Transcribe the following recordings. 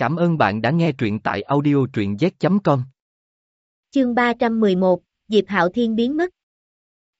Cảm ơn bạn đã nghe truyện tại audio truyện z.com. Chương 311, Diệp Hạo Thiên biến mất.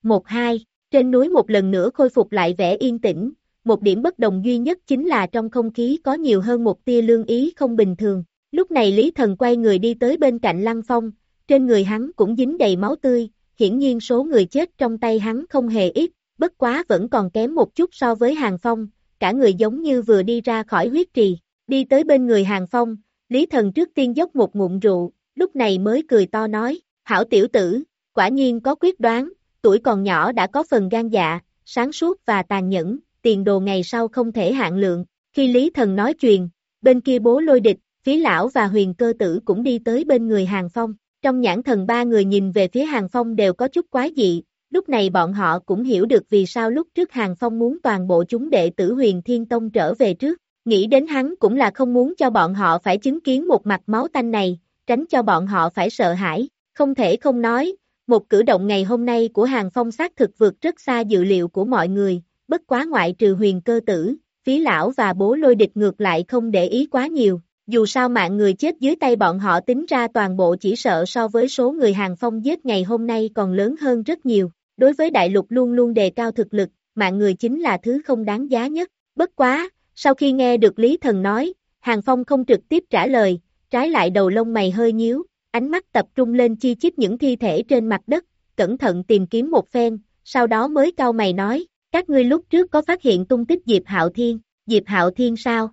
1-2, trên núi một lần nữa khôi phục lại vẻ yên tĩnh, một điểm bất đồng duy nhất chính là trong không khí có nhiều hơn một tia lương ý không bình thường. Lúc này Lý Thần quay người đi tới bên cạnh Lăng Phong, trên người hắn cũng dính đầy máu tươi, hiển nhiên số người chết trong tay hắn không hề ít, bất quá vẫn còn kém một chút so với Hàng Phong, cả người giống như vừa đi ra khỏi huyết trì, đi tới bên người Hàng Phong, Lý Thần trước tiên dốc một ngụm rượu, lúc này mới cười to nói, hảo tiểu tử, quả nhiên có quyết đoán, tuổi còn nhỏ đã có phần gan dạ, sáng suốt và tàn nhẫn, tiền đồ ngày sau không thể hạn lượng, khi Lý Thần nói chuyện, bên kia bố lôi địch, phí lão và huyền cơ tử cũng đi tới bên người Hàng Phong, trong nhãn thần ba người nhìn về phía Hàng Phong đều có chút quái dị, lúc này bọn họ cũng hiểu được vì sao lúc trước Hàng Phong muốn toàn bộ chúng đệ tử huyền Thiên Tông trở về trước, nghĩ đến hắn cũng là không muốn cho bọn họ phải chứng kiến một mặt máu tanh này, tránh cho bọn họ phải sợ hãi, không thể không nói, một cử động ngày hôm nay của Hàng Phong xác thực vượt rất xa dự liệu của mọi người, bất quá ngoại trừ huyền cơ tử, phí lão và bố lôi địch ngược lại không để ý quá nhiều, dù sao mạng người chết dưới tay bọn họ tính ra toàn bộ chỉ sợ so với số người hàng phong giết ngày hôm nay còn lớn hơn rất nhiều. Đối với đại lục luôn luôn đề cao thực lực, mạng người chính là thứ không đáng giá nhất. Bất quá, sau khi nghe được Lý Thần nói, Hàng Phong không trực tiếp trả lời, trái lại đầu lông mày hơi nhíu, ánh mắt tập trung lên chi chít những thi thể trên mặt đất, cẩn thận tìm kiếm một phen, sau đó mới cau mày nói, các ngươi lúc trước có phát hiện tung tích Diệp Hạo Thiên, Diệp Hạo Thiên sao?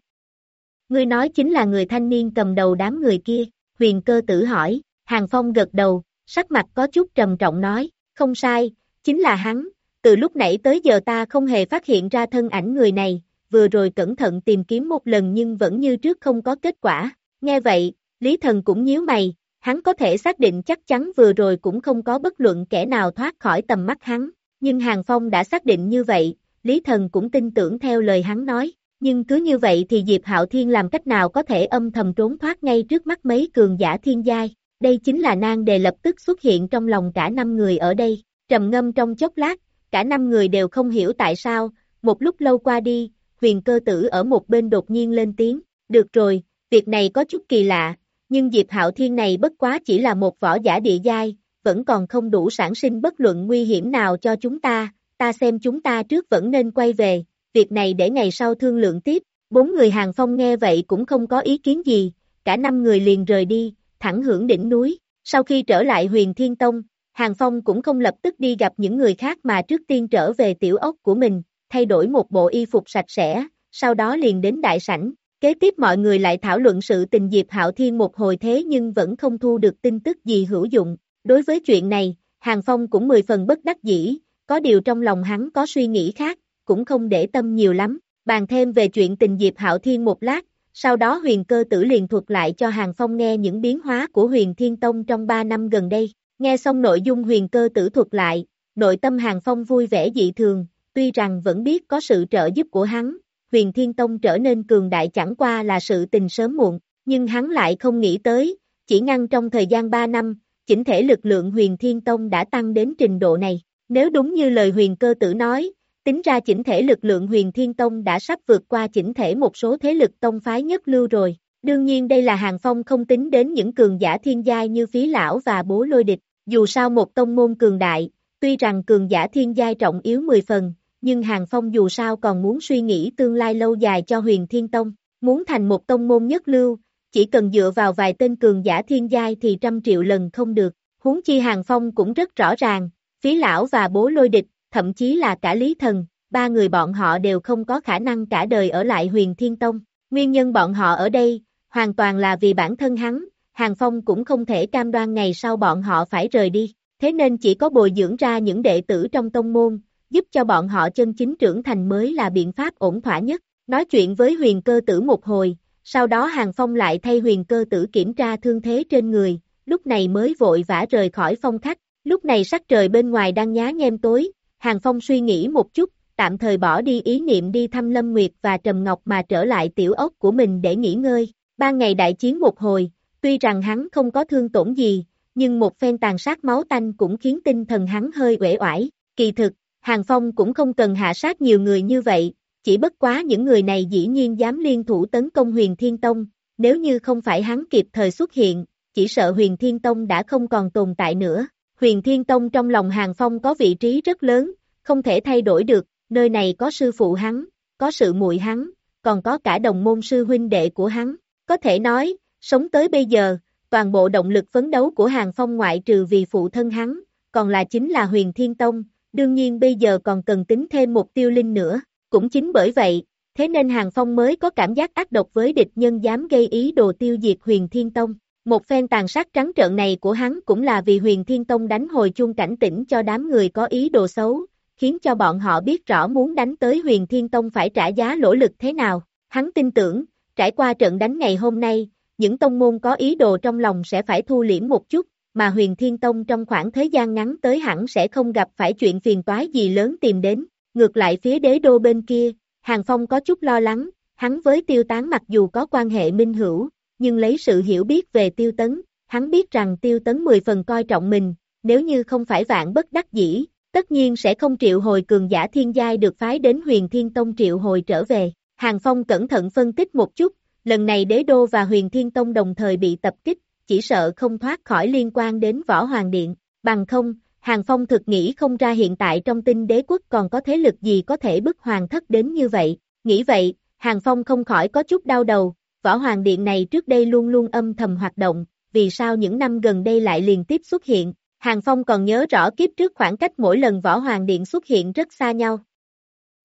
Ngươi nói chính là người thanh niên cầm đầu đám người kia, huyền cơ tử hỏi, Hàng Phong gật đầu, sắc mặt có chút trầm trọng nói, không sai, chính là hắn, từ lúc nãy tới giờ ta không hề phát hiện ra thân ảnh người này, vừa rồi cẩn thận tìm kiếm một lần nhưng vẫn như trước không có kết quả, nghe vậy, Lý Thần cũng nhíu mày, hắn có thể xác định chắc chắn vừa rồi cũng không có bất luận kẻ nào thoát khỏi tầm mắt hắn, nhưng Hàng Phong đã xác định như vậy, Lý Thần cũng tin tưởng theo lời hắn nói, nhưng cứ như vậy thì Diệp Hạo Thiên làm cách nào có thể âm thầm trốn thoát ngay trước mắt mấy cường giả thiên giai, đây chính là nan đề lập tức xuất hiện trong lòng cả năm người ở đây, trầm ngâm trong chốc lát, cả năm người đều không hiểu tại sao, một lúc lâu qua đi, huyền cơ tử ở một bên đột nhiên lên tiếng, được rồi, việc này có chút kỳ lạ, nhưng Diệp Hạo Thiên này bất quá chỉ là một võ giả địa giai, vẫn còn không đủ sản sinh bất luận nguy hiểm nào cho chúng ta, ta xem chúng ta trước vẫn nên quay về, việc này để ngày sau thương lượng tiếp, bốn người hàng phong nghe vậy cũng không có ý kiến gì, cả năm người liền rời đi, thẳng hưởng đỉnh núi, sau khi trở lại huyền thiên tông, hàng phong cũng không lập tức đi gặp những người khác mà trước tiên trở về tiểu ốc của mình, thay đổi một bộ y phục sạch sẽ, sau đó liền đến đại sảnh, kế tiếp mọi người lại thảo luận sự tình Diệp Hạo Thiên một hồi thế nhưng vẫn không thu được tin tức gì hữu dụng, đối với chuyện này, Hàng Phong cũng mười phần bất đắc dĩ, có điều trong lòng hắn có suy nghĩ khác, cũng không để tâm nhiều lắm, bàn thêm về chuyện tình Diệp Hạo Thiên một lát, sau đó huyền cơ tử liền thuật lại cho Hàng Phong nghe những biến hóa của huyền Thiên Tông trong 3 năm gần đây, nghe xong nội dung huyền cơ tử thuật lại, nội tâm Hàng Phong vui vẻ dị thường, tuy rằng vẫn biết có sự trợ giúp của hắn, huyền Thiên Tông trở nên cường đại chẳng qua là sự tình sớm muộn, nhưng hắn lại không nghĩ tới, chỉ ngăn trong thời gian 3 năm, chỉnh thể lực lượng huyền Thiên Tông đã tăng đến trình độ này, nếu đúng như lời huyền cơ tử nói, Tính ra chỉnh thể lực lượng huyền thiên tông đã sắp vượt qua chỉnh thể một số thế lực tông phái nhất lưu rồi. Đương nhiên đây là hàng phong không tính đến những cường giả thiên giai như phí lão và bố lôi địch. Dù sao một tông môn cường đại, tuy rằng cường giả thiên giai trọng yếu 10 phần, nhưng hàng phong dù sao còn muốn suy nghĩ tương lai lâu dài cho huyền thiên tông. Muốn thành một tông môn nhất lưu, chỉ cần dựa vào vài tên cường giả thiên giai thì trăm triệu lần không được. Huống chi hàng phong cũng rất rõ ràng, phí lão và bố lôi địch thậm chí là cả Lý Thần, ba người bọn họ đều không có khả năng cả đời ở lại huyền Thiên Tông. Nguyên nhân bọn họ ở đây, hoàn toàn là vì bản thân hắn, Hàng Phong cũng không thể cam đoan ngày sau bọn họ phải rời đi, thế nên chỉ có bồi dưỡng ra những đệ tử trong tông môn, giúp cho bọn họ chân chính trưởng thành mới là biện pháp ổn thỏa nhất. Nói chuyện với huyền cơ tử một hồi, sau đó Hàng Phong lại thay huyền cơ tử kiểm tra thương thế trên người, lúc này mới vội vã rời khỏi phong khách, lúc này sắc trời bên ngoài đang nhá nhem tối, Hàng Phong suy nghĩ một chút, tạm thời bỏ đi ý niệm đi thăm Lâm Nguyệt và Trầm Ngọc mà trở lại tiểu ốc của mình để nghỉ ngơi. Ban ngày đại chiến một hồi, tuy rằng hắn không có thương tổn gì, nhưng một phen tàn sát máu tanh cũng khiến tinh thần hắn hơi uể oải. Kỳ thực, Hàng Phong cũng không cần hạ sát nhiều người như vậy, chỉ bất quá những người này dĩ nhiên dám liên thủ tấn công huyền Thiên Tông, nếu như không phải hắn kịp thời xuất hiện, chỉ sợ huyền thiên tông đã không còn tồn tại nữa. Huyền thiên tông trong lòng hàng phong có vị trí rất lớn, không thể thay đổi được, nơi này có sư phụ hắn, có sự muội hắn, còn có cả đồng môn sư huynh đệ của hắn. Có thể nói, sống tới bây giờ, toàn bộ động lực phấn đấu của hàng phong ngoại trừ vì phụ thân hắn, còn là chính là huyền thiên tông, đương nhiên bây giờ còn cần tính thêm một tiêu linh nữa. Cũng chính bởi vậy, thế nên Hàng Phong mới có cảm giác ác độc với địch nhân dám gây ý đồ tiêu diệt huyền thiên tông. Một phen tàn sát trắng trợn này của hắn cũng là vì huyền thiên tông đánh hồi chuông cảnh tỉnh cho đám người có ý đồ xấu, khiến cho bọn họ biết rõ muốn đánh tới huyền thiên tông phải trả giá lỗ lực thế nào. Hắn tin tưởng, trải qua trận đánh ngày hôm nay, những tông môn có ý đồ trong lòng sẽ phải thu liễm một chút, mà huyền thiên tông trong khoảng thời gian ngắn tới hẳn sẽ không gặp phải chuyện phiền toái gì lớn tìm đến. Ngược lại phía đế đô bên kia, Hàng Phong có chút lo lắng, hắn với tiêu tán mặc dù có quan hệ minh hữu, nhưng lấy sự hiểu biết về tiêu tấn, hắn biết rằng tiêu tấn 10 phần coi trọng mình, nếu như không phải vạn bất đắc dĩ, tất nhiên sẽ không triệu hồi cường giả thiên giai được phái đến huyền thiên tông triệu hồi trở về. Hàng Phong cẩn thận phân tích một chút, lần này đế đô và huyền thiên tông đồng thời bị tập kích, chỉ sợ không thoát khỏi liên quan đến võ hoàng điện, bằng không, Hàng Phong thực nghĩ không ra hiện tại trong tinh đế quốc còn có thế lực gì có thể bức hoàng thất đến như vậy, nghĩ vậy, Hàng Phong không khỏi có chút đau đầu, võ hoàng điện này trước đây luôn luôn âm thầm hoạt động, vì sao những năm gần đây lại liên tiếp xuất hiện, Hàng Phong còn nhớ rõ kiếp trước khoảng cách mỗi lần võ hoàng điện xuất hiện rất xa nhau.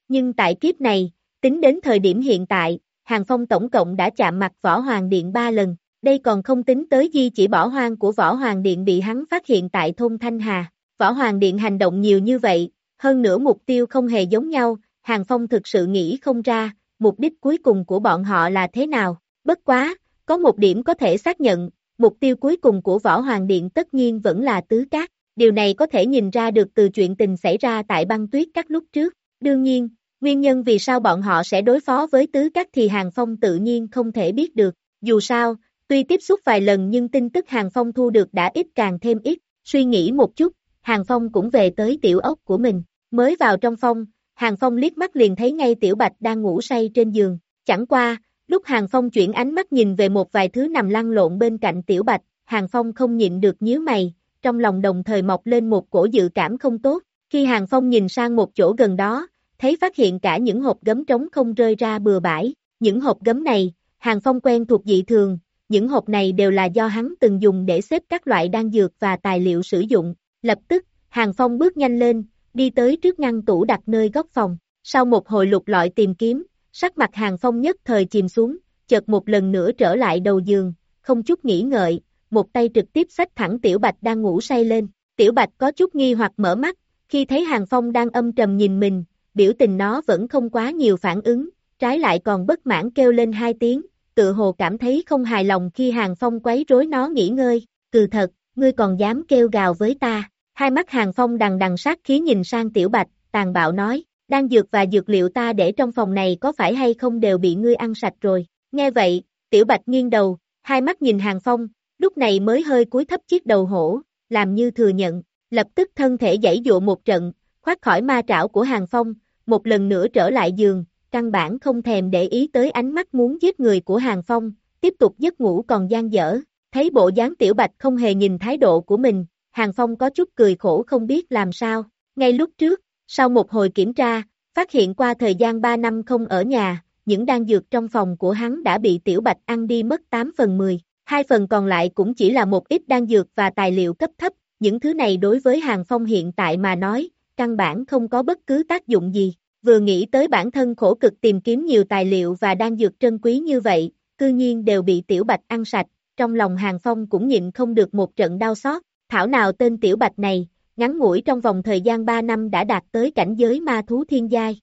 Nhưng tại kiếp này, tính đến thời điểm hiện tại, Hàng Phong tổng cộng đã chạm mặt võ hoàng điện 3 lần, đây còn không tính tới di chỉ bỏ hoang của võ hoàng điện bị hắn phát hiện tại thôn Thanh Hà. Võ Hoàng Điện hành động nhiều như vậy, hơn nữa mục tiêu không hề giống nhau, Hàng Phong thực sự nghĩ không ra, mục đích cuối cùng của bọn họ là thế nào. Bất quá, có một điểm có thể xác nhận, mục tiêu cuối cùng của Võ Hoàng Điện tất nhiên vẫn là tứ cát. Điều này có thể nhìn ra được từ chuyện tình xảy ra tại băng tuyết các lúc trước. Đương nhiên, nguyên nhân vì sao bọn họ sẽ đối phó với tứ cát thì Hàng Phong tự nhiên không thể biết được. Dù sao, tuy tiếp xúc vài lần nhưng tin tức Hàng Phong thu được đã ít càng thêm ít. Suy nghĩ một chút, Hàng Phong cũng về tới tiểu ốc của mình, mới vào trong phòng, Hàng Phong liếc mắt liền thấy ngay tiểu bạch đang ngủ say trên giường, chẳng qua, lúc Hàng Phong chuyển ánh mắt nhìn về một vài thứ nằm lăn lộn bên cạnh tiểu bạch, Hàng Phong không nhịn được nhíu mày, trong lòng đồng thời mọc lên một cổ dự cảm không tốt, khi Hàng Phong nhìn sang một chỗ gần đó, thấy phát hiện cả những hộp gấm trống không rơi ra bừa bãi, những hộp gấm này, Hàng Phong quen thuộc dị thường, những hộp này đều là do hắn từng dùng để xếp các loại đan dược và tài liệu sử dụng, Lập tức, Hàng Phong bước nhanh lên, đi tới trước ngăn tủ đặt nơi góc phòng. Sau một hồi lục lọi tìm kiếm, sắc mặt Hàng Phong nhất thời chìm xuống, chợt một lần nữa trở lại đầu giường, không chút nghĩ ngợi, một tay trực tiếp xách thẳng Tiểu Bạch đang ngủ say lên. Tiểu Bạch có chút nghi hoặc mở mắt, khi thấy Hàng Phong đang âm trầm nhìn mình, biểu tình nó vẫn không quá nhiều phản ứng, trái lại còn bất mãn kêu lên hai tiếng, tự hồ cảm thấy không hài lòng khi Hàng Phong quấy rối nó nghỉ ngơi, cừ thật, ngươi còn dám kêu gào với ta. Hai mắt hàng phong đằng đằng sát khí nhìn sang tiểu bạch, tàn bạo nói, đang dược và dược liệu ta để trong phòng này có phải hay không đều bị ngươi ăn sạch rồi. Nghe vậy, tiểu bạch nghiêng đầu, hai mắt nhìn hàng phong, lúc này mới hơi cúi thấp chiếc đầu hổ, làm như thừa nhận, lập tức thân thể dãy dụa một trận, thoát khỏi ma trảo của hàng phong, một lần nữa trở lại giường, căn bản không thèm để ý tới ánh mắt muốn giết người của hàng phong, tiếp tục giấc ngủ còn gian dở, thấy bộ dáng tiểu bạch không hề nhìn thái độ của mình, Hàng Phong có chút cười khổ không biết làm sao. Ngay lúc trước, sau một hồi kiểm tra, phát hiện qua thời gian 3 năm không ở nhà, những đan dược trong phòng của hắn đã bị Tiểu Bạch ăn đi mất 8 phần 10. Hai phần còn lại cũng chỉ là một ít đan dược và tài liệu cấp thấp, những thứ này đối với Hàng Phong hiện tại mà nói, căn bản không có bất cứ tác dụng gì. Vừa nghĩ tới bản thân khổ cực tìm kiếm nhiều tài liệu và đan dược trân quý như vậy, cư nhiên đều bị Tiểu Bạch ăn sạch, trong lòng Hàng Phong cũng nhịn không được một trận đau xót. Thảo nào tên tiểu bạch này, ngắn ngủi trong vòng thời gian 3 năm đã đạt tới cảnh giới ma thú thiên giai.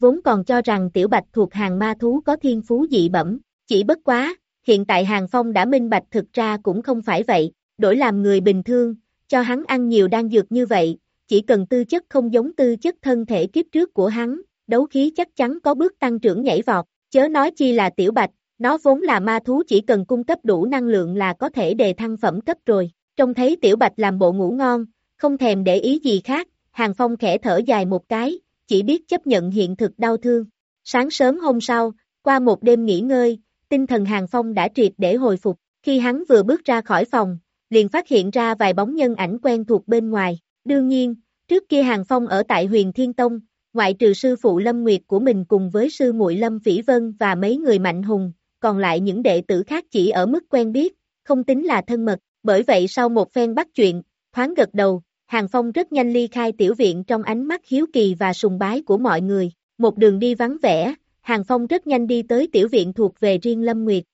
Vốn còn cho rằng tiểu bạch thuộc hàng ma thú có thiên phú dị bẩm, chỉ bất quá, hiện tại hàng phong đã minh bạch thực ra cũng không phải vậy, đổi làm người bình thường, cho hắn ăn nhiều đan dược như vậy, chỉ cần tư chất không giống tư chất thân thể kiếp trước của hắn, đấu khí chắc chắn có bước tăng trưởng nhảy vọt, chớ nói chi là tiểu bạch, nó vốn là ma thú chỉ cần cung cấp đủ năng lượng là có thể đề thăng phẩm cấp rồi. Trông thấy Tiểu Bạch làm bộ ngủ ngon, không thèm để ý gì khác, Hàng Phong khẽ thở dài một cái, chỉ biết chấp nhận hiện thực đau thương. Sáng sớm hôm sau, qua một đêm nghỉ ngơi, tinh thần Hàng Phong đã triệt để hồi phục, khi hắn vừa bước ra khỏi phòng, liền phát hiện ra vài bóng nhân ảnh quen thuộc bên ngoài, đương nhiên, trước kia Hàng Phong ở tại huyền Thiên Tông, ngoại trừ sư phụ Lâm Nguyệt của mình cùng với sư muội Lâm Vĩ Vân và mấy người mạnh hùng, còn lại những đệ tử khác chỉ ở mức quen biết, không tính là thân mật, bởi vậy sau một phen bắt chuyện, thoáng gật đầu, Hàng Phong rất nhanh ly khai tiểu viện trong ánh mắt hiếu kỳ và sùng bái của mọi người, một đường đi vắng vẻ, Hàng Phong rất nhanh đi tới tiểu viện thuộc về riêng Lâm Nguyệt.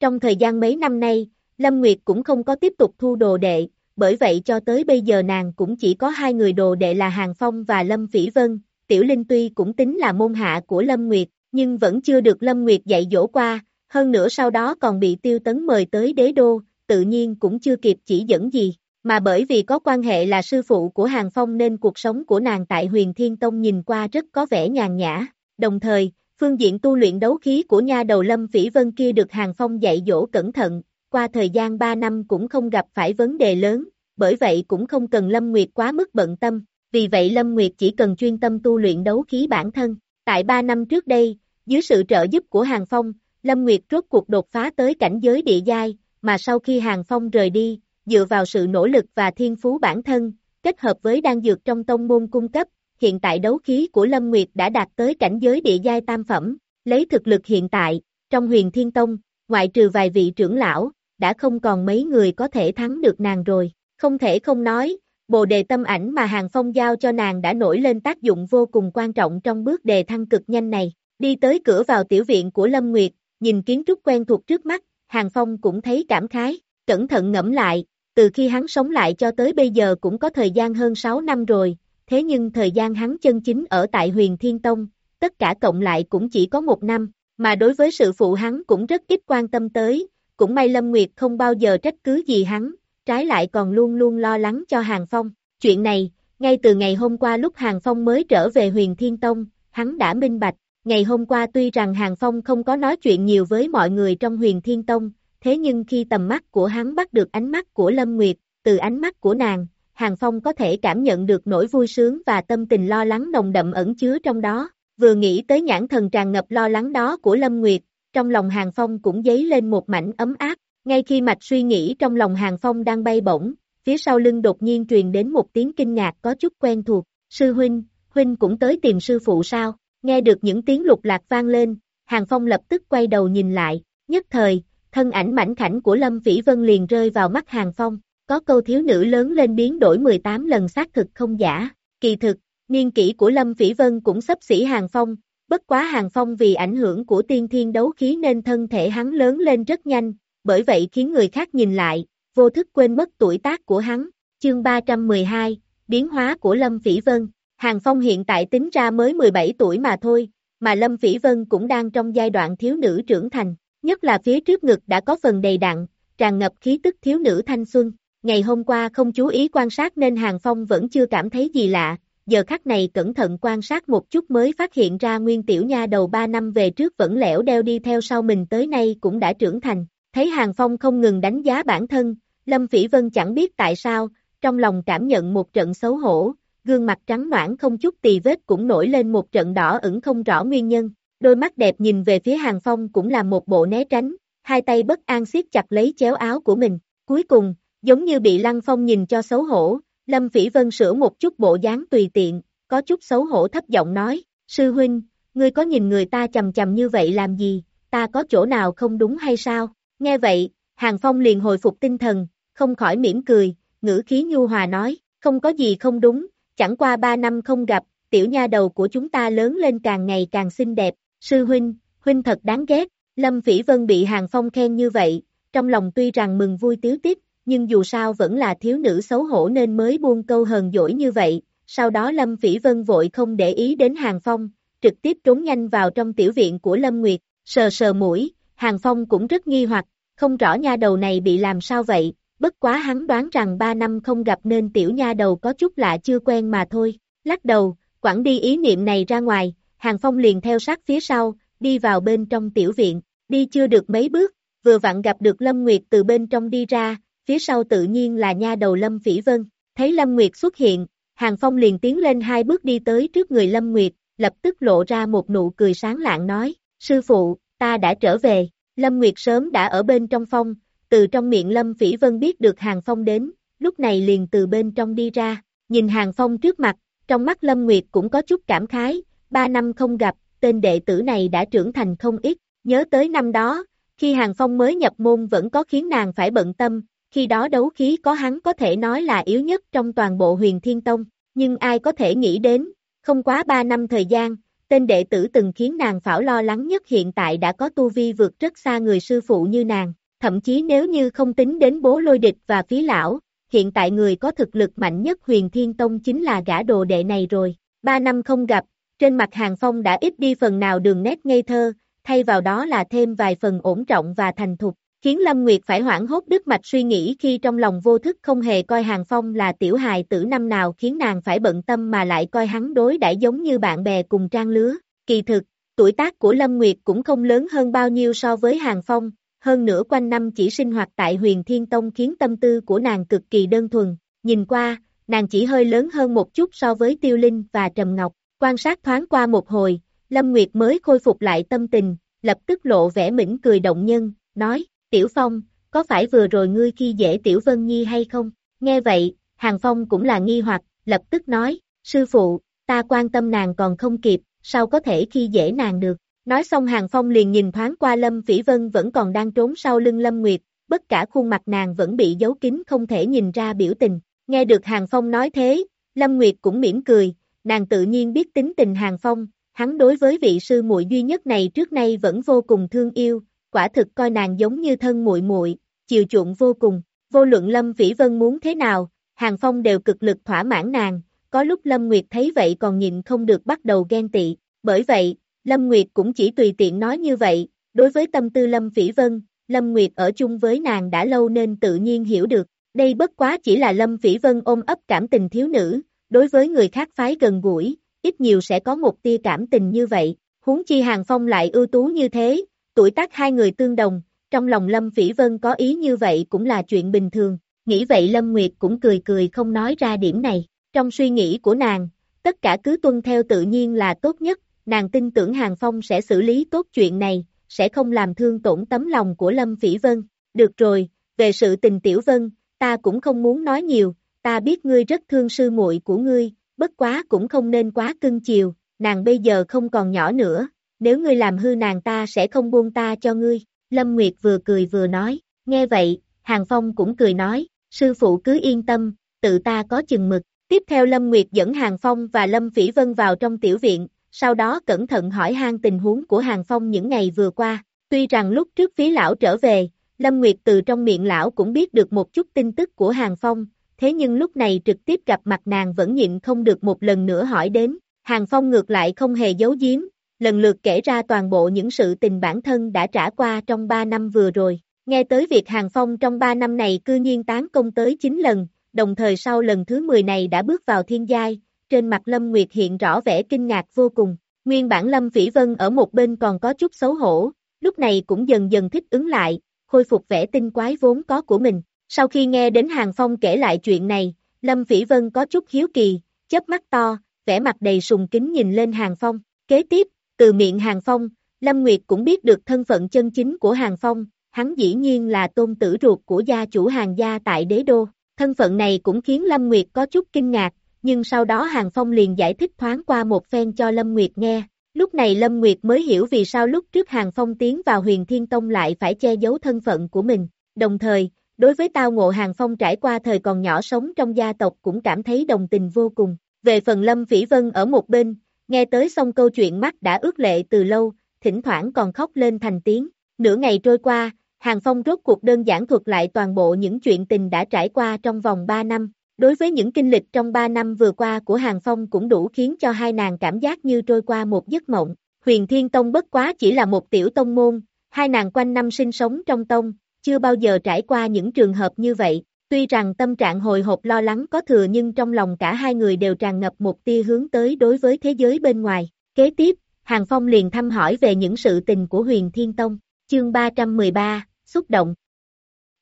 Trong thời gian mấy năm nay, Lâm Nguyệt cũng không có tiếp tục thu đồ đệ, bởi vậy cho tới bây giờ nàng cũng chỉ có hai người đồ đệ là Hàng Phong và Lâm Phỉ Vân, Tiểu Linh tuy cũng tính là môn hạ của Lâm Nguyệt, nhưng vẫn chưa được Lâm Nguyệt dạy dỗ qua, hơn nữa sau đó còn bị Tiêu Tấn mời tới đế đô, tự nhiên cũng chưa kịp chỉ dẫn gì, mà bởi vì có quan hệ là sư phụ của Hàng Phong nên cuộc sống của nàng tại huyền Thiên Tông nhìn qua rất có vẻ nhàn nhã, đồng thời, phương diện tu luyện đấu khí của nha đầu Lâm Phỉ Vân kia được Hàng Phong dạy dỗ cẩn thận, qua thời gian 3 năm cũng không gặp phải vấn đề lớn, bởi vậy cũng không cần Lâm Nguyệt quá mức bận tâm, vì vậy Lâm Nguyệt chỉ cần chuyên tâm tu luyện đấu khí bản thân. Tại 3 năm trước đây, dưới sự trợ giúp của Hàng Phong, Lâm Nguyệt rốt cuộc đột phá tới cảnh giới địa giai, mà sau khi Hàng Phong rời đi, dựa vào sự nỗ lực và thiên phú bản thân, kết hợp với đan dược trong tông môn cung cấp, hiện tại đấu khí của Lâm Nguyệt đã đạt tới cảnh giới địa giai tam phẩm, lấy thực lực hiện tại, trong huyền thiên tông, ngoại trừ vài vị trưởng lão, đã không còn mấy người có thể thắng được nàng rồi, không thể không nói, bồ đề tâm ảnh mà Hàng Phong giao cho nàng đã nổi lên tác dụng vô cùng quan trọng trong bước đề thăng cực nhanh này, đi tới cửa vào tiểu viện của Lâm Nguyệt, nhìn kiến trúc quen thuộc trước mắt, Hàng Phong cũng thấy cảm khái, cẩn thận ngẫm lại, từ khi hắn sống lại cho tới bây giờ cũng có thời gian hơn 6 năm rồi, thế nhưng thời gian hắn chân chính ở tại huyền Thiên Tông, tất cả cộng lại cũng chỉ có một năm, mà đối với sự phụ hắn cũng rất ít quan tâm tới, cũng may Lâm Nguyệt không bao giờ trách cứ gì hắn, trái lại còn luôn luôn lo lắng cho Hàng Phong. Chuyện này, ngay từ ngày hôm qua lúc Hàng Phong mới trở về huyền Thiên Tông, hắn đã minh bạch, ngày hôm qua tuy rằng Hàng Phong không có nói chuyện nhiều với mọi người trong huyền Thiên Tông, thế nhưng khi tầm mắt của hắn bắt được ánh mắt của Lâm Nguyệt, từ ánh mắt của nàng, Hàng Phong có thể cảm nhận được nỗi vui sướng và tâm tình lo lắng nồng đậm ẩn chứa trong đó. Vừa nghĩ tới nhãn thần tràn ngập lo lắng đó của Lâm Nguyệt, trong lòng Hàng Phong cũng dấy lên một mảnh ấm áp. Ngay khi mạch suy nghĩ trong lòng Hàng Phong đang bay bổng, phía sau lưng đột nhiên truyền đến một tiếng kinh ngạc có chút quen thuộc. Sư huynh, huynh cũng tới tìm sư phụ sao? Nghe được những tiếng lục lạc vang lên, Hàng Phong lập tức quay đầu nhìn lại, nhất thời, thân ảnh mảnh khảnh của Lâm vĩ Vân liền rơi vào mắt Hàng Phong, có câu thiếu nữ lớn lên biến đổi 18 lần xác thực không giả, kỳ thực, niên kỷ của Lâm vĩ Vân cũng sắp xỉ Hàng Phong, bất quá Hàng Phong vì ảnh hưởng của tiên thiên đấu khí nên thân thể hắn lớn lên rất nhanh, bởi vậy khiến người khác nhìn lại, vô thức quên mất tuổi tác của hắn. Chương 312, Biến hóa của Lâm Phỉ Vân Hàng Phong hiện tại tính ra mới 17 tuổi mà thôi, mà Lâm Phỉ Vân cũng đang trong giai đoạn thiếu nữ trưởng thành, nhất là phía trước ngực đã có phần đầy đặn, tràn ngập khí tức thiếu nữ thanh xuân. Ngày hôm qua không chú ý quan sát nên Hàng Phong vẫn chưa cảm thấy gì lạ, giờ khắc này cẩn thận quan sát một chút mới phát hiện ra nguyên tiểu nha đầu 3 năm về trước vẫn lẻo đeo đi theo sau mình tới nay cũng đã trưởng thành. Thấy Hàng Phong không ngừng đánh giá bản thân, Lâm Phỉ Vân chẳng biết tại sao, trong lòng cảm nhận một trận xấu hổ, gương mặt trắng noãn không chút tì vết cũng nổi lên một trận đỏ ửng không rõ nguyên nhân. Đôi mắt đẹp nhìn về phía Hàng Phong cũng là một bộ né tránh, hai tay bất an siết chặt lấy chéo áo của mình. Cuối cùng, giống như bị Lăng Phong nhìn cho xấu hổ, Lâm Phỉ Vân sửa một chút bộ dáng tùy tiện, có chút xấu hổ thấp giọng nói, sư huynh, ngươi có nhìn người ta chầm chầm như vậy làm gì, ta có chỗ nào không đúng hay sao? Nghe vậy, Hàng Phong liền hồi phục tinh thần, không khỏi mỉm cười, ngữ khí nhu hòa nói, không có gì không đúng, chẳng qua ba năm không gặp, tiểu nha đầu của chúng ta lớn lên càng ngày càng xinh đẹp, sư huynh, huynh thật đáng ghét, Lâm Phỉ Vân bị Hàng Phong khen như vậy, trong lòng tuy rằng mừng vui tiếu tiếp, nhưng dù sao vẫn là thiếu nữ xấu hổ nên mới buông câu hờn dỗi như vậy, sau đó Lâm Phỉ Vân vội không để ý đến Hàng Phong, trực tiếp trốn nhanh vào trong tiểu viện của Lâm Nguyệt, sờ sờ mũi, Hàng Phong cũng rất nghi hoặc, không rõ nha đầu này bị làm sao vậy, bất quá hắn đoán rằng ba năm không gặp nên tiểu nha đầu có chút lạ chưa quen mà thôi, lắc đầu, quẳng đi ý niệm này ra ngoài, Hàng Phong liền theo sát phía sau, đi vào bên trong tiểu viện, đi chưa được mấy bước, vừa vặn gặp được Lâm Nguyệt từ bên trong đi ra, phía sau tự nhiên là nha đầu Lâm Phỉ Vân, thấy Lâm Nguyệt xuất hiện, Hàng Phong liền tiến lên hai bước đi tới trước người Lâm Nguyệt, lập tức lộ ra một nụ cười sáng lạng nói, sư phụ, ta đã trở về, Lâm Nguyệt sớm đã ở bên trong phong, từ trong miệng Lâm Phỉ Vân biết được Hàng Phong đến, lúc này liền từ bên trong đi ra, nhìn Hàng Phong trước mặt, trong mắt Lâm Nguyệt cũng có chút cảm khái, ba năm không gặp, tên đệ tử này đã trưởng thành không ít, nhớ tới năm đó, khi Hàng Phong mới nhập môn vẫn có khiến nàng phải bận tâm, khi đó đấu khí có hắn có thể nói là yếu nhất trong toàn bộ huyền thiên tông, nhưng ai có thể nghĩ đến, không quá ba năm thời gian, tên đệ tử từng khiến nàng phảo lo lắng nhất hiện tại đã có tu vi vượt rất xa người sư phụ như nàng, thậm chí nếu như không tính đến bố lôi địch và phí lão, hiện tại người có thực lực mạnh nhất huyền thiên tông chính là gã đồ đệ này rồi, ba năm không gặp, trên mặt hàng phong đã ít đi phần nào đường nét ngây thơ, thay vào đó là thêm vài phần ổn trọng và thành thục, khiến Lâm Nguyệt phải hoảng hốt đứt mạch suy nghĩ khi trong lòng vô thức không hề coi Hàng Phong là tiểu hài tử năm nào khiến nàng phải bận tâm mà lại coi hắn đối đãi giống như bạn bè cùng trang lứa. Kỳ thực, tuổi tác của Lâm Nguyệt cũng không lớn hơn bao nhiêu so với Hàng Phong, hơn nữa quanh năm chỉ sinh hoạt tại huyền Thiên Tông khiến tâm tư của nàng cực kỳ đơn thuần, nhìn qua, nàng chỉ hơi lớn hơn một chút so với Tiêu Linh và Trầm Ngọc, quan sát thoáng qua một hồi, Lâm Nguyệt mới khôi phục lại tâm tình, lập tức lộ vẻ mỉm cười động nhân, nói, Tiểu Phong, có phải vừa rồi ngươi khi dễ Tiểu Vân Nhi hay không? Nghe vậy, Hàng Phong cũng là nghi hoặc, lập tức nói, sư phụ, ta quan tâm nàng còn không kịp, sao có thể khi dễ nàng được? Nói xong Hàng Phong liền nhìn thoáng qua Lâm Phỉ Vân vẫn còn đang trốn sau lưng Lâm Nguyệt, bất cả khuôn mặt nàng vẫn bị giấu kín không thể nhìn ra biểu tình. Nghe được Hàng Phong nói thế, Lâm Nguyệt cũng mỉm cười, nàng tự nhiên biết tính tình Hàng Phong, hắn đối với vị sư muội duy nhất này trước nay vẫn vô cùng thương yêu, quả thực coi nàng giống như thân muội muội, chiều chuộng vô cùng. Vô luận Lâm Vĩ Vân muốn thế nào, Hàng Phong đều cực lực thỏa mãn nàng, có lúc Lâm Nguyệt thấy vậy còn nhịn không được bắt đầu ghen tị. Bởi vậy, Lâm Nguyệt cũng chỉ tùy tiện nói như vậy, đối với tâm tư Lâm Vĩ Vân, Lâm Nguyệt ở chung với nàng đã lâu nên tự nhiên hiểu được, đây bất quá chỉ là Lâm Vĩ Vân ôm ấp cảm tình thiếu nữ, đối với người khác phái gần gũi, ít nhiều sẽ có một tia cảm tình như vậy, huống chi Hàng Phong lại ưu tú như thế, tuổi tác hai người tương đồng, trong lòng Lâm Phỉ Vân có ý như vậy cũng là chuyện bình thường, nghĩ vậy Lâm Nguyệt cũng cười cười không nói ra điểm này, trong suy nghĩ của nàng, tất cả cứ tuân theo tự nhiên là tốt nhất, nàng tin tưởng Hàng Phong sẽ xử lý tốt chuyện này, sẽ không làm thương tổn tấm lòng của Lâm Phỉ Vân, được rồi, về sự tình Tiểu Vân, ta cũng không muốn nói nhiều, ta biết ngươi rất thương sư muội của ngươi, bất quá cũng không nên quá cưng chiều, nàng bây giờ không còn nhỏ nữa, nếu ngươi làm hư nàng ta sẽ không buông ta cho ngươi. Lâm Nguyệt vừa cười vừa nói, nghe vậy, Hàng Phong cũng cười nói, sư phụ cứ yên tâm, tự ta có chừng mực. Tiếp theo Lâm Nguyệt dẫn Hàng Phong và Lâm Phỉ Vân vào trong tiểu viện, sau đó cẩn thận hỏi han tình huống của Hàng Phong những ngày vừa qua. Tuy rằng lúc trước phí lão trở về, Lâm Nguyệt từ trong miệng lão cũng biết được một chút tin tức của Hàng Phong, thế nhưng lúc này trực tiếp gặp mặt nàng vẫn nhịn không được một lần nữa hỏi đến. Hàng Phong ngược lại không hề giấu giếm, lần lượt kể ra toàn bộ những sự tình bản thân đã trả qua trong 3 năm vừa rồi. Nghe tới việc Hàng Phong trong 3 năm này cư nhiên tán công tới 9 lần, đồng thời sau lần thứ 10 này đã bước vào thiên giai, trên mặt Lâm Nguyệt hiện rõ vẻ kinh ngạc vô cùng. Nguyên bản Lâm Phỉ Vân ở một bên còn có chút xấu hổ, lúc này cũng dần dần thích ứng lại, khôi phục vẻ tinh quái vốn có của mình. Sau khi nghe đến Hàng Phong kể lại chuyện này, Lâm Phỉ Vân có chút hiếu kỳ, chớp mắt to, vẻ mặt đầy sùng kính nhìn lên Hàng Phong. Kế tiếp, từ miệng Hàng Phong, Lâm Nguyệt cũng biết được thân phận chân chính của Hàng Phong, hắn dĩ nhiên là tôn tử ruột của gia chủ hàng gia tại đế đô. Thân phận này cũng khiến Lâm Nguyệt có chút kinh ngạc, nhưng sau đó Hàng Phong liền giải thích thoáng qua một phen cho Lâm Nguyệt nghe. Lúc này Lâm Nguyệt mới hiểu vì sao lúc trước Hàng Phong tiến vào huyền Thiên Tông lại phải che giấu thân phận của mình. Đồng thời, đối với tao ngộ Hàng Phong trải qua thời còn nhỏ sống trong gia tộc cũng cảm thấy đồng tình vô cùng. Về phần Lâm Vĩ Vân ở một bên, Nghe tới xong câu chuyện mắt đã ướt lệ từ lâu, thỉnh thoảng còn khóc lên thành tiếng. Nửa ngày trôi qua, Hàng Phong rốt cuộc đơn giản thuật lại toàn bộ những chuyện tình đã trải qua trong vòng 3 năm. Đối với những kinh lịch trong 3 năm vừa qua của Hàng Phong cũng đủ khiến cho hai nàng cảm giác như trôi qua một giấc mộng. Huyền Thiên Tông bất quá chỉ là một tiểu tông môn, hai nàng quanh năm sinh sống trong tông, chưa bao giờ trải qua những trường hợp như vậy. Tuy rằng tâm trạng hồi hộp lo lắng có thừa nhưng trong lòng cả hai người đều tràn ngập một tia hướng tới đối với thế giới bên ngoài. Kế tiếp, Hàng Phong liền thăm hỏi về những sự tình của huyền Thiên Tông, chương 313, xúc động.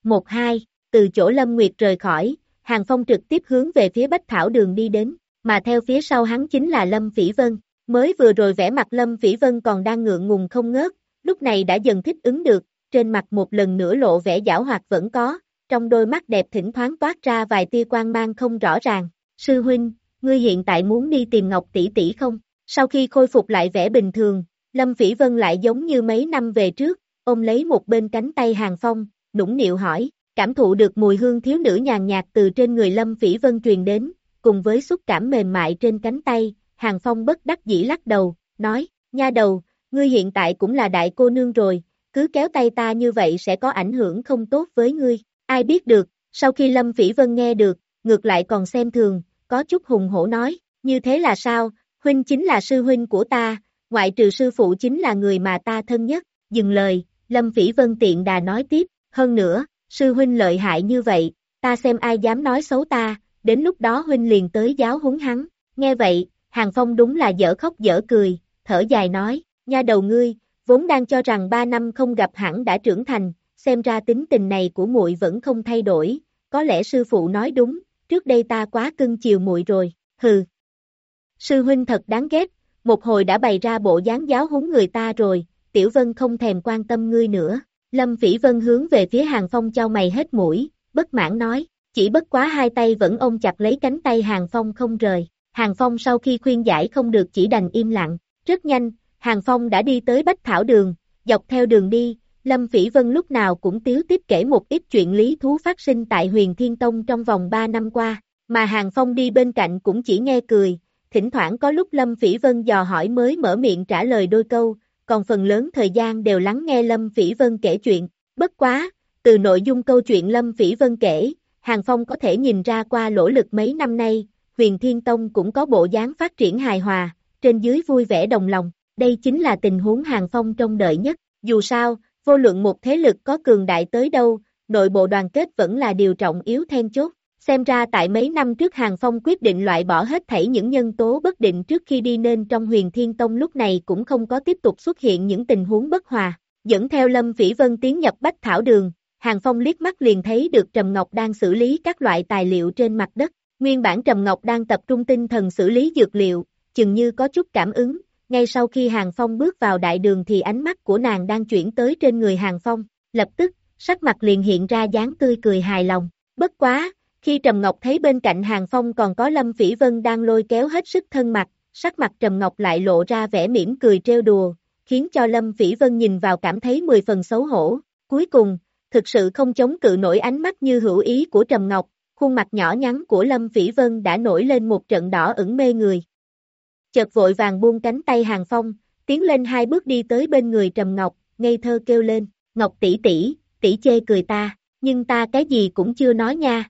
1-2, từ chỗ Lâm Nguyệt rời khỏi, Hàng Phong trực tiếp hướng về phía Bách Thảo Đường đi đến, mà theo phía sau hắn chính là Lâm Phỉ Vân. Mới vừa rồi vẻ mặt Lâm Phỉ Vân còn đang ngượng ngùng không ngớt, lúc này đã dần thích ứng được, trên mặt một lần nữa lộ vẻ giảo hoạt vẫn có, trong đôi mắt đẹp thỉnh thoáng toát ra vài tia quang mang không rõ ràng. Sư huynh, ngươi hiện tại muốn đi tìm Ngọc tỷ tỷ không? Sau khi khôi phục lại vẻ bình thường, Lâm Phỉ Vân lại giống như mấy năm về trước, ôm lấy một bên cánh tay Hàng Phong, nũng nịu hỏi, cảm thụ được mùi hương thiếu nữ nhàn nhạt từ trên người Lâm Phỉ Vân truyền đến, cùng với xúc cảm mềm mại trên cánh tay, Hàng Phong bất đắc dĩ lắc đầu, nói, nha đầu, ngươi hiện tại cũng là đại cô nương rồi, cứ kéo tay ta như vậy sẽ có ảnh hưởng không tốt với ngươi, ai biết được, sau khi Lâm Phỉ Vân nghe được, ngược lại còn xem thường, có chút hùng hổ nói, như thế là sao, huynh chính là sư huynh của ta, ngoại trừ sư phụ chính là người mà ta thân nhất, dừng lời, Lâm Phỉ Vân tiện đà nói tiếp, hơn nữa, sư huynh lợi hại như vậy, ta xem ai dám nói xấu ta, đến lúc đó huynh liền tới giáo huấn hắn, nghe vậy, Hàng Phong đúng là dở khóc dở cười, thở dài nói, nha đầu ngươi, vốn đang cho rằng ba năm không gặp hẳn đã trưởng thành, xem ra tính tình này của muội vẫn không thay đổi, có lẽ sư phụ nói đúng, trước đây ta quá cưng chiều muội rồi, hừ. Sư huynh thật đáng ghét, một hồi đã bày ra bộ dáng giáo huấn người ta rồi, Tiểu Vân không thèm quan tâm ngươi nữa. Lâm Phỉ Vân hướng về phía Hàng Phong trao mày hết mũi, bất mãn nói, chỉ bất quá hai tay vẫn ôm chặt lấy cánh tay Hàng Phong không rời. Hàng Phong sau khi khuyên giải không được chỉ đành im lặng, rất nhanh, Hàng Phong đã đi tới Bách Thảo Đường, dọc theo đường đi, Lâm Phỉ Vân lúc nào cũng tiếu tiếp kể một ít chuyện lý thú phát sinh tại huyền Thiên Tông trong vòng 3 năm qua, mà Hàng Phong đi bên cạnh cũng chỉ nghe cười, thỉnh thoảng có lúc Lâm Phỉ Vân dò hỏi mới mở miệng trả lời đôi câu, còn phần lớn thời gian đều lắng nghe Lâm Phỉ Vân kể chuyện, bất quá, từ nội dung câu chuyện Lâm Phỉ Vân kể, Hàng Phong có thể nhìn ra qua lỗ lực mấy năm nay, huyền Thiên Tông cũng có bộ dáng phát triển hài hòa, trên dưới vui vẻ đồng lòng, đây chính là tình huống Hàng Phong trong đợi nhất, dù sao, vô luận một thế lực có cường đại tới đâu, nội bộ đoàn kết vẫn là điều trọng yếu then chốt. Xem ra tại mấy năm trước Hàng Phong quyết định loại bỏ hết thảy những nhân tố bất định trước khi đi nên trong huyền thiên tông lúc này cũng không có tiếp tục xuất hiện những tình huống bất hòa. Dẫn theo Lâm Vĩ Vân tiến nhập Bách Thảo Đường, Hàng Phong liếc mắt liền thấy được Trầm Ngọc đang xử lý các loại tài liệu trên mặt đất. Nguyên bản Trầm Ngọc đang tập trung tinh thần xử lý dược liệu, chừng như có chút cảm ứng, ngay sau khi Hàng Phong bước vào đại đường thì ánh mắt của nàng đang chuyển tới trên người Hàng Phong, lập tức, sắc mặt liền hiện ra dáng tươi cười hài lòng. Bất quá, khi Trầm Ngọc thấy bên cạnh Hàng Phong còn có Lâm Phỉ Vân đang lôi kéo hết sức thân mặt, sắc mặt Trầm Ngọc lại lộ ra vẻ mỉm cười trêu đùa, khiến cho Lâm Phỉ Vân nhìn vào cảm thấy mười phần xấu hổ. Cuối cùng, thực sự không chống cự nổi ánh mắt như hữu ý của Trầm Ngọc, khuôn mặt nhỏ nhắn của Lâm Phỉ Vân đã nổi lên một trận đỏ ửng mê người. Chợt vội vàng buông cánh tay Hàng Phong, tiến lên hai bước đi tới bên người Trầm Ngọc, ngây thơ kêu lên, Ngọc tỷ tỷ, tỷ chê cười ta, nhưng ta cái gì cũng chưa nói nha.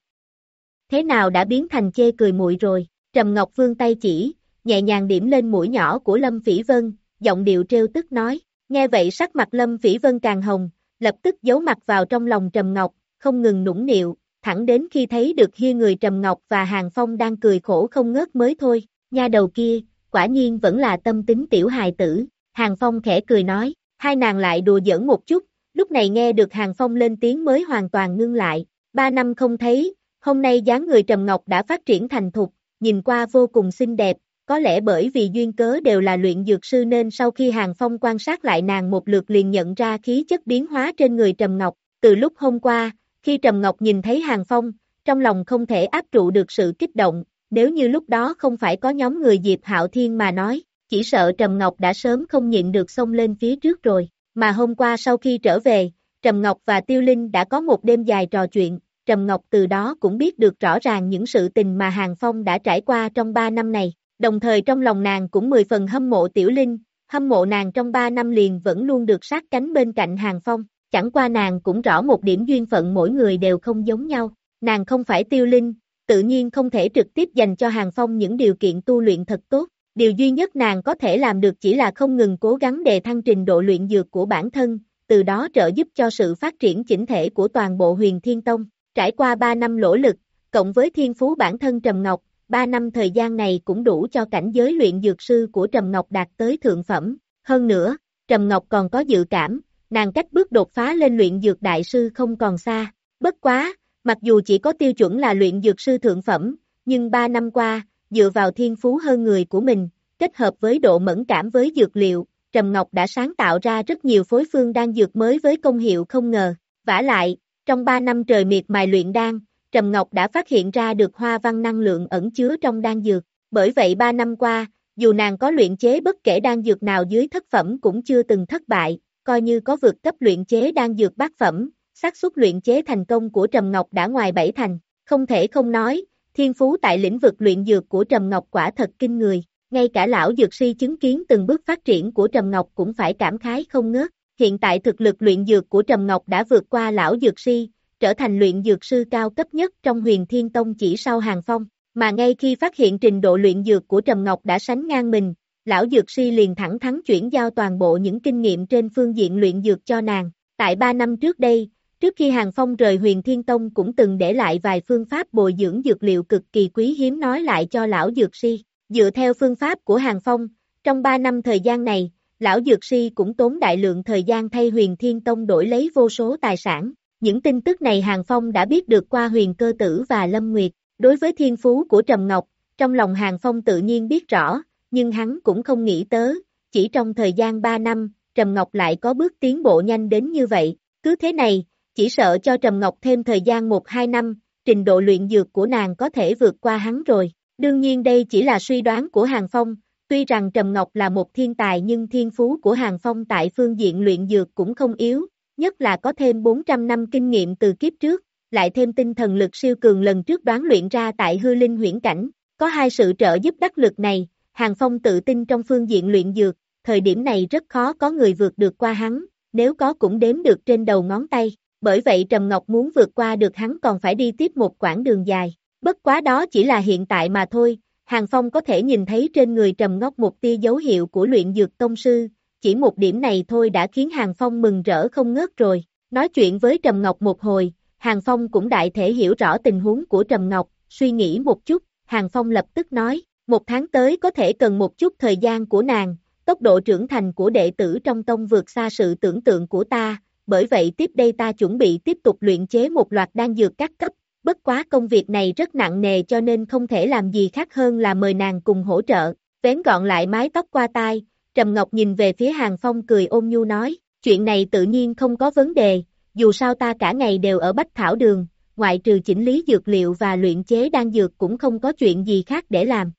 Thế nào đã biến thành chê cười muội rồi, Trầm Ngọc Vương tay chỉ, nhẹ nhàng điểm lên mũi nhỏ của Lâm Phỉ Vân, giọng điệu trêu tức nói, nghe vậy sắc mặt Lâm Phỉ Vân càng hồng, lập tức giấu mặt vào trong lòng Trầm Ngọc, không ngừng nũng nịu, thẳng đến khi thấy được hi người Trầm Ngọc và Hàng Phong đang cười khổ không ngớt mới thôi, nha đầu kia, quả nhiên vẫn là tâm tính tiểu hài tử, Hàng Phong khẽ cười nói, hai nàng lại đùa giỡn một chút, lúc này nghe được Hàng Phong lên tiếng mới hoàn toàn ngưng lại, ba năm không thấy, Hôm nay dáng người Trầm Ngọc đã phát triển thành thục, nhìn qua vô cùng xinh đẹp, có lẽ bởi vì duyên cớ đều là luyện dược sư nên sau khi Hàng Phong quan sát lại nàng một lượt liền nhận ra khí chất biến hóa trên người Trầm Ngọc. Từ lúc hôm qua, khi Trầm Ngọc nhìn thấy Hàng Phong, trong lòng không thể áp trụ được sự kích động, nếu như lúc đó không phải có nhóm người Diệp Hạo Thiên mà nói, chỉ sợ Trầm Ngọc đã sớm không nhịn được xông lên phía trước rồi. Mà hôm qua sau khi trở về, Trầm Ngọc và Tiêu Linh đã có một đêm dài trò chuyện, Trầm Ngọc từ đó cũng biết được rõ ràng những sự tình mà Hàng Phong đã trải qua trong 3 năm này, đồng thời trong lòng nàng cũng mười phần hâm mộ Tiểu Linh, hâm mộ nàng trong 3 năm liền vẫn luôn được sát cánh bên cạnh Hàng Phong, chẳng qua nàng cũng rõ một điểm duyên phận mỗi người đều không giống nhau, nàng không phải Tiêu Linh, tự nhiên không thể trực tiếp dành cho Hàng Phong những điều kiện tu luyện thật tốt, điều duy nhất nàng có thể làm được chỉ là không ngừng cố gắng đề thăng trình độ luyện dược của bản thân, từ đó trợ giúp cho sự phát triển chỉnh thể của toàn bộ huyền thiên tông. Trải qua 3 năm nỗ lực, cộng với thiên phú bản thân Trầm Ngọc, 3 năm thời gian này cũng đủ cho cảnh giới luyện dược sư của Trầm Ngọc đạt tới thượng phẩm. Hơn nữa, Trầm Ngọc còn có dự cảm, nàng cách bước đột phá lên luyện dược đại sư không còn xa. Bất quá, mặc dù chỉ có tiêu chuẩn là luyện dược sư thượng phẩm, nhưng 3 năm qua, dựa vào thiên phú hơn người của mình, kết hợp với độ mẫn cảm với dược liệu, Trầm Ngọc đã sáng tạo ra rất nhiều phối phương đan dược mới với công hiệu không ngờ. vả lại, trong 3 năm trời miệt mài luyện đan, Trầm Ngọc đã phát hiện ra được hoa văn năng lượng ẩn chứa trong đan dược. Bởi vậy 3 năm qua, dù nàng có luyện chế bất kể đan dược nào dưới thất phẩm cũng chưa từng thất bại, coi như có vượt cấp luyện chế đan dược bát phẩm, xác suất luyện chế thành công của Trầm Ngọc đã ngoài bảy thành. Không thể không nói, thiên phú tại lĩnh vực luyện dược của Trầm Ngọc quả thật kinh người. Ngay cả lão dược si chứng kiến từng bước phát triển của Trầm Ngọc cũng phải cảm khái không ngớt. Hiện tại thực lực luyện dược của Trầm Ngọc đã vượt qua lão dược si, trở thành luyện dược sư cao cấp nhất trong huyền thiên tông chỉ sau hàng phong. Mà ngay khi phát hiện trình độ luyện dược của Trầm Ngọc đã sánh ngang mình, lão dược si liền thẳng thắn chuyển giao toàn bộ những kinh nghiệm trên phương diện luyện dược cho nàng. Tại 3 năm trước đây, trước khi Hàng Phong rời huyền Thiên Tông cũng từng để lại vài phương pháp bồi dưỡng dược liệu cực kỳ quý hiếm nói lại cho lão dược si. Dựa theo phương pháp của Hàng Phong, trong 3 năm thời gian này, lão dược si cũng tốn đại lượng thời gian thay huyền Thiên Tông đổi lấy vô số tài sản. Những tin tức này Hàng Phong đã biết được qua huyền cơ tử và Lâm Nguyệt. Đối với thiên phú của Trầm Ngọc, trong lòng Hàng Phong tự nhiên biết rõ, nhưng hắn cũng không nghĩ tới, chỉ trong thời gian 3 năm, Trầm Ngọc lại có bước tiến bộ nhanh đến như vậy. Cứ thế này, chỉ sợ cho Trầm Ngọc thêm thời gian 1-2 năm, trình độ luyện dược của nàng có thể vượt qua hắn rồi. Đương nhiên đây chỉ là suy đoán của Hàng Phong, tuy rằng Trầm Ngọc là một thiên tài nhưng thiên phú của Hàng Phong tại phương diện luyện dược cũng không yếu, nhất là có thêm 400 năm kinh nghiệm từ kiếp trước, lại thêm tinh thần lực siêu cường lần trước đoán luyện ra tại hư linh huyễn cảnh. Có hai sự trợ giúp đắc lực này, Hàng Phong tự tin trong phương diện luyện dược, thời điểm này rất khó có người vượt được qua hắn, nếu có cũng đếm được trên đầu ngón tay. Bởi vậy Trầm Ngọc muốn vượt qua được hắn còn phải đi tiếp một quãng đường dài. Bất quá đó chỉ là hiện tại mà thôi, Hàng Phong có thể nhìn thấy trên người Trầm Ngọc một tia dấu hiệu của luyện dược tông sư, chỉ một điểm này thôi đã khiến Hàng Phong mừng rỡ không ngớt rồi. Nói chuyện với Trầm Ngọc một hồi, Hàng Phong cũng đại thể hiểu rõ tình huống của Trầm Ngọc, suy nghĩ một chút, Hàng Phong lập tức nói, một tháng tới có thể cần một chút thời gian của nàng, tốc độ trưởng thành của đệ tử trong tông vượt xa sự tưởng tượng của ta, bởi vậy tiếp đây ta chuẩn bị tiếp tục luyện chế một loạt đan dược các cấp, bất quá công việc này rất nặng nề cho nên không thể làm gì khác hơn là mời nàng cùng hỗ trợ, vén gọn lại mái tóc qua tai, Trầm Ngọc nhìn về phía Hàng Phong cười ôm nhu nói, chuyện này tự nhiên không có vấn đề, dù sao ta cả ngày đều ở Bách Thảo Đường, ngoại trừ chỉnh lý dược liệu và luyện chế đan dược cũng không có chuyện gì khác để làm.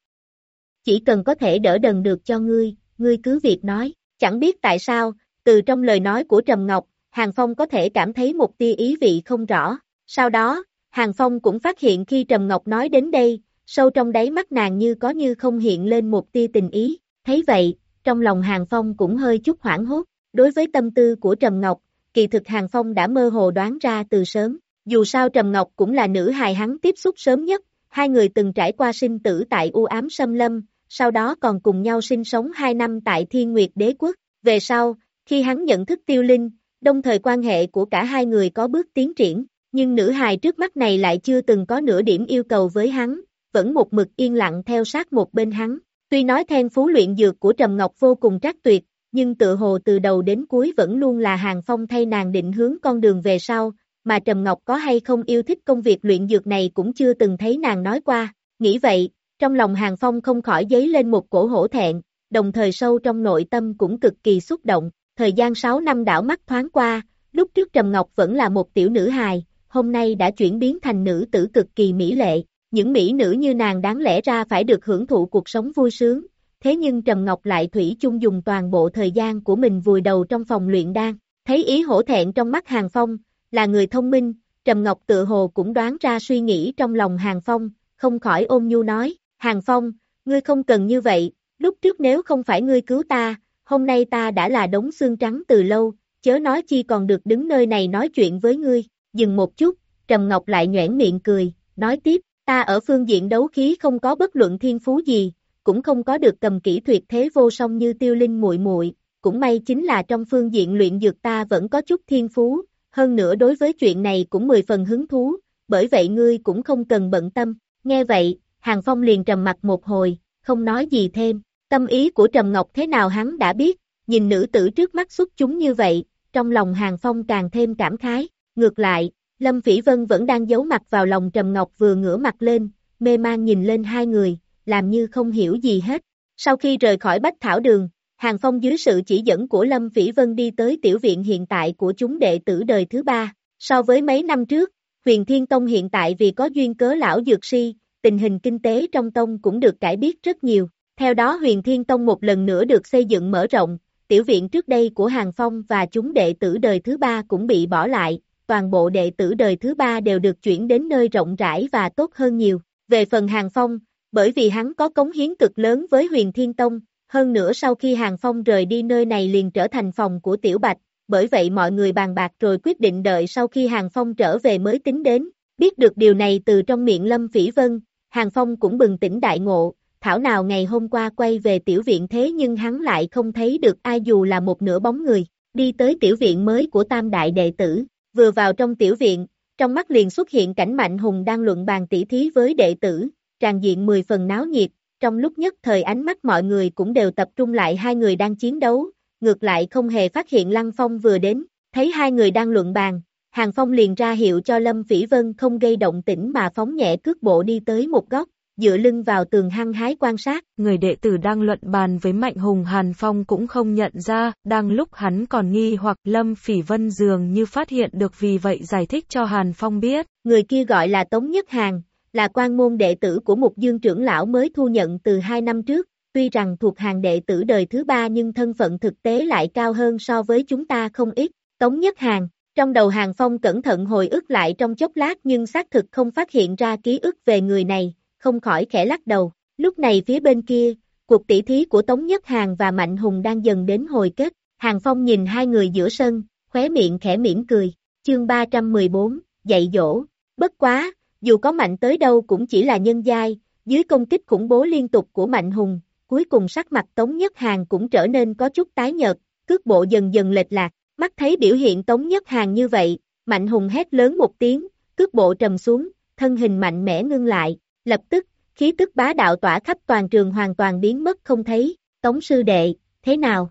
Chỉ cần có thể đỡ đần được cho ngươi, ngươi cứ việc nói, chẳng biết tại sao, từ trong lời nói của Trầm Ngọc, Hàng Phong có thể cảm thấy một tia ý vị không rõ. Sau đó, Hàng Phong cũng phát hiện khi Trầm Ngọc nói đến đây, sâu trong đáy mắt nàng như có như không hiện lên một tia tình ý. Thấy vậy, trong lòng Hàng Phong cũng hơi chút hoảng hốt. Đối với tâm tư của Trầm Ngọc, kỳ thực Hàng Phong đã mơ hồ đoán ra từ sớm. Dù sao Trầm Ngọc cũng là nữ hài hắn tiếp xúc sớm nhất, hai người từng trải qua sinh tử tại u ám xâm lâm, sau đó còn cùng nhau sinh sống hai năm tại Thiên Nguyệt Đế Quốc. Về sau, khi hắn nhận thức tiêu linh, đồng thời quan hệ của cả hai người có bước tiến triển, nhưng nữ hài trước mắt này lại chưa từng có nửa điểm yêu cầu với hắn, vẫn một mực yên lặng theo sát một bên hắn. Tuy nói then phú luyện dược của Trầm Ngọc vô cùng trác tuyệt, nhưng tự hồ từ đầu đến cuối vẫn luôn là hàng phong thay nàng định hướng con đường về sau, mà Trầm Ngọc có hay không yêu thích công việc luyện dược này cũng chưa từng thấy nàng nói qua. Nghĩ vậy, trong lòng hàng phong không khỏi dấy lên một cổ hổ thẹn, đồng thời sâu trong nội tâm cũng cực kỳ xúc động. Thời gian 6 năm đảo mắt thoáng qua, lúc trước Trầm Ngọc vẫn là một tiểu nữ hài, hôm nay đã chuyển biến thành nữ tử cực kỳ mỹ lệ. Những mỹ nữ như nàng đáng lẽ ra phải được hưởng thụ cuộc sống vui sướng, thế nhưng Trầm Ngọc lại thủy chung dùng toàn bộ thời gian của mình vùi đầu trong phòng luyện đan. Thấy ý hổ thẹn trong mắt Hàng Phong, là người thông minh, Trầm Ngọc tự hồ cũng đoán ra suy nghĩ trong lòng Hàng Phong, không khỏi ôm nhu nói, Hàng Phong, ngươi không cần như vậy, lúc trước nếu không phải ngươi cứu ta, hôm nay ta đã là đống xương trắng từ lâu, chớ nói chi còn được đứng nơi này nói chuyện với ngươi, dừng một chút, Trầm Ngọc lại nhoẻn miệng cười, nói tiếp, ta ở phương diện đấu khí không có bất luận thiên phú gì, cũng không có được cầm kỹ tuyệt thế vô song như tiêu linh muội muội, cũng may chính là trong phương diện luyện dược ta vẫn có chút thiên phú, hơn nữa đối với chuyện này cũng mười phần hứng thú, bởi vậy ngươi cũng không cần bận tâm, nghe vậy, Hàng Phong liền trầm mặt một hồi, không nói gì thêm, tâm ý của Trầm Ngọc thế nào hắn đã biết, nhìn nữ tử trước mắt xuất chúng như vậy, trong lòng Hàng Phong càng thêm cảm khái, ngược lại, Lâm Phỉ Vân vẫn đang giấu mặt vào lòng Trầm Ngọc vừa ngửa mặt lên, mê man nhìn lên hai người, làm như không hiểu gì hết. Sau khi rời khỏi Bách Thảo Đường, Hàng Phong dưới sự chỉ dẫn của Lâm Phỉ Vân đi tới tiểu viện hiện tại của chúng đệ tử đời thứ ba. So với mấy năm trước, huyền Thiên Tông hiện tại vì có duyên cớ lão dược si, tình hình kinh tế trong tông cũng được cải biết rất nhiều. Theo đó huyền Thiên Tông một lần nữa được xây dựng mở rộng, tiểu viện trước đây của Hàng Phong và chúng đệ tử đời thứ ba cũng bị bỏ lại, toàn bộ đệ tử đời thứ ba đều được chuyển đến nơi rộng rãi và tốt hơn nhiều. Về phần Hàng Phong, bởi vì hắn có cống hiến cực lớn với huyền Thiên Tông, hơn nữa sau khi Hàng Phong rời đi nơi này liền trở thành phòng của Tiểu Bạch, bởi vậy mọi người bàn bạc rồi quyết định đợi sau khi Hàng Phong trở về mới tính đến. Biết được điều này từ trong miệng Lâm Phỉ Vân, Hàng Phong cũng bừng tỉnh đại ngộ, thảo nào ngày hôm qua quay về tiểu viện thế nhưng hắn lại không thấy được ai dù là một nửa bóng người, đi tới tiểu viện mới của tam đại đệ tử, vừa vào trong tiểu viện, trong mắt liền xuất hiện cảnh Mạnh Hùng đang luận bàn tỉ thí với đệ tử, tràn diện 10 phần náo nhiệt, trong lúc nhất thời ánh mắt mọi người cũng đều tập trung lại hai người đang chiến đấu, ngược lại không hề phát hiện Lăng Phong vừa đến, thấy hai người đang luận bàn, Hàng Phong liền ra hiệu cho Lâm Phỉ Vân không gây động tĩnh mà phóng nhẹ cước bộ đi tới một góc, dựa lưng vào tường hăng hái quan sát. Người đệ tử đang luận bàn với Mạnh Hùng Hàn Phong cũng không nhận ra, đang lúc hắn còn nghi hoặc Lâm Phỉ Vân dường như phát hiện được vì vậy giải thích cho Hàn Phong biết. Người kia gọi là Tống Nhất Hàng, là quan môn đệ tử của một dương trưởng lão mới thu nhận từ hai năm trước, tuy rằng thuộc hàng đệ tử đời thứ ba nhưng thân phận thực tế lại cao hơn so với chúng ta không ít. Tống Nhất Hàng, trong đầu Hàng Phong cẩn thận hồi ức lại trong chốc lát nhưng xác thực không phát hiện ra ký ức về người này, không khỏi khẽ lắc đầu. Lúc này phía bên kia, cuộc tỷ thí của Tống Nhất Hàng và Mạnh Hùng đang dần đến hồi kết. Hàng Phong nhìn hai người giữa sân, khóe miệng khẽ mỉm cười. Chương 314, dạy dỗ. Bất quá, dù có mạnh tới đâu cũng chỉ là nhân giai, dưới công kích khủng bố liên tục của Mạnh Hùng, cuối cùng sắc mặt Tống Nhất Hàng cũng trở nên có chút tái nhợt, cước bộ dần dần lệch lạc, mắt thấy biểu hiện Tống Nhất Hàng như vậy, Mạnh Hùng hét lớn một tiếng, cước bộ trầm xuống, thân hình mạnh mẽ ngưng lại, lập tức, khí tức bá đạo tỏa khắp toàn trường hoàn toàn biến mất không thấy, Tống sư đệ, thế nào?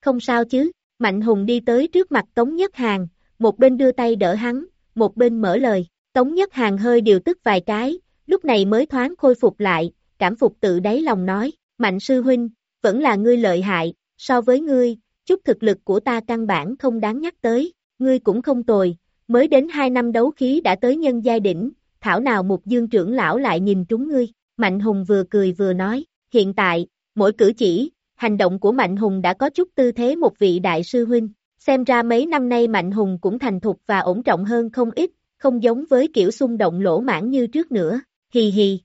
Không sao chứ, Mạnh Hùng đi tới trước mặt Tống Nhất Hàng, một bên đưa tay đỡ hắn, một bên mở lời, Tống Nhất Hàng hơi điều tức vài cái, lúc này mới thoáng khôi phục lại, cảm phục tự đáy lòng nói, Mạnh sư huynh, vẫn là ngươi lợi hại, so với ngươi, chút thực lực của ta căn bản không đáng nhắc tới, ngươi cũng không tồi, mới đến hai năm đấu khí đã tới nhân giai đỉnh, thảo nào một dương trưởng lão lại nhìn trúng ngươi, Mạnh Hùng vừa cười vừa nói, hiện tại, mỗi cử chỉ, hành động của Mạnh Hùng đã có chút tư thế một vị đại sư huynh, xem ra mấy năm nay Mạnh Hùng cũng thành thục và ổn trọng hơn không ít, không giống với kiểu xung động lỗ mãn như trước nữa, hì hì.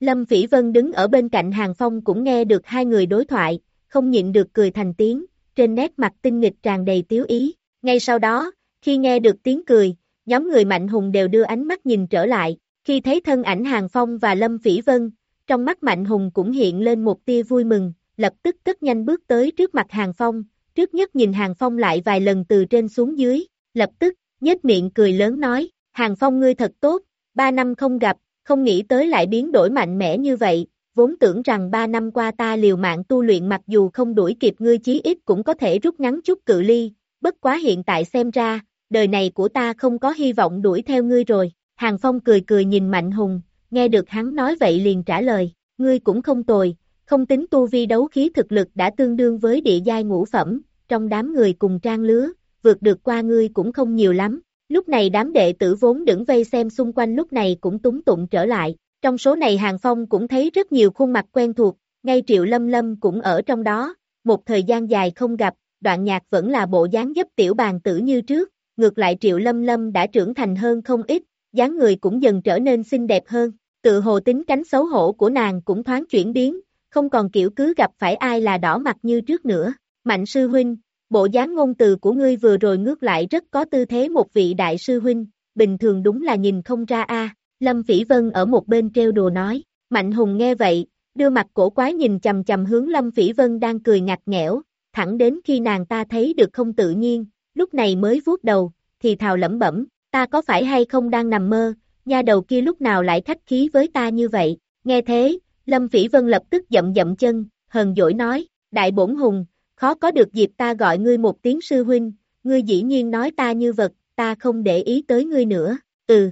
Lâm Phỉ Vân đứng ở bên cạnh Hàng Phong cũng nghe được hai người đối thoại, không nhịn được cười thành tiếng, trên nét mặt tinh nghịch tràn đầy tiếu ý. Ngay sau đó, khi nghe được tiếng cười, nhóm người Mạnh Hùng đều đưa ánh mắt nhìn trở lại, khi thấy thân ảnh Hàng Phong và Lâm Phỉ Vân, trong mắt Mạnh Hùng cũng hiện lên một tia vui mừng, lập tức cất nhanh bước tới trước mặt Hàng Phong, trước nhất nhìn Hàng Phong lại vài lần từ trên xuống dưới, lập tức, nhếch miệng cười lớn nói, Hàng Phong ngươi thật tốt, ba năm không gặp, không nghĩ tới lại biến đổi mạnh mẽ như vậy, vốn tưởng rằng ba năm qua ta liều mạng tu luyện mặc dù không đuổi kịp ngươi chí ít cũng có thể rút ngắn chút cự ly, bất quá hiện tại xem ra, đời này của ta không có hy vọng đuổi theo ngươi rồi. Hàng Phong cười cười nhìn Mạnh Hùng, nghe được hắn nói vậy liền trả lời, ngươi cũng không tồi, không tính tu vi đấu khí thực lực đã tương đương với địa giai ngũ phẩm, trong đám người cùng trang lứa, vượt được qua ngươi cũng không nhiều lắm. Lúc này đám đệ tử vốn đứng vây xem xung quanh lúc này cũng túng tụng trở lại. Trong số này Hàng Phong cũng thấy rất nhiều khuôn mặt quen thuộc, ngay Triệu Lâm Lâm cũng ở trong đó. Một thời gian dài không gặp, đoạn nhạc vẫn là bộ dáng giúp tiểu bàn tử như trước. Ngược lại Triệu Lâm Lâm đã trưởng thành hơn không ít, dáng người cũng dần trở nên xinh đẹp hơn. Tự hồ tính cánh xấu hổ của nàng cũng thoáng chuyển biến, không còn kiểu cứ gặp phải ai là đỏ mặt như trước nữa. Mạnh sư huynh, Bộ dáng ngôn từ của ngươi vừa rồi ngước lại rất có tư thế một vị đại sư huynh, bình thường đúng là nhìn không ra a. Lâm Phỉ Vân ở một bên treo đùa nói, Mạnh Hùng nghe vậy, đưa mặt cổ quái nhìn chầm chầm hướng Lâm Phỉ Vân đang cười ngặt nghẽo, thẳng đến khi nàng ta thấy được không tự nhiên, lúc này mới vuốt đầu, thì thào lẩm bẩm, ta có phải hay không đang nằm mơ, nha đầu kia lúc nào lại khách khí với ta như vậy, nghe thế, Lâm Phỉ Vân lập tức dậm dậm chân, hờn dỗi nói, đại bổn hùng, khó có được dịp ta gọi ngươi một tiếng sư huynh, ngươi dĩ nhiên nói ta như vật, ta không để ý tới ngươi nữa, ừ.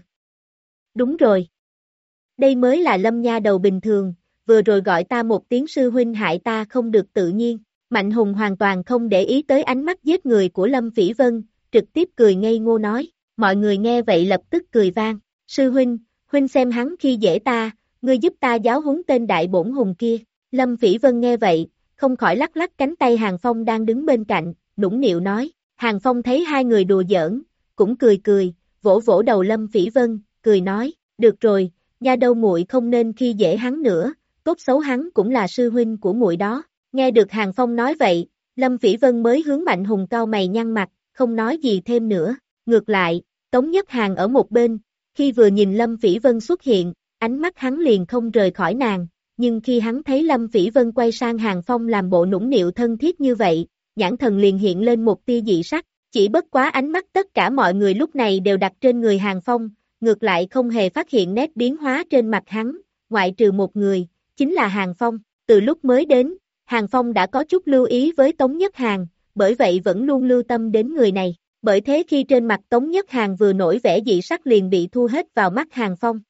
Đúng rồi. Đây mới là lâm nha đầu bình thường, vừa rồi gọi ta một tiếng sư huynh hại ta không được tự nhiên. Mạnh Hùng hoàn toàn không để ý tới ánh mắt giết người của Lâm Phỉ Vân, trực tiếp cười ngây ngô nói, mọi người nghe vậy lập tức cười vang, sư huynh, huynh xem hắn khi dễ ta, ngươi giúp ta giáo huấn tên đại bổn hùng kia, Lâm Phỉ Vân nghe vậy, không khỏi lắc lắc cánh tay Hàng Phong đang đứng bên cạnh, nũng nịu nói, Hàng Phong thấy hai người đùa giỡn, cũng cười cười, vỗ vỗ đầu Lâm Phỉ Vân, cười nói, được rồi, nha đâu muội không nên khi dễ hắn nữa, tốt xấu hắn cũng là sư huynh của muội đó. Nghe được Hàng Phong nói vậy, Lâm Phỉ Vân mới hướng Mạnh Hùng cao mày nhăn mặt, không nói gì thêm nữa. Ngược lại, Tống Nhất Hàng ở một bên, khi vừa nhìn Lâm Phỉ Vân xuất hiện, ánh mắt hắn liền không rời khỏi nàng, nhưng khi hắn thấy Lâm Phỉ Vân quay sang Hàng Phong làm bộ nũng nịu thân thiết như vậy, nhãn thần liền hiện lên một tia dị sắc, chỉ bất quá ánh mắt tất cả mọi người lúc này đều đặt trên người Hàng Phong, ngược lại không hề phát hiện nét biến hóa trên mặt hắn, ngoại trừ một người, chính là Hàng Phong, từ lúc mới đến, Hàng Phong đã có chút lưu ý với Tống Nhất Hàng, bởi vậy vẫn luôn lưu tâm đến người này, bởi thế khi trên mặt Tống Nhất Hàng vừa nổi vẻ dị sắc liền bị thu hết vào mắt Hàng Phong.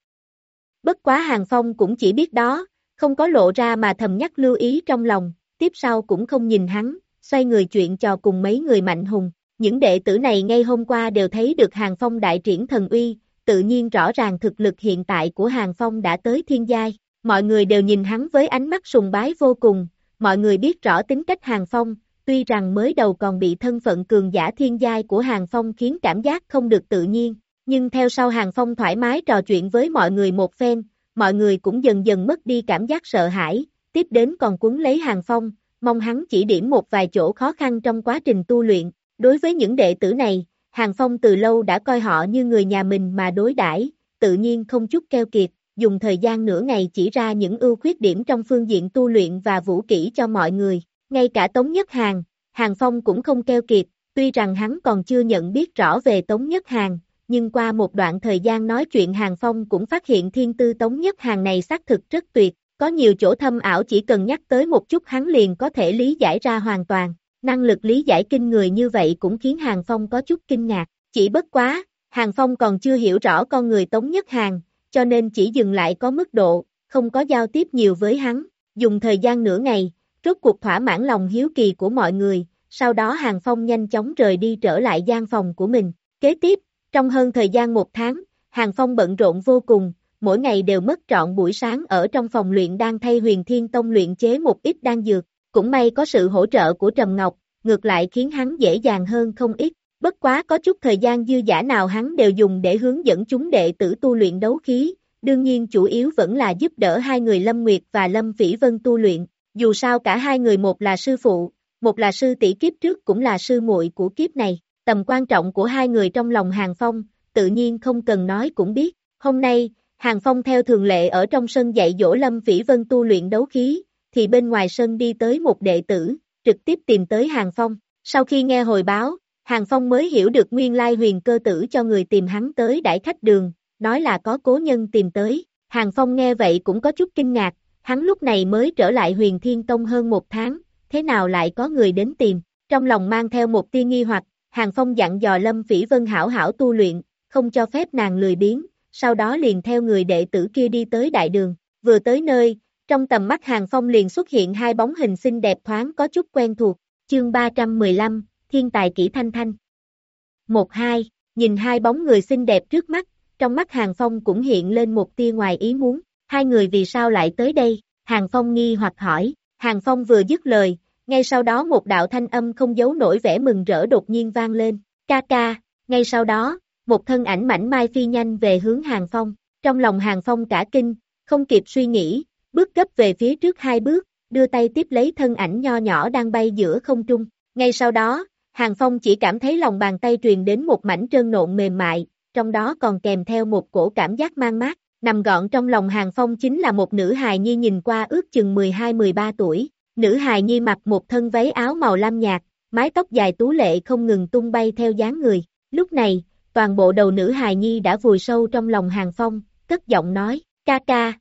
Bất quá Hàng Phong cũng chỉ biết đó, không có lộ ra mà thầm nhắc lưu ý trong lòng, tiếp sau cũng không nhìn hắn, xoay người chuyện trò cùng mấy người mạnh hùng. Những đệ tử này ngay hôm qua đều thấy được Hàng Phong đại triển thần uy, tự nhiên rõ ràng thực lực hiện tại của Hàng Phong đã tới thiên giai. Mọi người đều nhìn hắn với ánh mắt sùng bái vô cùng, mọi người biết rõ tính cách Hàng Phong, tuy rằng mới đầu còn bị thân phận cường giả thiên giai của Hàng Phong khiến cảm giác không được tự nhiên, nhưng theo sau Hàng Phong thoải mái trò chuyện với mọi người một phen, mọi người cũng dần dần mất đi cảm giác sợ hãi, tiếp đến còn cuốn lấy Hàng Phong, mong hắn chỉ điểm một vài chỗ khó khăn trong quá trình tu luyện. Đối với những đệ tử này, Hàng Phong từ lâu đã coi họ như người nhà mình mà đối đãi, tự nhiên không chút keo kiệt, dùng thời gian nửa ngày chỉ ra những ưu khuyết điểm trong phương diện tu luyện và vũ kỹ cho mọi người. Ngay cả Tống Nhất Hàng, Hàng Phong cũng không keo kiệt, tuy rằng hắn còn chưa nhận biết rõ về Tống Nhất Hàng, nhưng qua một đoạn thời gian nói chuyện Hàng Phong cũng phát hiện thiên tư Tống Nhất Hàng này xác thực rất tuyệt, có nhiều chỗ thâm ảo chỉ cần nhắc tới một chút hắn liền có thể lý giải ra hoàn toàn. Năng lực lý giải kinh người như vậy cũng khiến Hàng Phong có chút kinh ngạc, chỉ bất quá, Hàng Phong còn chưa hiểu rõ con người Tống Nhất Hàng, cho nên chỉ dừng lại có mức độ, không có giao tiếp nhiều với hắn, dùng thời gian nửa ngày, rốt cuộc thỏa mãn lòng hiếu kỳ của mọi người, sau đó Hàng Phong nhanh chóng rời đi trở lại gian phòng của mình. Kế tiếp, trong hơn thời gian một tháng, Hàng Phong bận rộn vô cùng, mỗi ngày đều mất trọn buổi sáng ở trong phòng luyện đang thay huyền thiên tông luyện chế một ít đan dược, cũng may có sự hỗ trợ của Trầm Ngọc, ngược lại khiến hắn dễ dàng hơn không ít. Bất quá có chút thời gian dư giả nào hắn đều dùng để hướng dẫn chúng đệ tử tu luyện đấu khí, đương nhiên chủ yếu vẫn là giúp đỡ hai người Lâm Nguyệt và Lâm Vĩ Vân tu luyện, dù sao cả hai người một là sư phụ, một là sư tỷ kiếp trước cũng là sư muội của kiếp này, tầm quan trọng của hai người trong lòng Hàng Phong, tự nhiên không cần nói cũng biết, hôm nay, Hàng Phong theo thường lệ ở trong sân dạy dỗ Lâm Vĩ Vân tu luyện đấu khí, thì bên ngoài sân đi tới một đệ tử, trực tiếp tìm tới Hàng Phong, sau khi nghe hồi báo, Hàng Phong mới hiểu được nguyên lai huyền cơ tử cho người tìm hắn tới đãi khách đường, nói là có cố nhân tìm tới. Hàng Phong nghe vậy cũng có chút kinh ngạc, hắn lúc này mới trở lại huyền thiên tông hơn một tháng, thế nào lại có người đến tìm, trong lòng mang theo một tia nghi hoặc, Hàng Phong dặn dò Lâm Phỉ Vân hảo hảo tu luyện, không cho phép nàng lười biếng, sau đó liền theo người đệ tử kia đi tới đại đường, vừa tới nơi, trong tầm mắt Hàng Phong liền xuất hiện hai bóng hình xinh đẹp thoáng có chút quen thuộc, chương 315, Thiên tài kỹ thanh thanh. Một hai, nhìn hai bóng người xinh đẹp trước mắt, trong mắt Hàng Phong cũng hiện lên một tia ngoài ý muốn, hai người vì sao lại tới đây, Hàng Phong nghi hoặc hỏi, Hàng Phong vừa dứt lời, ngay sau đó một đạo thanh âm không giấu nổi vẻ mừng rỡ đột nhiên vang lên, ca ca, ngay sau đó, một thân ảnh mảnh mai phi nhanh về hướng Hàng Phong, trong lòng Hàng Phong cả kinh, không kịp suy nghĩ, bước gấp về phía trước hai bước, đưa tay tiếp lấy thân ảnh nho nhỏ đang bay giữa không trung, ngay sau đó, Hàng Phong chỉ cảm thấy lòng bàn tay truyền đến một mảnh trơn nộn mềm mại, trong đó còn kèm theo một cổ cảm giác mang mát, nằm gọn trong lòng Hàng Phong chính là một nữ hài nhi nhìn qua ước chừng 12-13 tuổi, nữ hài nhi mặc một thân váy áo màu lam nhạt, mái tóc dài tú lệ không ngừng tung bay theo dáng người, lúc này, toàn bộ đầu nữ hài nhi đã vùi sâu trong lòng Hàng Phong, cất giọng nói, ca ca.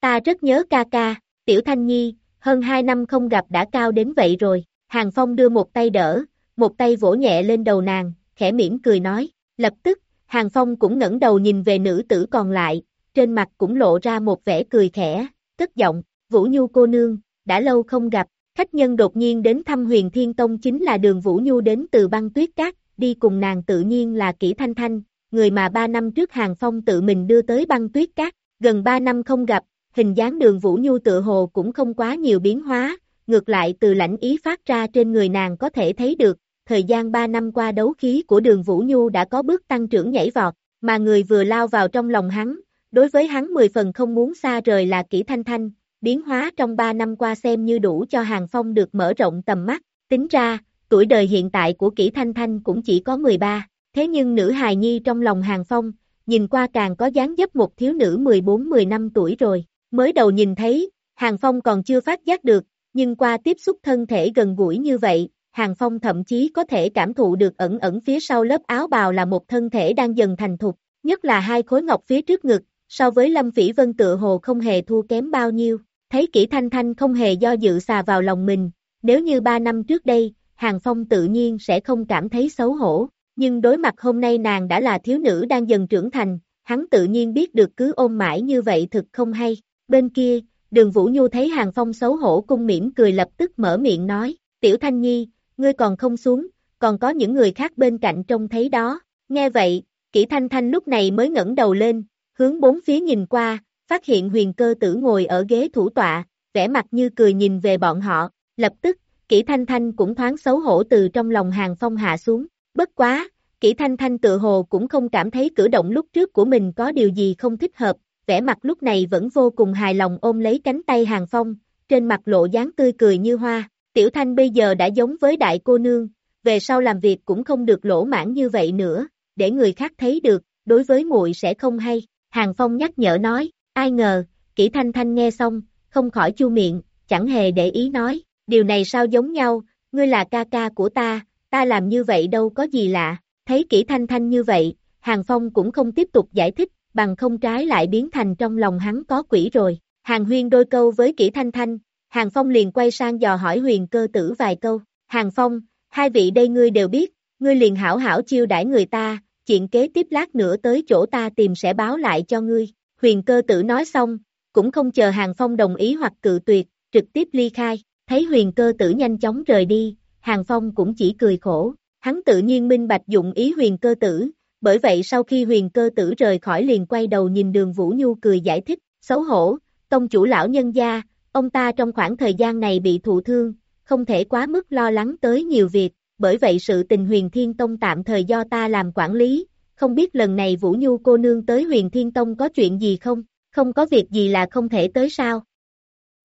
Ta rất nhớ ca ca, tiểu thanh nhi, hơn hai năm không gặp đã cao đến vậy rồi, Hàng Phong đưa một tay đỡ, một tay vỗ nhẹ lên đầu nàng, khẽ mỉm cười nói, lập tức, Hàng Phong cũng ngẩng đầu nhìn về nữ tử còn lại, trên mặt cũng lộ ra một vẻ cười khẽ, cất giọng, Vũ Nhu cô nương, đã lâu không gặp, khách nhân đột nhiên đến thăm huyền thiên tông chính là đường Vũ Nhu đến từ băng tuyết cát, đi cùng nàng tự nhiên là kỹ thanh thanh, người mà ba năm trước hàng phong tự mình đưa tới băng tuyết cát, gần ba năm không gặp, hình dáng đường Vũ Nhu tự hồ cũng không quá nhiều biến hóa, ngược lại từ lãnh ý phát ra trên người nàng có thể thấy được, thời gian ba năm qua đấu khí của đường Vũ Nhu đã có bước tăng trưởng nhảy vọt, mà người vừa lao vào trong lòng hắn, đối với hắn mười phần không muốn xa rời là kỹ thanh thanh, biến hóa trong ba năm qua xem như đủ cho hàng phong được mở rộng tầm mắt, tính ra, tuổi đời hiện tại của kỹ thanh thanh cũng chỉ có 13, thế nhưng nữ hài nhi trong lòng hàng phong, nhìn qua càng có dáng dấp một thiếu nữ 14-10 năm tuổi rồi, mới đầu nhìn thấy, hàng phong còn chưa phát giác được, nhưng qua tiếp xúc thân thể gần gũi như vậy, Hàng Phong thậm chí có thể cảm thụ được ẩn ẩn phía sau lớp áo bào là một thân thể đang dần thành thục, nhất là hai khối ngọc phía trước ngực, so với Lâm Phỉ Vân tự hồ không hề thua kém bao nhiêu, thấy kỹ thanh thanh không hề do dự xà vào lòng mình, nếu như ba năm trước đây, Hàng Phong tự nhiên sẽ không cảm thấy xấu hổ, nhưng đối mặt hôm nay nàng đã là thiếu nữ đang dần trưởng thành, hắn tự nhiên biết được cứ ôm mãi như vậy thực không hay, bên kia, đường Vũ Nhu thấy Hàng Phong xấu hổ cung mỉm cười lập tức mở miệng nói, Tiểu Thanh Nhi, ngươi còn không xuống, còn có những người khác bên cạnh trông thấy đó, nghe vậy, kỹ Thanh Thanh lúc này mới ngẩng đầu lên, hướng bốn phía nhìn qua, phát hiện huyền cơ tử ngồi ở ghế thủ tọa, vẻ mặt như cười nhìn về bọn họ, lập tức, kỹ Thanh Thanh cũng thoáng xấu hổ từ trong lòng hàng phong hạ xuống, bất quá, kỹ Thanh Thanh tự hồ cũng không cảm thấy cử động lúc trước của mình có điều gì không thích hợp, vẻ mặt lúc này vẫn vô cùng hài lòng ôm lấy cánh tay hàng phong, trên mặt lộ dáng tươi cười như hoa, Tiểu Thanh bây giờ đã giống với đại cô nương, về sau làm việc cũng không được lỗ mãn như vậy nữa, để người khác thấy được, đối với muội sẽ không hay. Hàng Phong nhắc nhở nói, ai ngờ, Kỷ Thanh Thanh nghe xong, không khỏi chu miệng, chẳng hề để ý nói, điều này sao giống nhau, ngươi là ca ca của ta, ta làm như vậy đâu có gì lạ, thấy Kỷ Thanh Thanh như vậy, Hàng Phong cũng không tiếp tục giải thích, bằng không trái lại biến thành trong lòng hắn có quỷ rồi. Hàng Huyên đôi câu với Kỷ Thanh Thanh, Hàng Phong liền quay sang dò hỏi huyền cơ tử vài câu. Hàng Phong, hai vị đây ngươi đều biết, ngươi liền hảo hảo chiêu đãi người ta, chuyện kế tiếp lát nữa tới chỗ ta tìm sẽ báo lại cho ngươi. Huyền cơ tử nói xong, cũng không chờ Hàng Phong đồng ý hoặc cự tuyệt, trực tiếp ly khai. Thấy huyền cơ tử nhanh chóng rời đi, Hàng Phong cũng chỉ cười khổ. Hắn tự nhiên minh bạch dụng ý huyền cơ tử, bởi vậy sau khi huyền cơ tử rời khỏi liền quay đầu nhìn đường Vũ Nhu cười giải thích, xấu hổ, tông chủ lão nhân gia, Ông ta trong khoảng thời gian này bị thụ thương, không thể quá mức lo lắng tới nhiều việc, bởi vậy sự tình huyền thiên tông tạm thời do ta làm quản lý, không biết lần này Vũ Nhu cô nương tới huyền thiên tông có chuyện gì không, không có việc gì là không thể tới sao?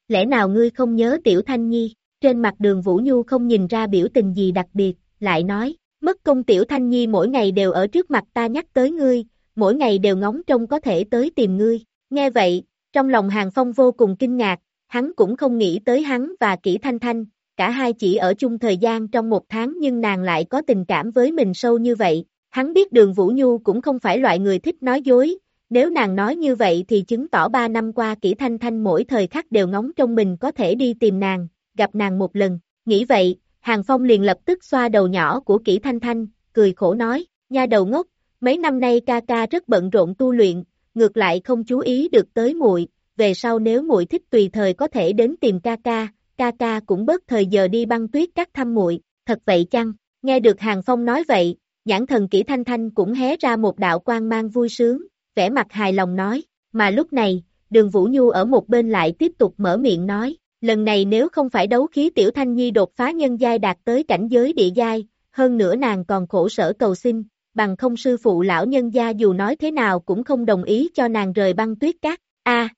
Lẽ nào ngươi không nhớ tiểu thanh nhi, trên mặt đường Vũ Nhu không nhìn ra biểu tình gì đặc biệt, lại nói, mất công tiểu thanh nhi mỗi ngày đều ở trước mặt ta nhắc tới ngươi, mỗi ngày đều ngóng trông có thể tới tìm ngươi, nghe vậy, trong lòng hàng phong vô cùng kinh ngạc, hắn cũng không nghĩ tới hắn và Kỷ Thanh Thanh, cả hai chỉ ở chung thời gian trong một tháng nhưng nàng lại có tình cảm với mình sâu như vậy. Hắn biết đường Vũ Nhu cũng không phải loại người thích nói dối, nếu nàng nói như vậy thì chứng tỏ ba năm qua Kỷ Thanh Thanh mỗi thời khắc đều ngóng trong mình có thể đi tìm nàng, gặp nàng một lần. Nghĩ vậy, Hàng Phong liền lập tức xoa đầu nhỏ của Kỷ Thanh Thanh, cười khổ nói, nha đầu ngốc, mấy năm nay ca ca rất bận rộn tu luyện, ngược lại không chú ý được tới muội, về sau nếu muội thích tùy thời có thể đến tìm ca ca, ca ca cũng bớt thời giờ đi băng tuyết các thăm muội, thật vậy chăng? Nghe được Hàng Phong nói vậy, nhãn thần kỹ thanh thanh cũng hé ra một đạo quang mang vui sướng, vẻ mặt hài lòng nói, mà lúc này, đường Vũ Nhu ở một bên lại tiếp tục mở miệng nói, lần này nếu không phải đấu khí tiểu thanh nhi đột phá nhân giai đạt tới cảnh giới địa giai, hơn nữa nàng còn khổ sở cầu xin, bằng không sư phụ lão nhân gia dù nói thế nào cũng không đồng ý cho nàng rời băng tuyết cát, a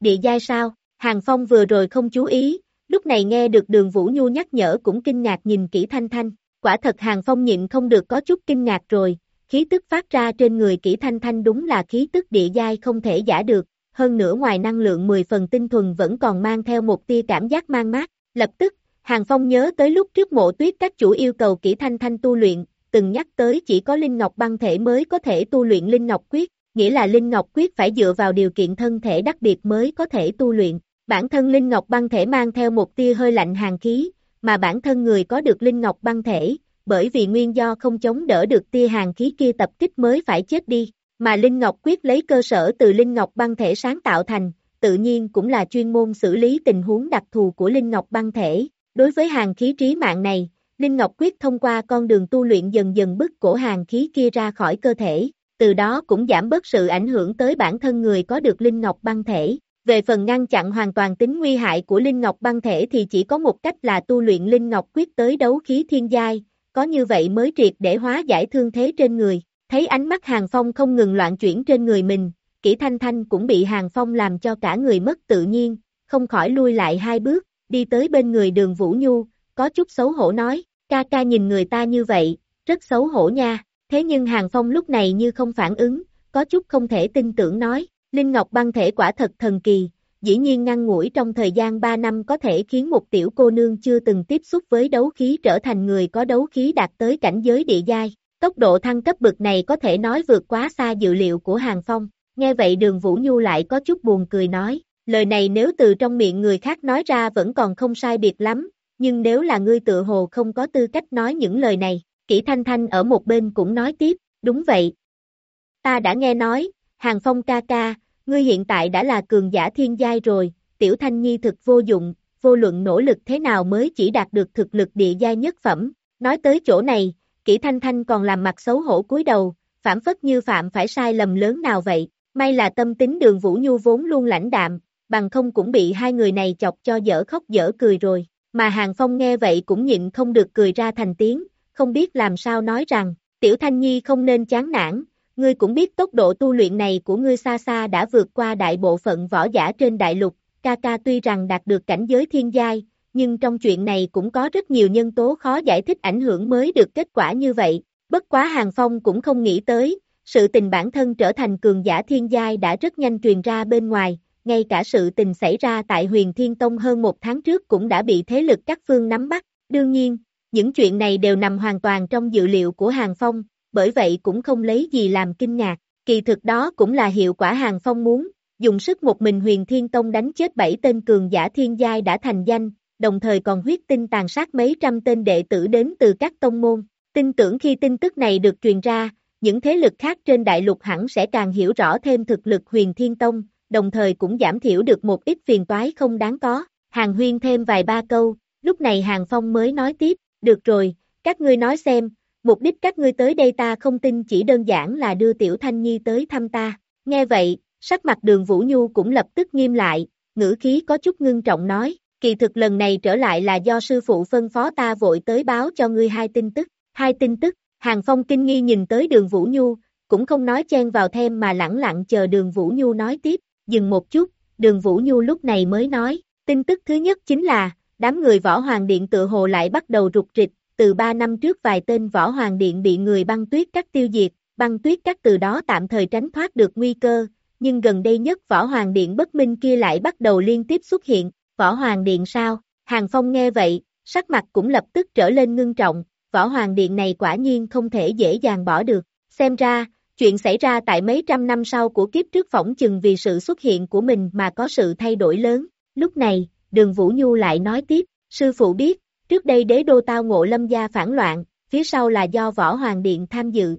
Địa giai sao? Hàng Phong vừa rồi không chú ý, lúc này nghe được đường Vũ Nhu nhắc nhở cũng kinh ngạc nhìn kỹ Thanh Thanh. Quả thật Hàng Phong nhịn không được có chút kinh ngạc rồi, khí tức phát ra trên người kỹ Thanh Thanh đúng là khí tức địa giai không thể giả được, hơn nữa ngoài năng lượng 10 phần tinh thuần vẫn còn mang theo một tia cảm giác mang mát. Lập tức, Hàng Phong nhớ tới lúc trước mộ tuyết các chủ yêu cầu kỹ Thanh Thanh tu luyện, từng nhắc tới chỉ có Linh Ngọc băng thể mới có thể tu luyện Linh Ngọc quyết, nghĩa là Linh Ngọc Quyết phải dựa vào điều kiện thân thể đặc biệt mới có thể tu luyện. Bản thân Linh Ngọc băng thể mang theo một tia hơi lạnh hàng khí, mà bản thân người có được Linh Ngọc băng thể, bởi vì nguyên do không chống đỡ được tia hàng khí kia tập kích mới phải chết đi, mà Linh Ngọc Quyết lấy cơ sở từ Linh Ngọc băng thể sáng tạo thành, tự nhiên cũng là chuyên môn xử lý tình huống đặc thù của Linh Ngọc băng thể. Đối với hàng khí trí mạng này, Linh Ngọc quyết thông qua con đường tu luyện dần dần bức cổ hàng khí kia ra khỏi cơ thể, từ đó cũng giảm bớt sự ảnh hưởng tới bản thân người có được Linh Ngọc băng thể. Về phần ngăn chặn hoàn toàn tính nguy hại của Linh Ngọc băng thể thì chỉ có một cách là tu luyện Linh Ngọc quyết tới đấu khí thiên giai, có như vậy mới triệt để hóa giải thương thế trên người. Thấy ánh mắt Hàng Phong không ngừng loạn chuyển trên người mình, Kỷ Thanh Thanh cũng bị Hàng Phong làm cho cả người mất tự nhiên, không khỏi lui lại hai bước, đi tới bên người đường Vũ Nhu, có chút xấu hổ nói, ca ca nhìn người ta như vậy, rất xấu hổ nha, thế nhưng Hàng Phong lúc này như không phản ứng, có chút không thể tin tưởng nói, Linh Ngọc băng thể quả thật thần kỳ, dĩ nhiên ngăn ngủi trong thời gian 3 năm có thể khiến một tiểu cô nương chưa từng tiếp xúc với đấu khí trở thành người có đấu khí đạt tới cảnh giới địa giai. Tốc độ thăng cấp bực này có thể nói vượt quá xa dự liệu của Hàng Phong. Nghe vậy đường Vũ Nhu lại có chút buồn cười nói, lời này nếu từ trong miệng người khác nói ra vẫn còn không sai biệt lắm, nhưng nếu là ngươi tự hồ không có tư cách nói những lời này, Kỷ thanh thanh ở một bên cũng nói tiếp, đúng vậy. Ta đã nghe nói, Hàng Phong ca ca, ngươi hiện tại đã là cường giả thiên giai rồi, tiểu thanh nhi thực vô dụng, vô luận nỗ lực thế nào mới chỉ đạt được thực lực địa giai nhất phẩm. Nói tới chỗ này, Kỷ thanh thanh còn làm mặt xấu hổ cúi đầu, phản phất như phạm phải sai lầm lớn nào vậy. May là tâm tính đường Vũ Nhu vốn luôn lãnh đạm, bằng không cũng bị hai người này chọc cho dở khóc dở cười rồi. Mà Hàng Phong nghe vậy cũng nhịn không được cười ra thành tiếng, không biết làm sao nói rằng, Tiểu Thanh Nhi không nên chán nản, ngươi cũng biết tốc độ tu luyện này của ngươi xa xa đã vượt qua đại bộ phận võ giả trên đại lục, ca ca tuy rằng đạt được cảnh giới thiên giai, nhưng trong chuyện này cũng có rất nhiều nhân tố khó giải thích ảnh hưởng mới được kết quả như vậy, bất quá Hàng Phong cũng không nghĩ tới, sự tình bản thân trở thành cường giả thiên giai đã rất nhanh truyền ra bên ngoài, ngay cả sự tình xảy ra tại huyền Thiên Tông hơn một tháng trước cũng đã bị thế lực các phương nắm bắt. Đương nhiên, những chuyện này đều nằm hoàn toàn trong dự liệu của Hàng Phong, bởi vậy cũng không lấy gì làm kinh ngạc. Kỳ thực đó cũng là hiệu quả Hàng Phong muốn, dùng sức một mình huyền Thiên Tông đánh chết bảy tên cường giả thiên giai đã thành danh, đồng thời còn huyết tinh tàn sát mấy trăm tên đệ tử đến từ các tông môn. Tin tưởng khi tin tức này được truyền ra, những thế lực khác trên đại lục hẳn sẽ càng hiểu rõ thêm thực lực huyền Thiên Tông, đồng thời cũng giảm thiểu được một ít phiền toái không đáng có. Hàng huyên thêm vài ba câu, lúc này Hàng Phong mới nói tiếp, được rồi, các ngươi nói xem, mục đích các ngươi tới đây ta không tin chỉ đơn giản là đưa Tiểu Thanh Nhi tới thăm ta. Nghe vậy, sắc mặt đường Vũ Nhu cũng lập tức nghiêm lại, ngữ khí có chút ngưng trọng nói, kỳ thực lần này trở lại là do sư phụ phân phó ta vội tới báo cho ngươi hai tin tức. Hai tin tức, Hàng Phong kinh nghi nhìn tới đường Vũ Nhu, cũng không nói chen vào thêm mà lẳng lặng chờ đường Vũ Nhu nói tiếp, dừng một chút, đường Vũ Nhu lúc này mới nói, tin tức thứ nhất chính là, đám người võ hoàng điện tự hồ lại bắt đầu rụt rịch, từ ba năm trước vài tên võ hoàng điện bị người băng tuyết cắt tiêu diệt, băng tuyết cắt từ đó tạm thời tránh thoát được nguy cơ, nhưng gần đây nhất võ hoàng điện bất minh kia lại bắt đầu liên tiếp xuất hiện, võ hoàng điện sao, Hàng Phong nghe vậy, sắc mặt cũng lập tức trở lên ngưng trọng, võ hoàng điện này quả nhiên không thể dễ dàng bỏ được, xem ra, chuyện xảy ra tại mấy trăm năm sau của kiếp trước phỏng chừng vì sự xuất hiện của mình mà có sự thay đổi lớn, lúc này, đường Vũ Nhu lại nói tiếp, sư phụ biết, trước đây đế đô tao ngộ lâm gia phản loạn, phía sau là do võ hoàng điện tham dự.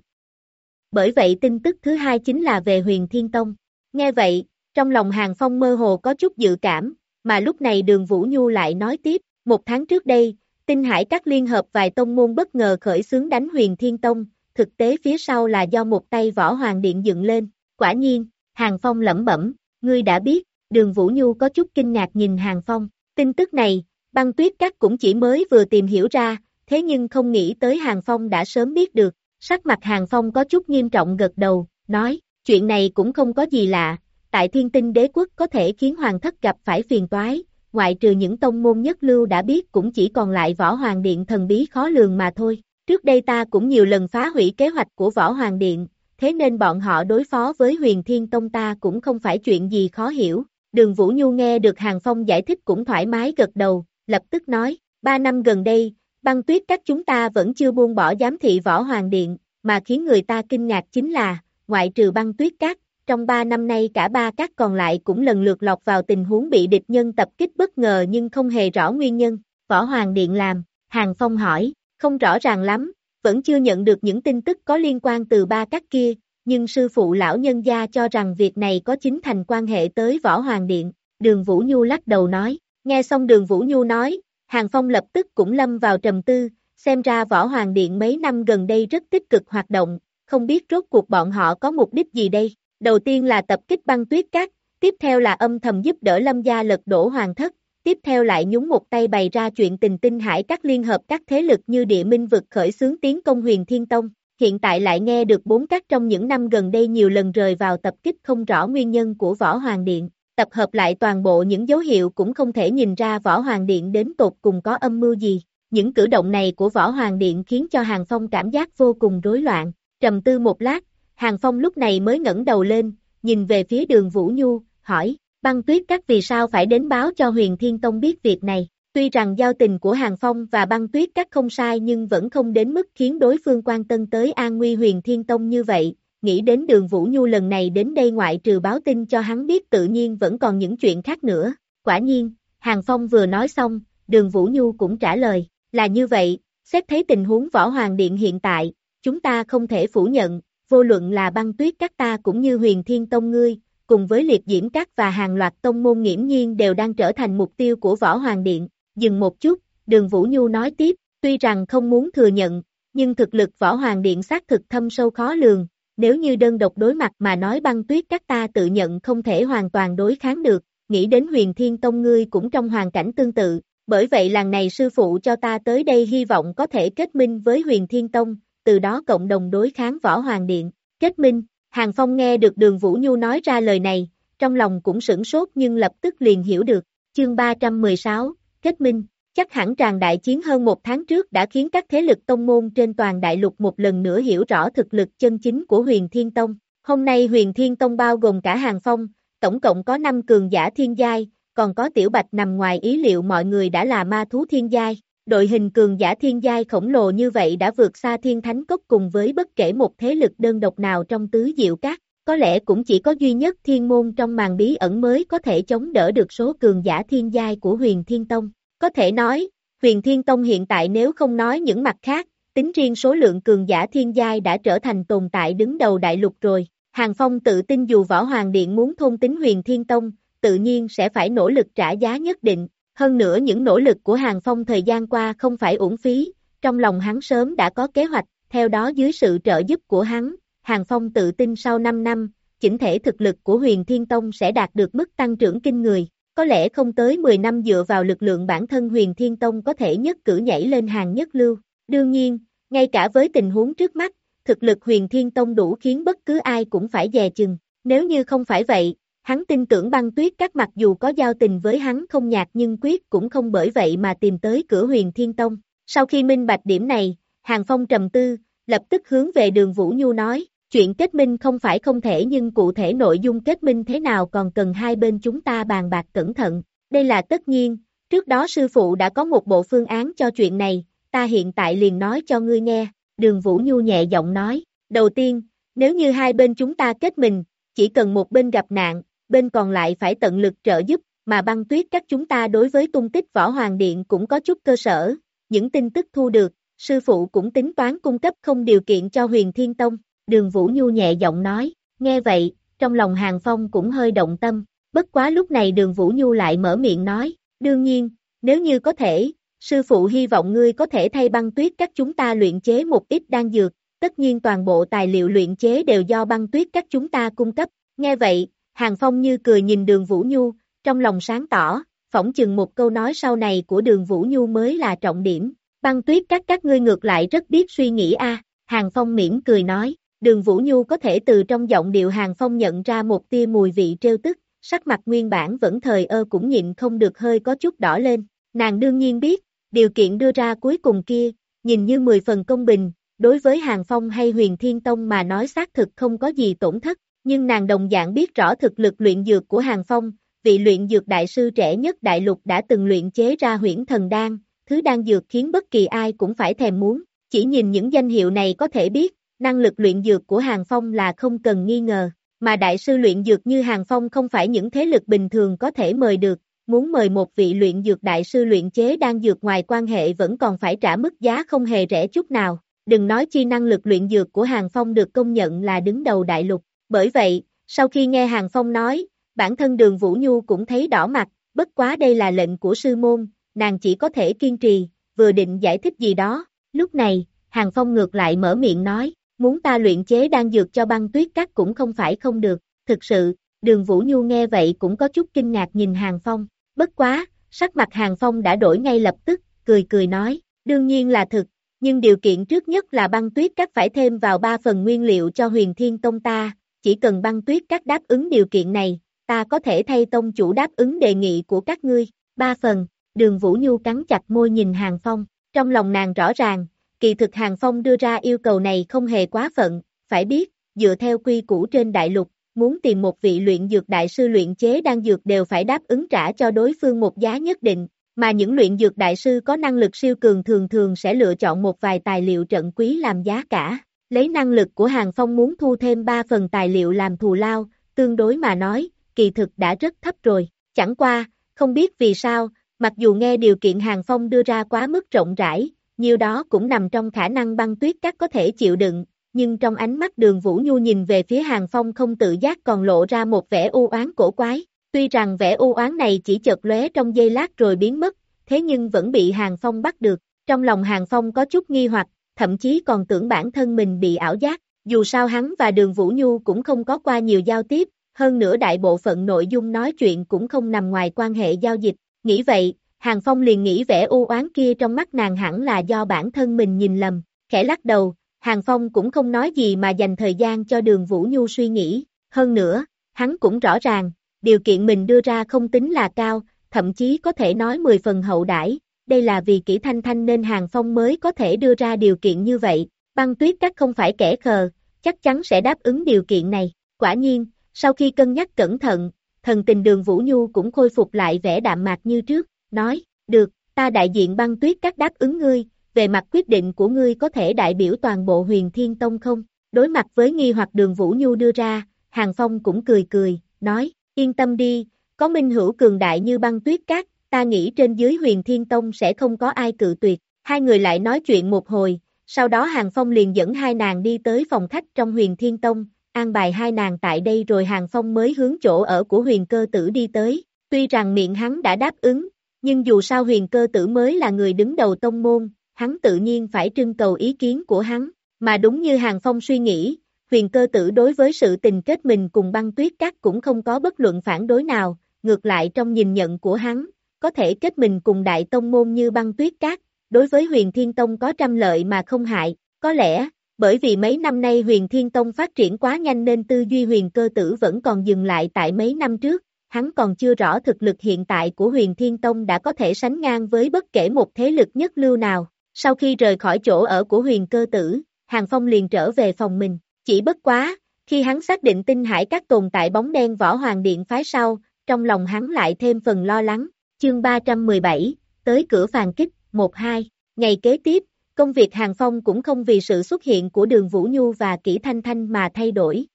Bởi vậy tin tức thứ hai chính là về huyền thiên tông, nghe vậy, trong lòng hàng phong mơ hồ có chút dự cảm, mà lúc này đường Vũ Nhu lại nói tiếp, một tháng trước đây, tinh hải các liên hợp vài tông môn bất ngờ khởi xướng đánh huyền thiên tông, thực tế phía sau là do một tay võ hoàng điện dựng lên, quả nhiên, Hàng Phong lẩm bẩm, ngươi đã biết, đường Vũ Nhu có chút kinh ngạc nhìn Hàng Phong, tin tức này, băng tuyết các cũng chỉ mới vừa tìm hiểu ra, thế nhưng không nghĩ tới Hàng Phong đã sớm biết được, sắc mặt Hàng Phong có chút nghiêm trọng gật đầu, nói, chuyện này cũng không có gì lạ, tại thiên tinh đế quốc có thể khiến hoàng thất gặp phải phiền toái, ngoại trừ những tông môn nhất lưu đã biết cũng chỉ còn lại võ hoàng điện thần bí khó lường mà thôi. Trước đây ta cũng nhiều lần phá hủy kế hoạch của võ hoàng điện, thế nên bọn họ đối phó với huyền thiên tông ta cũng không phải chuyện gì khó hiểu. Đường Vũ Nhu nghe được Hàng Phong giải thích cũng thoải mái gật đầu, lập tức nói, ba năm gần đây, băng tuyết các chúng ta vẫn chưa buông bỏ giám thị võ hoàng điện, mà khiến người ta kinh ngạc chính là, ngoại trừ băng tuyết các, trong ba năm nay cả ba các còn lại cũng lần lượt lọt vào tình huống bị địch nhân tập kích bất ngờ nhưng không hề rõ nguyên nhân. Võ Hoàng Điện làm, Hàng Phong hỏi, không rõ ràng lắm, vẫn chưa nhận được những tin tức có liên quan từ ba các kia, nhưng sư phụ lão nhân gia cho rằng việc này có chính thành quan hệ tới Võ Hoàng Điện, đường Vũ Nhu lắc đầu nói, nghe xong đường Vũ Nhu nói, Hàng Phong lập tức cũng lâm vào trầm tư, xem ra Võ Hoàng Điện mấy năm gần đây rất tích cực hoạt động, không biết rốt cuộc bọn họ có mục đích gì đây. Đầu tiên là tập kích băng tuyết cát, tiếp theo là âm thầm giúp đỡ lâm gia lật đổ hoàng thất, tiếp theo lại nhúng một tay bày ra chuyện tình tinh hải các liên hợp các thế lực như địa minh vực khởi xướng tiến công huyền thiên tông, hiện tại lại nghe được bốn các trong những năm gần đây nhiều lần rời vào tập kích không rõ nguyên nhân của Võ Hoàng Điện, tập hợp lại toàn bộ những dấu hiệu cũng không thể nhìn ra Võ Hoàng Điện đến tột cùng có âm mưu gì. Những cử động này của Võ Hoàng Điện khiến cho Hàng Phong cảm giác vô cùng rối loạn, trầm tư một lát, Hàng Phong lúc này mới ngẩng đầu lên, nhìn về phía đường Vũ Nhu, hỏi, băng tuyết các vì sao phải đến báo cho huyền Thiên Tông biết việc này, tuy rằng giao tình của Hàng Phong và băng tuyết các không sai nhưng vẫn không đến mức khiến đối phương quan tâm tới an nguy huyền Thiên Tông như vậy, nghĩ đến đường Vũ Nhu lần này đến đây ngoại trừ báo tin cho hắn biết tự nhiên vẫn còn những chuyện khác nữa, quả nhiên, Hàng Phong vừa nói xong, đường Vũ Nhu cũng trả lời, là như vậy, xét thấy tình huống Võ Hoàng Điện hiện tại, chúng ta không thể phủ nhận, vô luận là băng tuyết các ta cũng như huyền thiên tông ngươi, cùng với liệt diễm các và hàng loạt tông môn nghiễm nhiên đều đang trở thành mục tiêu của Võ Hoàng Điện. Dừng một chút, đường Vũ Nhu nói tiếp, tuy rằng không muốn thừa nhận, nhưng thực lực Võ Hoàng Điện xác thực thâm sâu khó lường, nếu như đơn độc đối mặt mà nói băng tuyết các ta tự nhận không thể hoàn toàn đối kháng được, nghĩ đến huyền thiên tông ngươi cũng trong hoàn cảnh tương tự, bởi vậy làng này sư phụ cho ta tới đây hy vọng có thể kết minh với huyền thiên tông, từ đó cộng đồng đối kháng võ hoàng điện. Kết minh, Hàng Phong nghe được đường Vũ Nhu nói ra lời này, trong lòng cũng sửng sốt nhưng lập tức liền hiểu được. Chương 316, Kết minh, chắc hẳn tràn đại chiến hơn một tháng trước đã khiến các thế lực tông môn trên toàn đại lục một lần nữa hiểu rõ thực lực chân chính của huyền Thiên Tông. Hôm nay huyền Thiên Tông bao gồm cả Hàng Phong, tổng cộng có 5 cường giả thiên giai, còn có tiểu bạch nằm ngoài ý liệu mọi người đã là ma thú thiên giai. Đội hình cường giả thiên giai khổng lồ như vậy đã vượt xa thiên thánh cốc cùng với bất kể một thế lực đơn độc nào trong tứ diệu các, có lẽ cũng chỉ có duy nhất thiên môn trong màn bí ẩn mới có thể chống đỡ được số cường giả thiên giai của huyền thiên tông. Có thể nói, huyền thiên tông hiện tại nếu không nói những mặt khác, tính riêng số lượng cường giả thiên giai đã trở thành tồn tại đứng đầu đại lục rồi. Hàng Phong tự tin dù Võ Hoàng Điện muốn thôn tính huyền thiên tông, tự nhiên sẽ phải nỗ lực trả giá nhất định, hơn nữa những nỗ lực của Hàng Phong thời gian qua không phải uổng phí, trong lòng hắn sớm đã có kế hoạch, theo đó dưới sự trợ giúp của hắn, Hàng Phong tự tin sau 5 năm, chỉnh thể thực lực của huyền Thiên Tông sẽ đạt được mức tăng trưởng kinh người, có lẽ không tới 10 năm dựa vào lực lượng bản thân huyền Thiên Tông có thể nhất cử nhảy lên hàng nhất lưu. Đương nhiên, ngay cả với tình huống trước mắt, thực lực huyền Thiên Tông đủ khiến bất cứ ai cũng phải dè chừng, nếu như không phải vậy, Hắn tin tưởng băng tuyết các mặc dù có giao tình với hắn không nhạt nhưng quyết cũng không bởi vậy mà tìm tới cửa huyền thiên tông. Sau khi minh bạch điểm này, Hàng Phong trầm tư, lập tức hướng về đường Vũ Nhu nói, chuyện kết minh không phải không thể nhưng cụ thể nội dung kết minh thế nào còn cần hai bên chúng ta bàn bạc cẩn thận. Đây là tất nhiên, trước đó sư phụ đã có một bộ phương án cho chuyện này, ta hiện tại liền nói cho ngươi nghe, đường Vũ Nhu nhẹ giọng nói, đầu tiên, nếu như hai bên chúng ta kết mình, chỉ cần một bên gặp nạn, bên còn lại phải tận lực trợ giúp, mà băng tuyết các chúng ta đối với tung tích võ hoàng điện cũng có chút cơ sở, những tin tức thu được, sư phụ cũng tính toán cung cấp không điều kiện cho huyền thiên tông, đường Vũ Nhu nhẹ giọng nói, nghe vậy, trong lòng hàng phong cũng hơi động tâm, bất quá lúc này đường Vũ Nhu lại mở miệng nói, đương nhiên, nếu như có thể, sư phụ hy vọng ngươi có thể thay băng tuyết các chúng ta luyện chế một ít đan dược, tất nhiên toàn bộ tài liệu luyện chế đều do băng tuyết các chúng ta cung cấp, nghe vậy, Hàng Phong như cười nhìn đường Vũ Nhu, trong lòng sáng tỏ, phỏng chừng một câu nói sau này của đường Vũ Nhu mới là trọng điểm. Băng tuyết các các ngươi ngược lại rất biết suy nghĩ a. Hàng Phong mỉm cười nói, đường Vũ Nhu có thể từ trong giọng điệu Hàng Phong nhận ra một tia mùi vị trêu tức, sắc mặt nguyên bản vẫn thời ơ cũng nhịn không được hơi có chút đỏ lên. Nàng đương nhiên biết, điều kiện đưa ra cuối cùng kia, nhìn như 10 phần công bình, đối với Hàng Phong hay huyền Thiên Tông mà nói xác thực không có gì tổn thất, nhưng nàng đồng dạng biết rõ thực lực luyện dược của Hàng Phong, vị luyện dược đại sư trẻ nhất đại lục đã từng luyện chế ra huyễn thần đan, thứ đan dược khiến bất kỳ ai cũng phải thèm muốn, chỉ nhìn những danh hiệu này có thể biết, năng lực luyện dược của Hàng Phong là không cần nghi ngờ, mà đại sư luyện dược như Hàng Phong không phải những thế lực bình thường có thể mời được, muốn mời một vị luyện dược đại sư luyện chế đan dược ngoài quan hệ vẫn còn phải trả mức giá không hề rẻ chút nào, đừng nói chi năng lực luyện dược của Hàng Phong được công nhận là đứng đầu đại lục. Bởi vậy, sau khi nghe Hàng Phong nói, bản thân đường Vũ Nhu cũng thấy đỏ mặt, bất quá đây là lệnh của sư môn, nàng chỉ có thể kiên trì, vừa định giải thích gì đó. Lúc này, Hàng Phong ngược lại mở miệng nói, muốn ta luyện chế đang dược cho băng tuyết cắt cũng không phải không được, thực sự, đường Vũ Nhu nghe vậy cũng có chút kinh ngạc nhìn Hàng Phong, bất quá, sắc mặt Hàng Phong đã đổi ngay lập tức, cười cười nói, đương nhiên là thực, nhưng điều kiện trước nhất là băng tuyết cắt phải thêm vào ba phần nguyên liệu cho huyền thiên tông ta, chỉ cần băng tuyết cắt đáp ứng điều kiện này, ta có thể thay tông chủ đáp ứng đề nghị của các ngươi, ba phần, đường Vũ Nhu cắn chặt môi nhìn Hàng Phong, trong lòng nàng rõ ràng, kỳ thực Hàng Phong đưa ra yêu cầu này không hề quá phận, phải biết, dựa theo quy củ trên đại lục, muốn tìm một vị luyện dược đại sư luyện chế đan dược đều phải đáp ứng trả cho đối phương một giá nhất định, mà những luyện dược đại sư có năng lực siêu cường thường thường sẽ lựa chọn một vài tài liệu trận quý làm giá cả. Lấy năng lực của Hàng Phong muốn thu thêm 3 phần tài liệu làm thù lao, tương đối mà nói, kỳ thực đã rất thấp rồi. Chẳng qua, không biết vì sao, mặc dù nghe điều kiện Hàng Phong đưa ra quá mức rộng rãi, nhiều đó cũng nằm trong khả năng băng tuyết các có thể chịu đựng, nhưng trong ánh mắt đường Vũ Nhu nhìn về phía Hàng Phong không tự giác còn lộ ra một vẻ u oán cổ quái. Tuy rằng vẻ u oán này chỉ chợt lóe trong giây lát rồi biến mất, thế nhưng vẫn bị Hàng Phong bắt được. Trong lòng Hàng Phong có chút nghi hoặc, thậm chí còn tưởng bản thân mình bị ảo giác. Dù sao hắn và đường Vũ Nhu cũng không có qua nhiều giao tiếp, hơn nữa đại bộ phận nội dung nói chuyện cũng không nằm ngoài quan hệ giao dịch. Nghĩ vậy, Hàng Phong liền nghĩ vẻ u oán kia trong mắt nàng hẳn là do bản thân mình nhìn lầm. Khẽ lắc đầu, Hàng Phong cũng không nói gì mà dành thời gian cho đường Vũ Nhu suy nghĩ. Hơn nữa, hắn cũng rõ ràng, điều kiện mình đưa ra không tính là cao, thậm chí có thể nói 10 phần hậu đãi. đây là vì kỹ thanh thanh nên Hàng Phong mới có thể đưa ra điều kiện như vậy, băng tuyết các không phải kẻ khờ, chắc chắn sẽ đáp ứng điều kiện này, quả nhiên, sau khi cân nhắc cẩn thận, thần tình đường Vũ Nhu cũng khôi phục lại vẻ đạm mạc như trước, nói, được, ta đại diện băng tuyết các đáp ứng ngươi, về mặt quyết định của ngươi có thể đại biểu toàn bộ huyền thiên tông không? Đối mặt với nghi hoặc đường Vũ Nhu đưa ra, Hàng Phong cũng cười cười, nói, Yên tâm đi, có minh hữu cường đại như băng tuyết cát, ta nghĩ trên dưới huyền thiên tông sẽ không có ai cự tuyệt. Hai người lại nói chuyện một hồi, sau đó Hàng Phong liền dẫn hai nàng đi tới phòng khách trong huyền thiên tông, an bài hai nàng tại đây rồi Hàng Phong mới hướng chỗ ở của huyền cơ tử đi tới. Tuy rằng miệng hắn đã đáp ứng, nhưng dù sao huyền cơ tử mới là người đứng đầu tông môn, hắn tự nhiên phải trưng cầu ý kiến của hắn. Mà đúng như Hàng Phong suy nghĩ, huyền cơ tử đối với sự tình kết mình cùng băng tuyết cát cũng không có bất luận phản đối nào, ngược lại trong nhìn nhận của hắn, có thể kết mình cùng đại tông môn như băng tuyết cát, đối với huyền thiên tông có trăm lợi mà không hại, có lẽ, bởi vì mấy năm nay huyền thiên tông phát triển quá nhanh nên tư duy huyền cơ tử vẫn còn dừng lại tại mấy năm trước, hắn còn chưa rõ thực lực hiện tại của huyền thiên tông đã có thể sánh ngang với bất kể một thế lực nhất lưu nào. Sau khi rời khỏi chỗ ở của huyền cơ tử, Hàng Phong liền trở về phòng mình. Chỉ bất quá, khi hắn xác định tinh hải các tồn tại bóng đen võ hoàng điện phái sau, trong lòng hắn lại thêm phần lo lắng. Chương 317, tới cửa phàn kích, 1-2. Ngày kế tiếp, công việc Hàng Phong cũng không vì sự xuất hiện của đường Vũ Nhu và Kỷ Thanh Thanh mà thay đổi.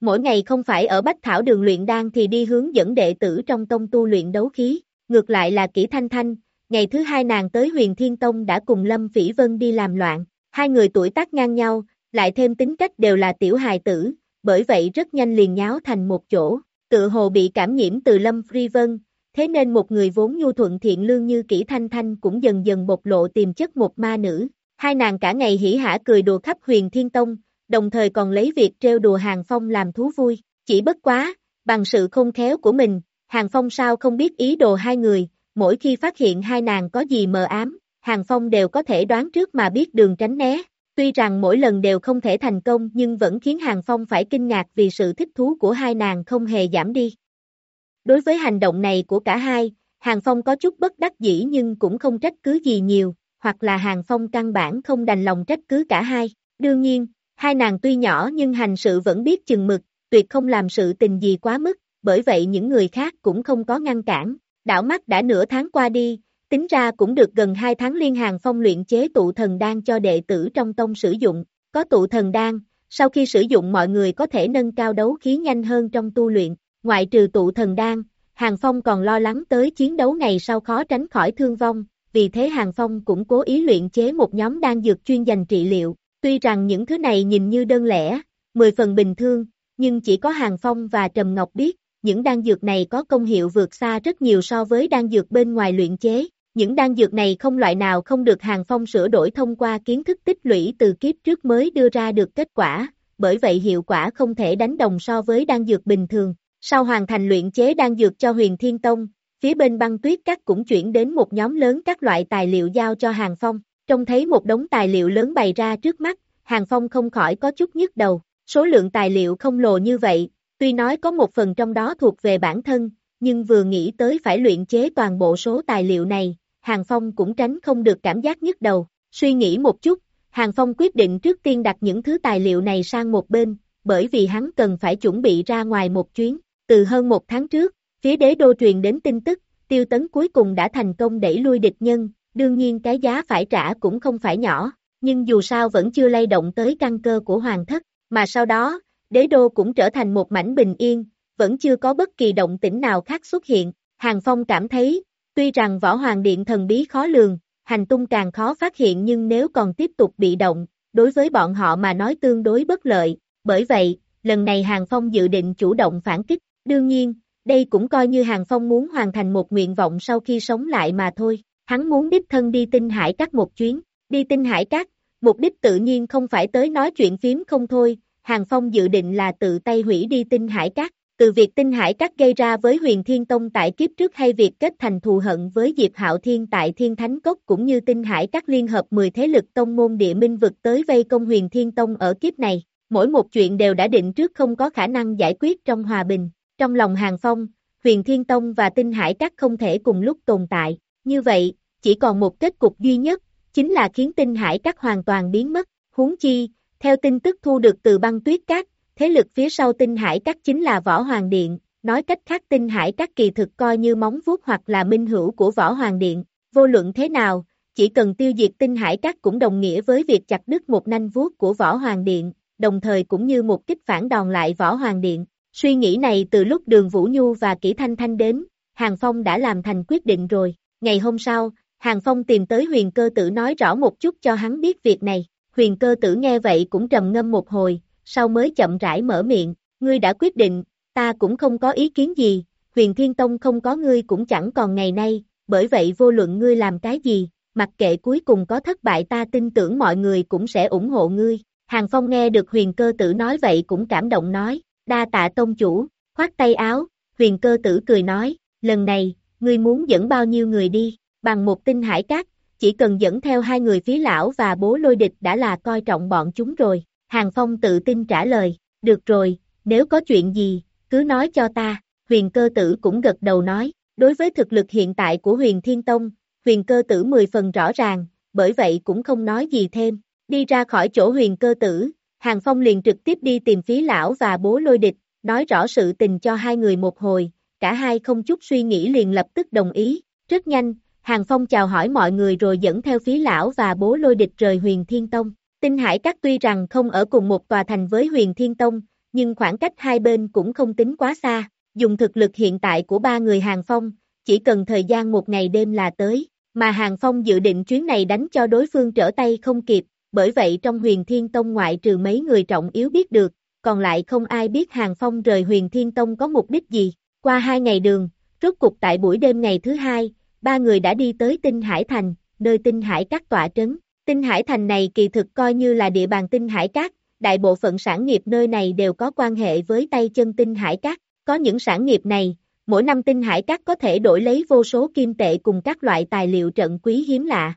Mỗi ngày không phải ở Bách Thảo đường luyện đan thì đi hướng dẫn đệ tử trong tông tu luyện đấu khí, ngược lại là Kỷ Thanh Thanh, ngày thứ hai nàng tới huyền Thiên Tông đã cùng Lâm Phỉ Vân đi làm loạn, hai người tuổi tác ngang nhau, lại thêm tính cách đều là tiểu hài tử, bởi vậy rất nhanh liền nháo thành một chỗ, tự hồ bị cảm nhiễm từ Lâm Phi Vân, thế nên một người vốn nhu thuận thiện lương như Kỷ thanh thanh cũng dần dần bộc lộ tiềm chất một ma nữ, hai nàng cả ngày hỉ hả cười đùa khắp huyền thiên tông, đồng thời còn lấy việc trêu đùa Hàng Phong làm thú vui, chỉ bất quá, bằng sự không khéo của mình, Hàng Phong sao không biết ý đồ hai người, mỗi khi phát hiện hai nàng có gì mờ ám, Hàng Phong đều có thể đoán trước mà biết đường tránh né, Tuy rằng mỗi lần đều không thể thành công nhưng vẫn khiến Hàng Phong phải kinh ngạc vì sự thích thú của hai nàng không hề giảm đi. Đối với hành động này của cả hai, Hàng Phong có chút bất đắc dĩ nhưng cũng không trách cứ gì nhiều, hoặc là Hàng Phong căn bản không đành lòng trách cứ cả hai. Đương nhiên, hai nàng tuy nhỏ nhưng hành sự vẫn biết chừng mực, tuyệt không làm sự tình gì quá mức, bởi vậy những người khác cũng không có ngăn cản. Đảo mắt đã nửa tháng qua đi, Tính ra cũng được gần hai tháng liên hàng phong luyện chế tụ thần đan cho đệ tử trong tông sử dụng, có tụ thần đan, sau khi sử dụng mọi người có thể nâng cao đấu khí nhanh hơn trong tu luyện, ngoại trừ tụ thần đan, hàng phong còn lo lắng tới chiến đấu ngày sau khó tránh khỏi thương vong, vì thế Hàng Phong cũng cố ý luyện chế một nhóm đan dược chuyên dành trị liệu. Tuy rằng những thứ này nhìn như đơn lẻ, mười phần bình thường, nhưng chỉ có Hàng Phong và Trầm Ngọc biết, những đan dược này có công hiệu vượt xa rất nhiều so với đan dược bên ngoài luyện chế. Những đan dược này không loại nào không được Hàng Phong sửa đổi thông qua kiến thức tích lũy từ kiếp trước mới đưa ra được kết quả, bởi vậy hiệu quả không thể đánh đồng so với đan dược bình thường. Sau hoàn thành luyện chế đan dược cho huyền thiên tông, phía bên băng tuyết các cũng chuyển đến một nhóm lớn các loại tài liệu giao cho Hàng Phong. Trông thấy một đống tài liệu lớn bày ra trước mắt, Hàng Phong không khỏi có chút nhức đầu. Số lượng tài liệu không lồ như vậy, tuy nói có một phần trong đó thuộc về bản thân, nhưng vừa nghĩ tới phải luyện chế toàn bộ số tài liệu này, Hàng Phong cũng tránh không được cảm giác nhức đầu. Suy nghĩ một chút, Hàng Phong quyết định trước tiên đặt những thứ tài liệu này sang một bên, bởi vì hắn cần phải chuẩn bị ra ngoài một chuyến. Từ hơn một tháng trước, phía đế đô truyền đến tin tức, tiêu tấn cuối cùng đã thành công đẩy lui địch nhân, đương nhiên cái giá phải trả cũng không phải nhỏ, nhưng dù sao vẫn chưa lay động tới căn cơ của hoàng thất, mà sau đó, đế đô cũng trở thành một mảnh bình yên, vẫn chưa có bất kỳ động tĩnh nào khác xuất hiện. Hàng Phong cảm thấy, tuy rằng võ hoàng điện thần bí khó lường, hành tung càng khó phát hiện nhưng nếu còn tiếp tục bị động, đối với bọn họ mà nói tương đối bất lợi, bởi vậy, lần này Hàng Phong dự định chủ động phản kích, đương nhiên, đây cũng coi như Hàng Phong muốn hoàn thành một nguyện vọng sau khi sống lại mà thôi, hắn muốn đích thân đi tinh hải các một chuyến, đi tinh hải các, mục đích tự nhiên không phải tới nói chuyện phím không thôi, Hàng Phong dự định là tự tay hủy đi tinh hải các, từ việc tinh hải các gây ra với huyền thiên tông tại kiếp trước hay việc kết thành thù hận với Diệp Hạo Thiên tại Thiên Thánh Cốc cũng như tinh hải các liên hợp 10 thế lực tông môn địa minh vực tới vây công huyền thiên tông ở kiếp này, mỗi một chuyện đều đã định trước không có khả năng giải quyết trong hòa bình, trong lòng hàng phong, huyền thiên tông và tinh hải các không thể cùng lúc tồn tại, như vậy, chỉ còn một kết cục duy nhất, chính là khiến tinh hải Các hoàn toàn biến mất, huống chi, theo tin tức thu được từ băng tuyết cát, thế lực phía sau tinh hải các chính là Võ Hoàng Điện, nói cách khác tinh hải các kỳ thực coi như móng vuốt hoặc là minh hữu của Võ Hoàng Điện, vô luận thế nào, chỉ cần tiêu diệt tinh hải các cũng đồng nghĩa với việc chặt đứt một nanh vuốt của Võ Hoàng Điện, đồng thời cũng như một kích phản đòn lại Võ Hoàng Điện. Suy nghĩ này từ lúc đường Vũ Nhu và Kỷ Thanh Thanh đến, Hàng Phong đã làm thành quyết định rồi. Ngày hôm sau, Hàng Phong tìm tới huyền cơ tử nói rõ một chút cho hắn biết việc này. Huyền cơ tử nghe vậy cũng trầm ngâm một hồi, sau mới chậm rãi mở miệng, ngươi đã quyết định, ta cũng không có ý kiến gì, huyền thiên tông không có ngươi cũng chẳng còn ngày nay, bởi vậy vô luận ngươi làm cái gì, mặc kệ cuối cùng có thất bại ta tin tưởng mọi người cũng sẽ ủng hộ ngươi. Hàng Phong nghe được huyền cơ tử nói vậy cũng cảm động nói, đa tạ tông chủ, khoát tay áo, huyền cơ tử cười nói, lần này, ngươi muốn dẫn bao nhiêu người đi, bằng một tinh hải cát, chỉ cần dẫn theo hai người phí lão và bố lôi địch đã là coi trọng bọn chúng rồi. Hàng Phong tự tin trả lời, được rồi, nếu có chuyện gì, cứ nói cho ta, huyền cơ tử cũng gật đầu nói, đối với thực lực hiện tại của huyền thiên tông, huyền cơ tử 10 phần rõ ràng, bởi vậy cũng không nói gì thêm, đi ra khỏi chỗ huyền cơ tử, Hàng Phong liền trực tiếp đi tìm phí lão và bố lôi địch, nói rõ sự tình cho hai người một hồi, cả hai không chút suy nghĩ liền lập tức đồng ý, rất nhanh, Hàng Phong chào hỏi mọi người rồi dẫn theo phí lão và bố lôi địch rời huyền thiên tông. Tinh Hải Các tuy rằng không ở cùng một tòa thành với huyền thiên tông, nhưng khoảng cách hai bên cũng không tính quá xa, dùng thực lực hiện tại của ba người Hàng Phong, chỉ cần thời gian một ngày đêm là tới, mà Hàng Phong dự định chuyến này đánh cho đối phương trở tay không kịp, bởi vậy trong huyền thiên tông ngoại trừ mấy người trọng yếu biết được, còn lại không ai biết Hàng Phong rời huyền thiên tông có mục đích gì, qua hai ngày đường, rốt cục tại buổi đêm ngày thứ hai, ba người đã đi tới Tinh Hải Thành, nơi Tinh Hải các tọa trấn. Tinh Hải Thành này kỳ thực coi như là địa bàn Tinh Hải Các, đại bộ phận sản nghiệp nơi này đều có quan hệ với tay chân Tinh Hải Các. Có những sản nghiệp này, mỗi năm Tinh Hải Các có thể đổi lấy vô số kim tệ cùng các loại tài liệu trận quý hiếm lạ.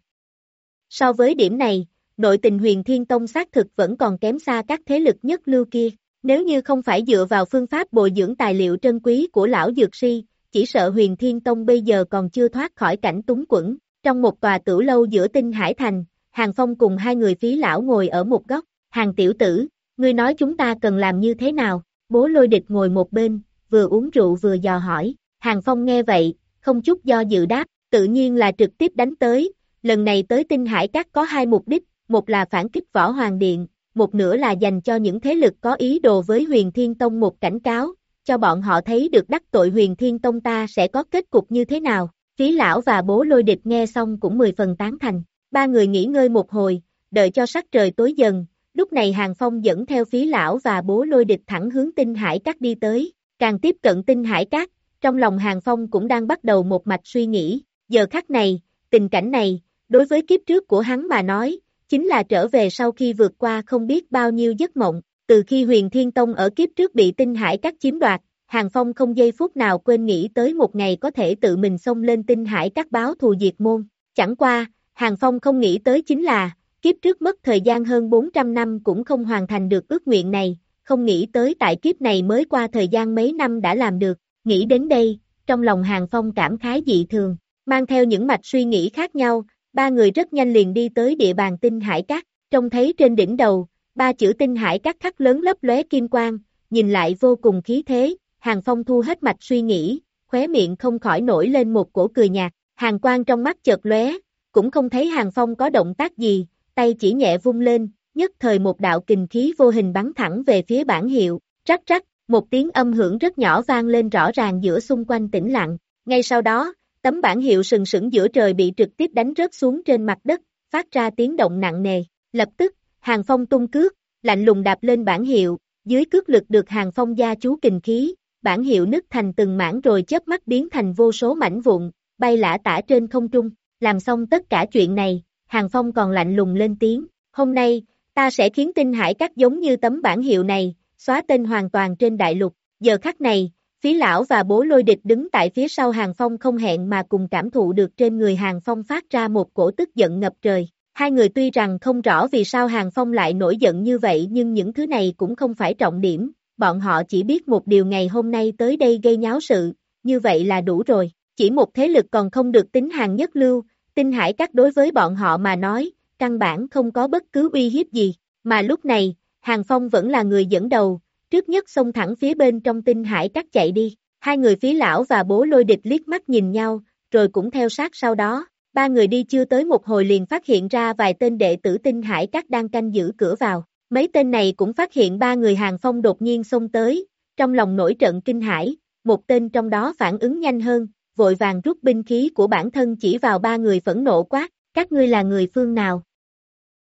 So với điểm này, nội tình huyền thiên tông xác thực vẫn còn kém xa các thế lực nhất lưu kia. Nếu như không phải dựa vào phương pháp bồi dưỡng tài liệu trân quý của lão dược si, chỉ sợ huyền thiên tông bây giờ còn chưa thoát khỏi cảnh túng quẩn. Trong một tòa tử lâu giữa tinh hải thành, Hàng Phong cùng hai người phí lão ngồi ở một góc, hàng tiểu tử, ngươi nói chúng ta cần làm như thế nào, bố lôi địch ngồi một bên, vừa uống rượu vừa dò hỏi, Hàng Phong nghe vậy, không chút do dự đáp, tự nhiên là trực tiếp đánh tới, lần này tới tinh hải các có hai mục đích, một là phản kích võ hoàng điện, một nửa là dành cho những thế lực có ý đồ với huyền thiên tông một cảnh cáo, cho bọn họ thấy được đắc tội huyền thiên tông ta sẽ có kết cục như thế nào. Phí lão và bố lôi địch nghe xong cũng mười phần tán thành. Ba người nghỉ ngơi một hồi, đợi cho sắc trời tối dần, lúc này Hàng Phong dẫn theo phí lão và bố lôi địch thẳng hướng tinh hải cát đi tới, càng tiếp cận tinh hải cát, trong lòng Hàng Phong cũng đang bắt đầu một mạch suy nghĩ, giờ khắc này, tình cảnh này, đối với kiếp trước của hắn mà nói, chính là trở về sau khi vượt qua không biết bao nhiêu giấc mộng, từ khi huyền thiên tông ở kiếp trước bị tinh hải cát chiếm đoạt, Hàng Phong không giây phút nào quên nghĩ tới một ngày có thể tự mình xông lên tinh hải các báo thù diệt môn. Chẳng qua, Hàng Phong không nghĩ tới chính là, kiếp trước mất thời gian hơn 400 năm cũng không hoàn thành được ước nguyện này, không nghĩ tới tại kiếp này mới qua thời gian mấy năm đã làm được, nghĩ đến đây, trong lòng Hàng Phong cảm khái dị thường, mang theo những mạch suy nghĩ khác nhau, ba người rất nhanh liền đi tới địa bàn tinh hải cát, trông thấy trên đỉnh đầu, ba chữ tinh hải cắt khắc lớn lấp lóe kim quang, nhìn lại vô cùng khí thế, Hàng Phong thu hết mạch suy nghĩ, khóe miệng không khỏi nổi lên một cổ cười nhạt, hàng quang trong mắt chợt lóe, cũng không thấy Hàng Phong có động tác gì, tay chỉ nhẹ vung lên, nhất thời một đạo kình khí vô hình bắn thẳng về phía bản hiệu, rắc rắc, một tiếng âm hưởng rất nhỏ vang lên rõ ràng giữa xung quanh tĩnh lặng, ngay sau đó, tấm bản hiệu sừng sững giữa trời bị trực tiếp đánh rớt xuống trên mặt đất, phát ra tiếng động nặng nề, lập tức, Hàng Phong tung cước, lạnh lùng đạp lên bản hiệu, dưới cước lực được Hàng Phong gia chú kình khí, bản hiệu nứt thành từng mảng rồi chớp mắt biến thành vô số mảnh vụn, bay lả tả trên không trung, làm xong tất cả chuyện này, Hàng Phong còn lạnh lùng lên tiếng, hôm nay, ta sẽ khiến tinh hải các giống như tấm bản hiệu này, xóa tên hoàn toàn trên đại lục, giờ khắc này, phí lão và bố lôi địch đứng tại phía sau Hàng Phong không hẹn mà cùng cảm thụ được trên người Hàng Phong phát ra một cổ tức giận ngập trời. Hai người tuy rằng không rõ vì sao Hàng Phong lại nổi giận như vậy nhưng những thứ này cũng không phải trọng điểm, bọn họ chỉ biết một điều ngày hôm nay tới đây gây nháo sự, như vậy là đủ rồi. Chỉ một thế lực còn không được tính hàng nhất lưu, tinh hải các đối với bọn họ mà nói, căn bản không có bất cứ uy hiếp gì, mà lúc này, Hàng Phong vẫn là người dẫn đầu, trước nhất xông thẳng phía bên trong tinh hải các chạy đi, hai người phí lão và bố lôi địch liếc mắt nhìn nhau, rồi cũng theo sát sau đó, ba người đi chưa tới một hồi liền phát hiện ra vài tên đệ tử tinh hải các đang canh giữ cửa vào, Mấy tên này cũng phát hiện ba người hàng phong đột nhiên xông tới, trong lòng nổi trận kinh hãi, một tên trong đó phản ứng nhanh hơn, vội vàng rút binh khí của bản thân chỉ vào ba người phẫn nộ quát, các ngươi là người phương nào?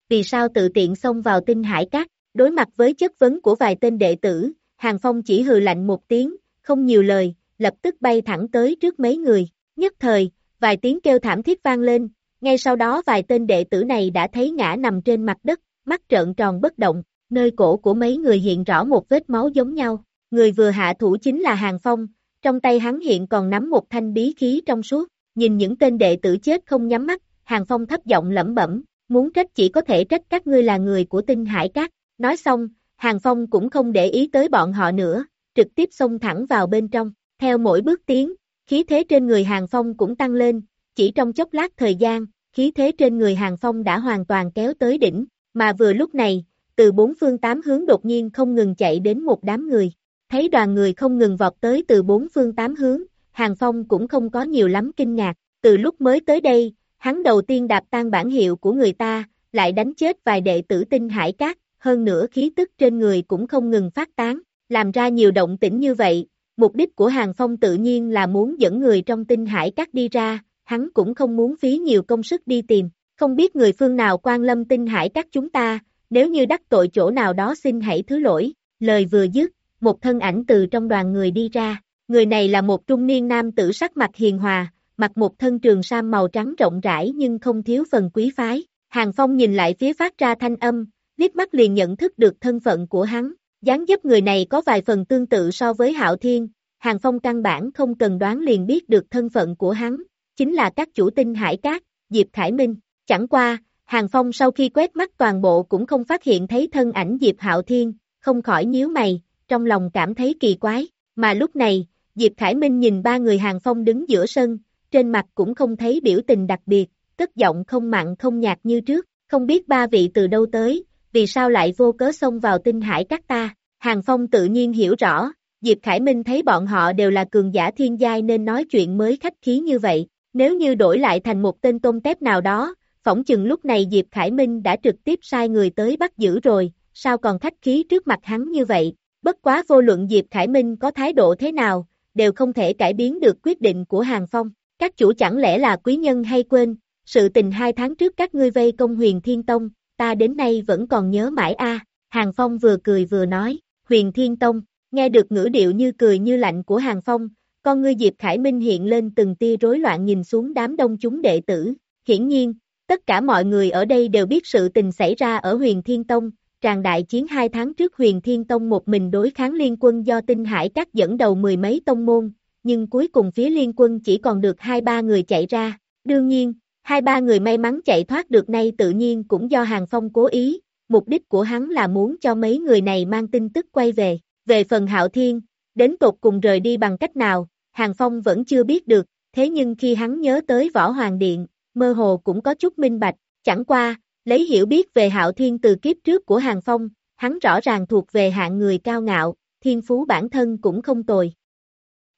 Vì sao tự tiện xông vào tinh hải Các? đối mặt với chất vấn của vài tên đệ tử, hàng phong chỉ hừ lạnh một tiếng, không nhiều lời, lập tức bay thẳng tới trước mấy người, nhất thời, vài tiếng kêu thảm thiết vang lên, ngay sau đó vài tên đệ tử này đã thấy ngã nằm trên mặt đất, mắt trợn tròn bất động, nơi cổ của mấy người hiện rõ một vết máu giống nhau. Người vừa hạ thủ chính là Hàng Phong, trong tay hắn hiện còn nắm một thanh bí khí trong suốt, nhìn những tên đệ tử chết không nhắm mắt, Hàng Phong thấp giọng lẩm bẩm, muốn trách chỉ có thể trách các ngươi là người của tinh hải cát. Nói xong, Hàng Phong cũng không để ý tới bọn họ nữa, trực tiếp xông thẳng vào bên trong, theo mỗi bước tiến, khí thế trên người Hàng Phong cũng tăng lên, chỉ trong chốc lát thời gian, khí thế trên người Hàng Phong đã hoàn toàn kéo tới đỉnh, mà vừa lúc này, từ bốn phương tám hướng đột nhiên không ngừng chạy đến một đám người. Thấy đoàn người không ngừng vọt tới từ bốn phương tám hướng, Hàng Phong cũng không có nhiều lắm kinh ngạc. Từ lúc mới tới đây, hắn đầu tiên đạp tan bản hiệu của người ta, lại đánh chết vài đệ tử tinh hải cát, hơn nữa khí tức trên người cũng không ngừng phát tán, làm ra nhiều động tĩnh như vậy. Mục đích của Hàng Phong tự nhiên là muốn dẫn người trong tinh hải cát đi ra, hắn cũng không muốn phí nhiều công sức đi tìm. Không biết người phương nào quan lâm tinh hải các chúng ta, nếu như đắc tội chỗ nào đó xin hãy thứ lỗi, lời vừa dứt, một thân ảnh từ trong đoàn người đi ra, người này là một trung niên nam tử sắc mặt hiền hòa, mặc một thân trường sam màu trắng rộng rãi nhưng không thiếu phần quý phái, Hàng Phong nhìn lại phía phát ra thanh âm, liếc mắt liền nhận thức được thân phận của hắn, dáng dấp người này có vài phần tương tự so với Hạo Thiên, Hàng Phong căn bản không cần đoán liền biết được thân phận của hắn, chính là các chủ tinh hải cát, Diệp Khải Minh. Chẳng qua, Hàng Phong sau khi quét mắt toàn bộ cũng không phát hiện thấy thân ảnh Diệp Hạo Thiên, không khỏi nhíu mày, trong lòng cảm thấy kỳ quái, mà lúc này, Diệp Khải Minh nhìn ba người Hàng Phong đứng giữa sân, trên mặt cũng không thấy biểu tình đặc biệt, cất giọng không mặn không nhạt như trước, không biết ba vị từ đâu tới, vì sao lại vô cớ xông vào tinh hải các ta, Hàng Phong tự nhiên hiểu rõ, Diệp Khải Minh thấy bọn họ đều là cường giả thiên giai nên nói chuyện mới khách khí như vậy, nếu như đổi lại thành một tên tôm tép nào đó, phỏng chừng lúc này Diệp Khải Minh đã trực tiếp sai người tới bắt giữ rồi, sao còn khách khí trước mặt hắn như vậy, bất quá vô luận Diệp Khải Minh có thái độ thế nào, đều không thể cải biến được quyết định của Hàng Phong. Các chủ chẳng lẽ là quý nhân hay quên, sự tình hai tháng trước các ngươi vây công huyền thiên tông, ta đến nay vẫn còn nhớ mãi a. Hàng Phong vừa cười vừa nói, huyền thiên tông, nghe được ngữ điệu như cười như lạnh của Hàng Phong, con ngươi Diệp Khải Minh hiện lên từng tia rối loạn nhìn xuống đám đông chúng đệ tử, hiển nhiên, tất cả mọi người ở đây đều biết sự tình xảy ra ở huyền thiên tông, tràn đại chiến hai tháng trước huyền thiên tông một mình đối kháng liên quân do tinh hải các dẫn đầu mười mấy tông môn, nhưng cuối cùng phía liên quân chỉ còn được hai ba người chạy ra, đương nhiên, hai ba người may mắn chạy thoát được nay tự nhiên cũng do Hàng Phong cố ý, mục đích của hắn là muốn cho mấy người này mang tin tức quay về, về phần Hạo Thiên, đến tột cùng rời đi bằng cách nào, Hàng Phong vẫn chưa biết được, thế nhưng khi hắn nhớ tới Võ Hoàng Điện, mơ hồ cũng có chút minh bạch, chẳng qua, lấy hiểu biết về Hạo Thiên từ kiếp trước của Hàng Phong, hắn rõ ràng thuộc về hạng người cao ngạo, thiên phú bản thân cũng không tồi.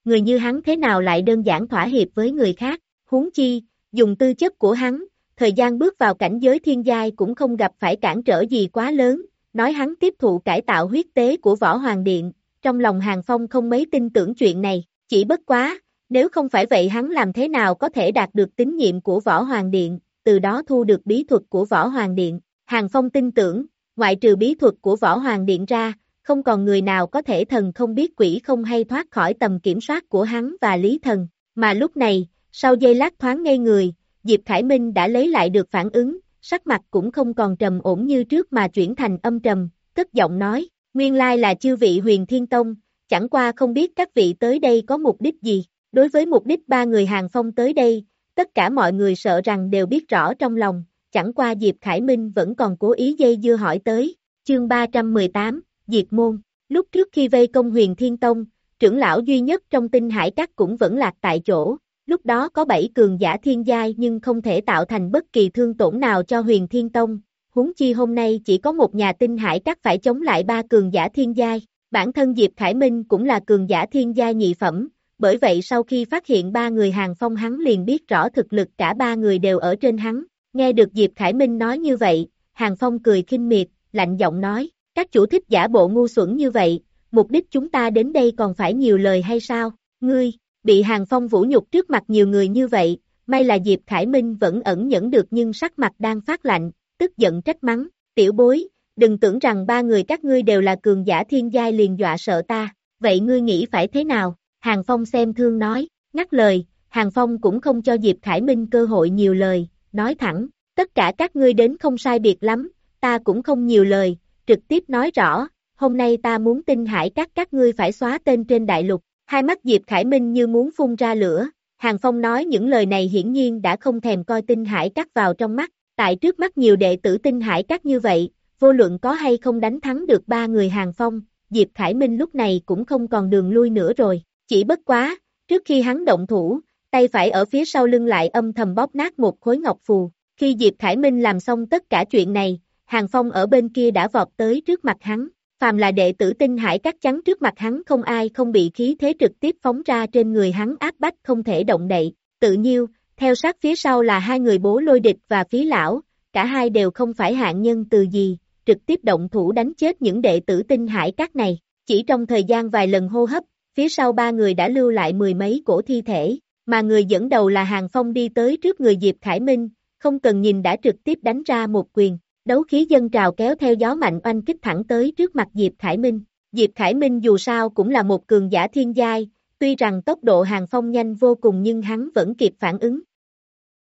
Người như hắn thế nào lại đơn giản thỏa hiệp với người khác, huống chi, dùng tư chất của hắn, thời gian bước vào cảnh giới thiên giai cũng không gặp phải cản trở gì quá lớn, nói hắn tiếp thụ cải tạo huyết tế của Võ Hoàng Điện, trong lòng Hàng Phong không mấy tin tưởng chuyện này, chỉ bất quá, nếu không phải vậy hắn làm thế nào có thể đạt được tín nhiệm của Võ Hoàng Điện, từ đó thu được bí thuật của Võ Hoàng Điện. Hàng Phong tin tưởng, ngoại trừ bí thuật của Võ Hoàng Điện ra, không còn người nào có thể thần không biết quỷ không hay thoát khỏi tầm kiểm soát của hắn và Lý Thần. Mà lúc này, sau giây lát thoáng ngây người, Diệp Khải Minh đã lấy lại được phản ứng, sắc mặt cũng không còn trầm ổn như trước mà chuyển thành âm trầm, cất giọng nói, nguyên lai là chư vị huyền thiên tông, chẳng qua không biết các vị tới đây có mục đích gì. Đối với mục đích ba người hàng phong tới đây, tất cả mọi người sợ rằng đều biết rõ trong lòng, chẳng qua Diệp Khải Minh vẫn còn cố ý dây dưa hỏi tới, chương 318, Diệp Môn, lúc trước khi vây công huyền Thiên Tông, trưởng lão duy nhất trong tinh hải các cũng vẫn lạc tại chỗ, lúc đó có bảy cường giả thiên giai nhưng không thể tạo thành bất kỳ thương tổn nào cho huyền Thiên Tông, huống chi hôm nay chỉ có một nhà tinh hải các phải chống lại ba cường giả thiên giai, bản thân Diệp Khải Minh cũng là cường giả thiên giai nhị phẩm, bởi vậy sau khi phát hiện ba người hàng phong hắn liền biết rõ thực lực cả ba người đều ở trên hắn, nghe được Diệp Khải Minh nói như vậy, hàng phong cười khinh miệt, lạnh giọng nói, các chủ thích giả bộ ngu xuẩn như vậy, mục đích chúng ta đến đây còn phải nhiều lời hay sao, ngươi, bị hàng phong vũ nhục trước mặt nhiều người như vậy, may là Diệp Khải Minh vẫn ẩn nhẫn được nhưng sắc mặt đang phát lạnh, tức giận trách mắng, tiểu bối, đừng tưởng rằng ba người các ngươi đều là cường giả thiên giai liền dọa sợ ta, vậy ngươi nghĩ phải thế nào? Hàng Phong xem thương nói, ngắt lời, Hàng Phong cũng không cho Diệp Khải Minh cơ hội nhiều lời, nói thẳng, tất cả các ngươi đến không sai biệt lắm, ta cũng không nhiều lời, trực tiếp nói rõ, hôm nay ta muốn tin hải các các ngươi phải xóa tên trên đại lục, hai mắt Diệp Khải Minh như muốn phun ra lửa, Hàng Phong nói những lời này hiển nhiên đã không thèm coi tinh hải cắt vào trong mắt, tại trước mắt nhiều đệ tử tinh hải cắt như vậy, vô luận có hay không đánh thắng được ba người Hàng Phong, Diệp Khải Minh lúc này cũng không còn đường lui nữa rồi. Chỉ bất quá, trước khi hắn động thủ, tay phải ở phía sau lưng lại âm thầm bóp nát một khối ngọc phù. Khi Diệp Khải Minh làm xong tất cả chuyện này, Hàng Phong ở bên kia đã vọt tới trước mặt hắn. Phàm là đệ tử tinh hải chắc chắn trước mặt hắn không ai không bị khí thế trực tiếp phóng ra trên người hắn áp bách không thể động đậy. Tự nhiêu, theo sát phía sau là hai người bố lôi địch và phí lão, cả hai đều không phải hạng nhân từ gì, trực tiếp động thủ đánh chết những đệ tử tinh hải các này. Chỉ trong thời gian vài lần hô hấp, phía sau ba người đã lưu lại mười mấy cổ thi thể, mà người dẫn đầu là Hàng Phong đi tới trước người Diệp Khải Minh, không cần nhìn đã trực tiếp đánh ra một quyền, đấu khí dân trào kéo theo gió mạnh oanh kích thẳng tới trước mặt Diệp Khải Minh. Diệp Khải Minh dù sao cũng là một cường giả thiên giai, tuy rằng tốc độ Hàng Phong nhanh vô cùng nhưng hắn vẫn kịp phản ứng.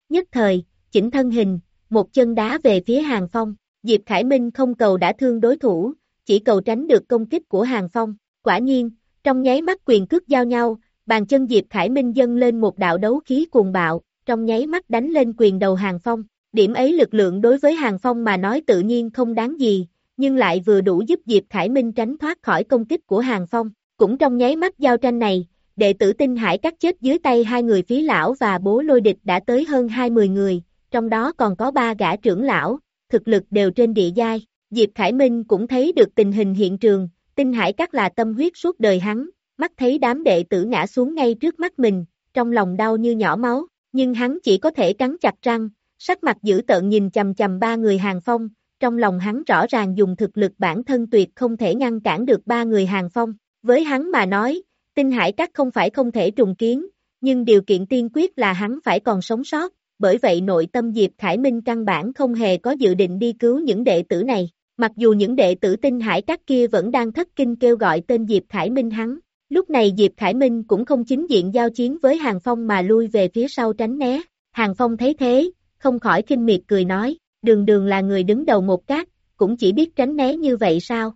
Nhất thời, chỉnh thân hình, một chân đá về phía Hàng Phong, Diệp Khải Minh không cầu đã thương đối thủ, chỉ cầu tránh được công kích của Hàng Phong, quả nhiên, trong nháy mắt quyền cước giao nhau, bàn chân Diệp Khải Minh dâng lên một đạo đấu khí cuồng bạo, trong nháy mắt đánh lên quyền đầu Hàng Phong. Điểm ấy lực lượng đối với Hàng Phong mà nói tự nhiên không đáng gì, nhưng lại vừa đủ giúp Diệp Khải Minh tránh thoát khỏi công kích của Hàng Phong. Cũng trong nháy mắt giao tranh này, đệ tử tinh hải cắt chết dưới tay hai người phí lão và bố lôi địch đã tới hơn 20 người, trong đó còn có ba gã trưởng lão, thực lực đều trên địa giai. Diệp Khải Minh cũng thấy được tình hình hiện trường, Tinh hải cắt là tâm huyết suốt đời hắn, mắt thấy đám đệ tử ngã xuống ngay trước mắt mình, trong lòng đau như nhỏ máu, nhưng hắn chỉ có thể cắn chặt răng, sắc mặt dữ tợn nhìn chầm chầm ba người hàng phong, trong lòng hắn rõ ràng dùng thực lực bản thân tuyệt không thể ngăn cản được ba người hàng phong, với hắn mà nói, tinh hải các không phải không thể trùng kiến, nhưng điều kiện tiên quyết là hắn phải còn sống sót, bởi vậy nội tâm Diệp Khải Minh căn bản không hề có dự định đi cứu những đệ tử này. Mặc dù những đệ tử tinh hải các kia vẫn đang thất kinh kêu gọi tên Diệp Khải Minh hắn, lúc này Diệp Khải Minh cũng không chính diện giao chiến với Hàng Phong mà lui về phía sau tránh né. Hàng Phong thấy thế, không khỏi kinh miệt cười nói, đường đường là người đứng đầu một cát, cũng chỉ biết tránh né như vậy sao?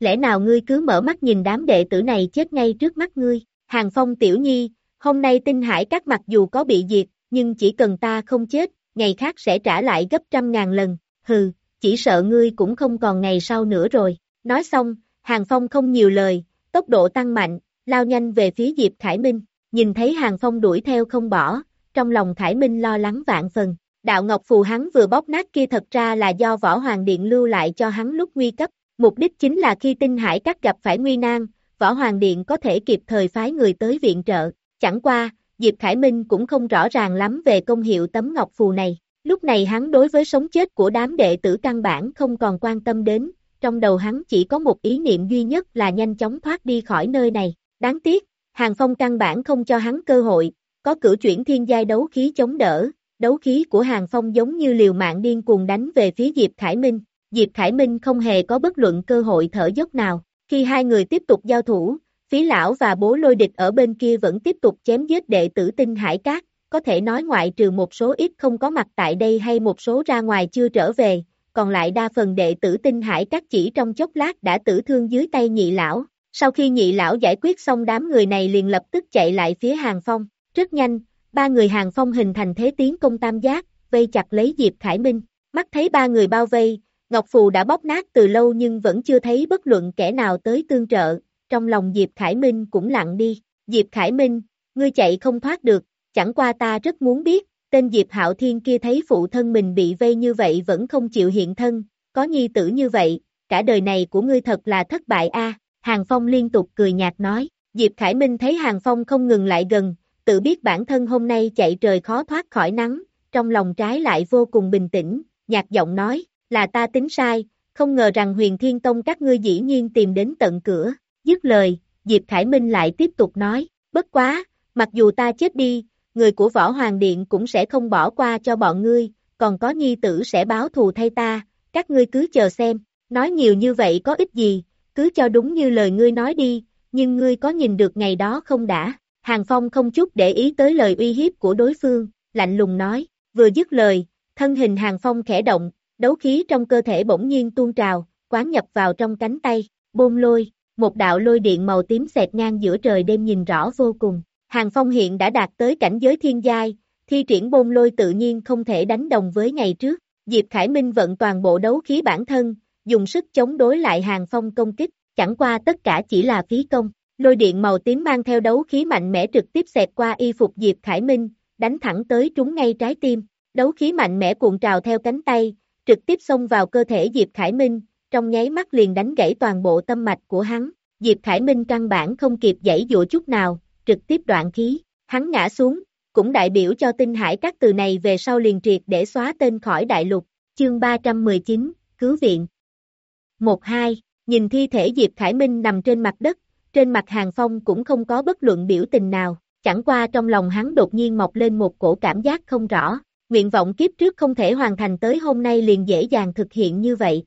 Lẽ nào ngươi cứ mở mắt nhìn đám đệ tử này chết ngay trước mắt ngươi? Hàng Phong tiểu nhi, hôm nay tinh hải các mặc dù có bị diệt, nhưng chỉ cần ta không chết, ngày khác sẽ trả lại gấp trăm ngàn lần, hừ, chỉ sợ ngươi cũng không còn ngày sau nữa rồi. Nói xong, Hàng Phong không nhiều lời, tốc độ tăng mạnh, lao nhanh về phía Diệp Khải Minh, nhìn thấy Hàng Phong đuổi theo không bỏ, trong lòng Khải Minh lo lắng vạn phần. Đạo Ngọc Phù hắn vừa bóp nát kia thật ra là do Võ Hoàng Điện lưu lại cho hắn lúc nguy cấp, mục đích chính là khi tinh hải các gặp phải nguy nan, Võ Hoàng Điện có thể kịp thời phái người tới viện trợ, chẳng qua, Diệp Khải Minh cũng không rõ ràng lắm về công hiệu tấm ngọc phù này. Lúc này hắn đối với sống chết của đám đệ tử căn bản không còn quan tâm đến, trong đầu hắn chỉ có một ý niệm duy nhất là nhanh chóng thoát đi khỏi nơi này. Đáng tiếc, Hàng Phong căn bản không cho hắn cơ hội, có cử chuyển thiên giai đấu khí chống đỡ, đấu khí của Hàng Phong giống như liều mạng điên cuồng đánh về phía Diệp Khải Minh. Diệp Khải Minh không hề có bất luận cơ hội thở dốc nào. Khi hai người tiếp tục giao thủ, phí lão và bố lôi địch ở bên kia vẫn tiếp tục chém giết đệ tử tinh hải cát, có thể nói ngoại trừ một số ít không có mặt tại đây hay một số ra ngoài chưa trở về, còn lại đa phần đệ tử tinh hải cát chỉ trong chốc lát đã tử thương dưới tay nhị lão. Sau khi nhị lão giải quyết xong đám người này liền lập tức chạy lại phía hàng phong, rất nhanh, ba người hàng phong hình thành thế tiến công tam giác, vây chặt lấy Diệp Khải Minh, mắt thấy ba người bao vây, Ngọc Phù đã bóp nát từ lâu nhưng vẫn chưa thấy bất luận kẻ nào tới tương trợ, trong lòng Diệp Khải Minh cũng lặng đi, Diệp Khải Minh, ngươi chạy không thoát được, chẳng qua ta rất muốn biết, tên Diệp Hạo Thiên kia thấy phụ thân mình bị vây như vậy vẫn không chịu hiện thân, có nhi tử như vậy, cả đời này của ngươi thật là thất bại a. Hàng Phong liên tục cười nhạt nói, Diệp Khải Minh thấy Hàng Phong không ngừng lại gần, tự biết bản thân hôm nay chạy trời khó thoát khỏi nắng, trong lòng trái lại vô cùng bình tĩnh, nhạt giọng nói, là ta tính sai, không ngờ rằng huyền thiên tông các ngươi dĩ nhiên tìm đến tận cửa, dứt lời, Diệp Khải Minh lại tiếp tục nói, bất quá, mặc dù ta chết đi, người của Võ Hoàng Điện cũng sẽ không bỏ qua cho bọn ngươi, còn có nhi tử sẽ báo thù thay ta, các ngươi cứ chờ xem, nói nhiều như vậy có ích gì, cứ cho đúng như lời ngươi nói đi, nhưng ngươi có nhìn được ngày đó không đã, Hàng Phong không chút để ý tới lời uy hiếp của đối phương, lạnh lùng nói, vừa dứt lời, thân hình Hàng Phong khẽ động, đấu khí trong cơ thể bỗng nhiên tuôn trào, quán nhập vào trong cánh tay, bôn lôi, một đạo lôi điện màu tím xẹt ngang giữa trời đêm nhìn rõ vô cùng. Hàng Phong hiện đã đạt tới cảnh giới thiên giai, thi triển bôn lôi tự nhiên không thể đánh đồng với ngày trước. Diệp Khải Minh vận toàn bộ đấu khí bản thân, dùng sức chống đối lại Hàng Phong công kích, chẳng qua tất cả chỉ là phí công. Lôi điện màu tím mang theo đấu khí mạnh mẽ trực tiếp xẹt qua y phục Diệp Khải Minh, đánh thẳng tới trúng ngay trái tim. Đấu khí mạnh mẽ cuộn trào theo cánh tay, trực tiếp xông vào cơ thể Diệp Khải Minh, trong nháy mắt liền đánh gãy toàn bộ tâm mạch của hắn. Diệp Khải Minh căn bản không kịp dãy dụa chút nào, trực tiếp đoạn khí, hắn ngã xuống, cũng đại biểu cho tinh hải các từ này về sau liền triệt để xóa tên khỏi đại lục, chương 319, cứu viện. 1-2, nhìn thi thể Diệp Khải Minh nằm trên mặt đất, trên mặt Hàng Phong cũng không có bất luận biểu tình nào, chẳng qua trong lòng hắn đột nhiên mọc lên một cổ cảm giác không rõ, nguyện vọng kiếp trước không thể hoàn thành tới hôm nay liền dễ dàng thực hiện như vậy.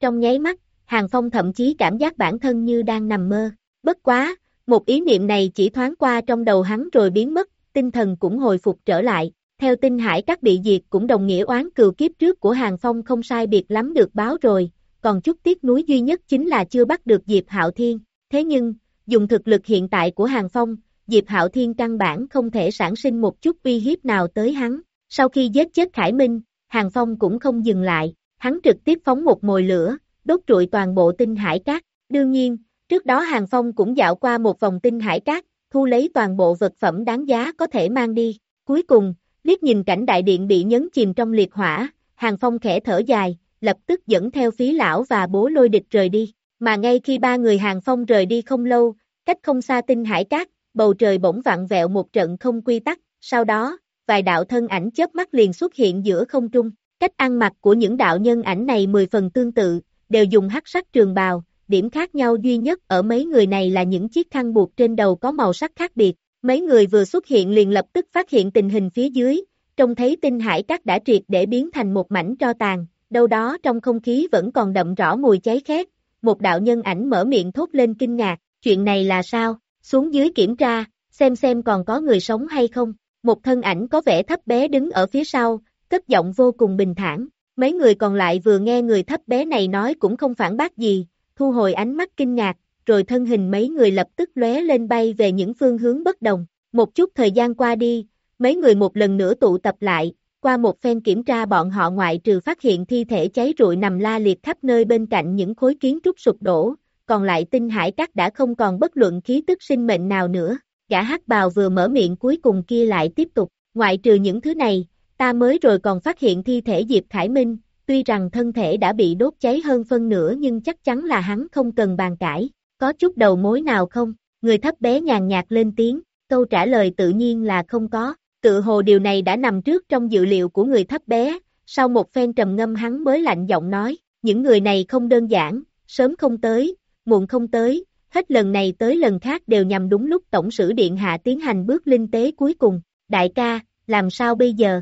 Trong nháy mắt, Hàng Phong thậm chí cảm giác bản thân như đang nằm mơ. Bất quá, một ý niệm này chỉ thoáng qua trong đầu hắn rồi biến mất, tinh thần cũng hồi phục trở lại. Theo tinh hải các bị diệt cũng đồng nghĩa oán cừu kiếp trước của Hàng Phong không sai biệt lắm được báo rồi, còn chút tiếc núi duy nhất chính là chưa bắt được Diệp Hạo Thiên. Thế nhưng, dùng thực lực hiện tại của Hàng Phong, Diệp Hạo Thiên căn bản không thể sản sinh một chút uy hiếp nào tới hắn. Sau khi giết chết Khải Minh, Hàng Phong cũng không dừng lại, hắn trực tiếp phóng một mồi lửa, đốt trụi toàn bộ tinh hải cát. Đương nhiên, trước đó Hàng Phong cũng dạo qua một vòng tinh hải cát, thu lấy toàn bộ vật phẩm đáng giá có thể mang đi. Cuối cùng, liếc nhìn cảnh đại điện bị nhấn chìm trong liệt hỏa, Hàng Phong khẽ thở dài, lập tức dẫn theo phí lão và bố lôi địch rời đi. Mà ngay khi ba người Hàng Phong rời đi không lâu, cách không xa tinh hải cát, bầu trời bỗng vặn vẹo một trận không quy tắc, sau đó, vài đạo thân ảnh chớp mắt liền xuất hiện giữa không trung. Cách ăn mặc của những đạo nhân ảnh này mười phần tương tự, đều dùng hắc sắc trường bào, điểm khác nhau duy nhất ở mấy người này là những chiếc khăn buộc trên đầu có màu sắc khác biệt, Mấy người vừa xuất hiện liền lập tức phát hiện tình hình phía dưới, trông thấy tinh hải cát đã triệt để biến thành một mảnh tro tàn, đâu đó trong không khí vẫn còn đậm rõ mùi cháy khét, một đạo nhân ảnh mở miệng thốt lên kinh ngạc, chuyện này là sao, xuống dưới kiểm tra, xem xem còn có người sống hay không, một thân ảnh có vẻ thấp bé đứng ở phía sau, cất giọng vô cùng bình thản, mấy người còn lại vừa nghe người thấp bé này nói cũng không phản bác gì, thu hồi ánh mắt kinh ngạc, rồi thân hình mấy người lập tức lóe lên bay về những phương hướng bất đồng, một chút thời gian qua đi, mấy người một lần nữa tụ tập lại, qua một phen kiểm tra bọn họ ngoại trừ phát hiện thi thể cháy rụi nằm la liệt khắp nơi bên cạnh những khối kiến trúc sụp đổ, còn lại tinh hải cát đã không còn bất luận khí tức sinh mệnh nào nữa. Gã hắc bào vừa mở miệng cuối cùng kia lại tiếp tục, ngoại trừ những thứ này, ta mới rồi còn phát hiện thi thể Diệp Khải Minh, tuy rằng thân thể đã bị đốt cháy hơn phân nửa nhưng chắc chắn là hắn không cần bàn cãi, có chút đầu mối nào không? Người thấp bé nhàn nhạt lên tiếng, câu trả lời tự nhiên là không có, tự hồ điều này đã nằm trước trong dự liệu của người thấp bé, sau một phen trầm ngâm hắn mới lạnh giọng nói, những người này không đơn giản, sớm không tới, muộn không tới, hết lần này tới lần khác đều nhằm đúng lúc Tổng sử Điện Hạ tiến hành bước linh tế cuối cùng, đại ca, làm sao bây giờ?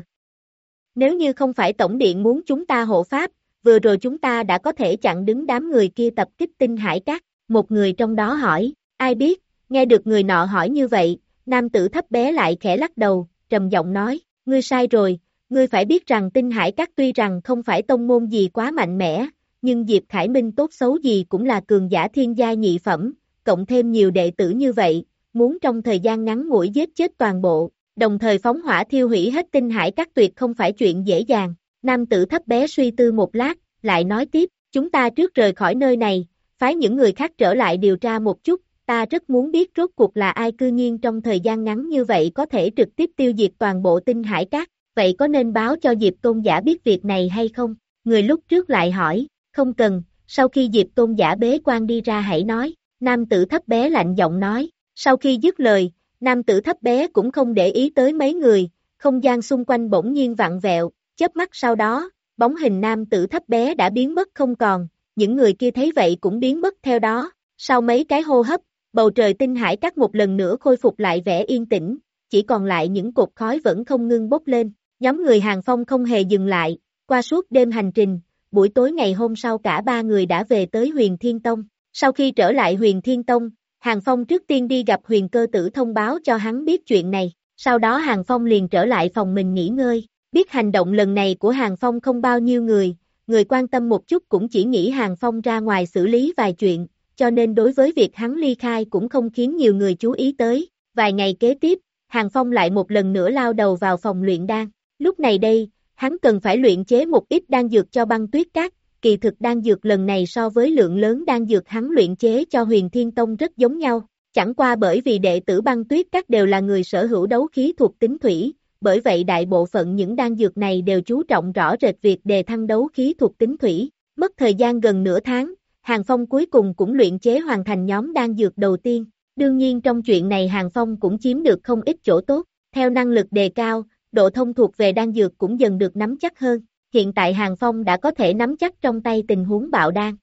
Nếu như không phải Tổng Điện muốn chúng ta hộ pháp, vừa rồi chúng ta đã có thể chặn đứng đám người kia tập kích tinh hải cát, một người trong đó hỏi, ai biết, nghe được người nọ hỏi như vậy, nam tử thấp bé lại khẽ lắc đầu, trầm giọng nói, ngươi sai rồi, ngươi phải biết rằng tinh hải các tuy rằng không phải tông môn gì quá mạnh mẽ, nhưng Diệp Khải Minh tốt xấu gì cũng là cường giả thiên gia nhị phẩm, cộng thêm nhiều đệ tử như vậy, muốn trong thời gian ngắn ngủi giết chết toàn bộ, đồng thời phóng hỏa thiêu hủy hết tinh hải các tuyệt không phải chuyện dễ dàng. Nam tử thấp bé suy tư một lát, lại nói tiếp, chúng ta trước rời khỏi nơi này, phái những người khác trở lại điều tra một chút, ta rất muốn biết rốt cuộc là ai cư nhiên trong thời gian ngắn như vậy có thể trực tiếp tiêu diệt toàn bộ tinh hải cát, vậy có nên báo cho Diệp Tôn giả biết việc này hay không? Người lúc trước lại hỏi, không cần, sau khi Diệp Tôn giả bế quan đi ra hãy nói, nam tử thấp bé lạnh giọng nói, sau khi dứt lời, nam tử thấp bé cũng không để ý tới mấy người, không gian xung quanh bỗng nhiên vặn vẹo, chớp mắt sau đó, bóng hình nam tử thấp bé đã biến mất không còn, những người kia thấy vậy cũng biến mất theo đó, sau mấy cái hô hấp, bầu trời tinh hải cắt một lần nữa khôi phục lại vẻ yên tĩnh, chỉ còn lại những cột khói vẫn không ngưng bốc lên, nhóm người hàng phong không hề dừng lại, qua suốt đêm hành trình, buổi tối ngày hôm sau cả ba người đã về tới huyền Thiên Tông, sau khi trở lại huyền Thiên Tông, Hàng Phong trước tiên đi gặp huyền cơ tử thông báo cho hắn biết chuyện này, sau đó Hàng Phong liền trở lại phòng mình nghỉ ngơi, biết hành động lần này của Hàng Phong không bao nhiêu người, người quan tâm một chút cũng chỉ nghĩ Hàng Phong ra ngoài xử lý vài chuyện, cho nên đối với việc hắn ly khai cũng không khiến nhiều người chú ý tới. Vài ngày kế tiếp, Hàng Phong lại một lần nữa lao đầu vào phòng luyện đan. Lúc này đây, hắn cần phải luyện chế một ít đan dược cho băng tuyết cát. Kỳ thực đan dược lần này so với lượng lớn đan dược hắn luyện chế cho huyền thiên tông rất giống nhau. Chẳng qua bởi vì đệ tử băng tuyết các đều là người sở hữu đấu khí thuộc tính thủy, bởi vậy đại bộ phận những đan dược này đều chú trọng rõ rệt việc đề thăng đấu khí thuộc tính thủy. Mất thời gian gần nửa tháng, Hàng Phong cuối cùng cũng luyện chế hoàn thành nhóm đan dược đầu tiên. Đương nhiên trong chuyện này Hàng Phong cũng chiếm được không ít chỗ tốt. Theo năng lực đề cao, độ thông thuộc về đan dược cũng dần được nắm chắc hơn. Hiện tại Hàng Phong đã có thể nắm chắc trong tay tình huống bạo đan.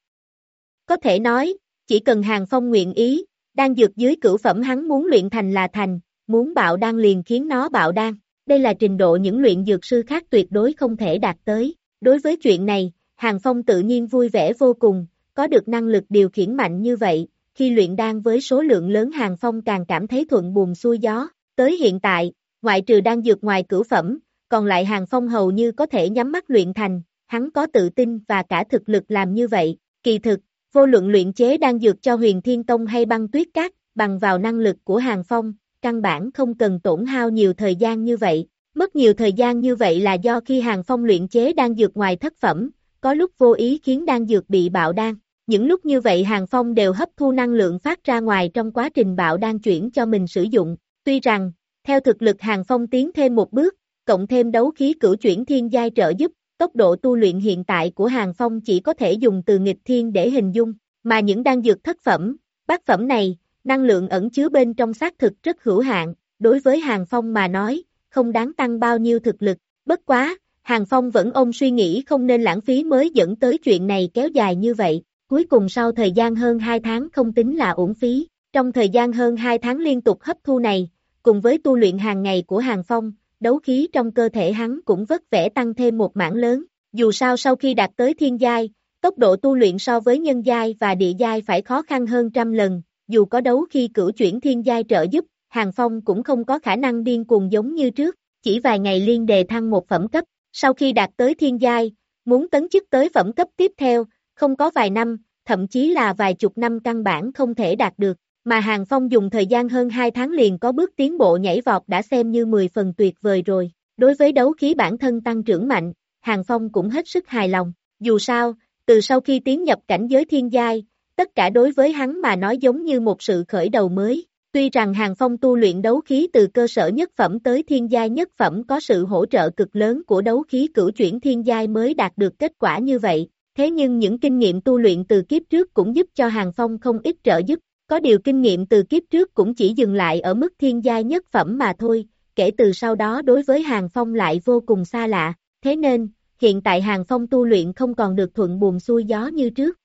Có thể nói, chỉ cần Hàng Phong nguyện ý, đan dược dưới cửu phẩm hắn muốn luyện thành là thành, muốn bạo đan liền khiến nó bạo đan. Đây là trình độ những luyện dược sư khác tuyệt đối không thể đạt tới. Đối với chuyện này, Hàng Phong tự nhiên vui vẻ vô cùng, có được năng lực điều khiển mạnh như vậy, khi luyện đan với số lượng lớn hàng phong càng cảm thấy thuận buồm xuôi gió. Tới hiện tại, ngoại trừ đan dược ngoài cửu phẩm, còn lại hàng phong hầu như có thể nhắm mắt luyện thành, hắn có tự tin và cả thực lực làm như vậy. Kỳ thực, vô luận luyện chế đan dược cho huyền thiên tông hay băng tuyết cát, bằng vào năng lực của hàng phong, căn bản không cần tổn hao nhiều thời gian như vậy. Mất nhiều thời gian như vậy là do khi hàng phong luyện chế đan dược ngoài thất phẩm, có lúc vô ý khiến đan dược bị bạo đan. Những lúc như vậy Hàng Phong đều hấp thu năng lượng phát ra ngoài trong quá trình bạo đang chuyển cho mình sử dụng. Tuy rằng, theo thực lực Hàng Phong tiến thêm một bước, cộng thêm đấu khí cửu chuyển thiên giai trợ giúp, tốc độ tu luyện hiện tại của Hàng Phong chỉ có thể dùng từ nghịch thiên để hình dung, mà những đan dược thất phẩm, bát phẩm này, năng lượng ẩn chứa bên trong xác thực rất hữu hạn, đối với Hàng Phong mà nói, không đáng tăng bao nhiêu thực lực, bất quá, Hàng Phong vẫn ôm suy nghĩ không nên lãng phí mới dẫn tới chuyện này kéo dài như vậy, Cuối cùng sau thời gian hơn 2 tháng không tính là uổng phí, trong thời gian hơn 2 tháng liên tục hấp thu này, cùng với tu luyện hàng ngày của Hàng Phong, đấu khí trong cơ thể hắn cũng vất vẻ tăng thêm một mảng lớn. Dù sao sau khi đạt tới thiên giai, tốc độ tu luyện so với nhân giai và địa giai phải khó khăn hơn trăm lần, dù có đấu khi cửu chuyển thiên giai trợ giúp, Hàng Phong cũng không có khả năng điên cuồng giống như trước, chỉ vài ngày liên đề thăng một phẩm cấp, sau khi đạt tới thiên giai, muốn tấn chức tới phẩm cấp tiếp theo, không có vài năm, thậm chí là vài chục năm căn bản không thể đạt được, mà Hàng Phong dùng thời gian hơn 2 tháng liền có bước tiến bộ nhảy vọt đã xem như 10 phần tuyệt vời rồi. Đối với đấu khí bản thân tăng trưởng mạnh, Hàng Phong cũng hết sức hài lòng. Dù sao, từ sau khi tiến nhập cảnh giới thiên giai, tất cả đối với hắn mà nói giống như một sự khởi đầu mới. Tuy rằng Hàng Phong tu luyện đấu khí từ cơ sở nhất phẩm tới thiên giai nhất phẩm có sự hỗ trợ cực lớn của đấu khí cửu chuyển thiên giai mới đạt được kết quả như vậy, thế nhưng những kinh nghiệm tu luyện từ kiếp trước cũng giúp cho Hàng Phong không ít trợ giúp, có điều kinh nghiệm từ kiếp trước cũng chỉ dừng lại ở mức thiên giai nhất phẩm mà thôi, kể từ sau đó đối với Hàng Phong lại vô cùng xa lạ, thế nên, hiện tại Hàng Phong tu luyện không còn được thuận buồm xuôi gió như trước.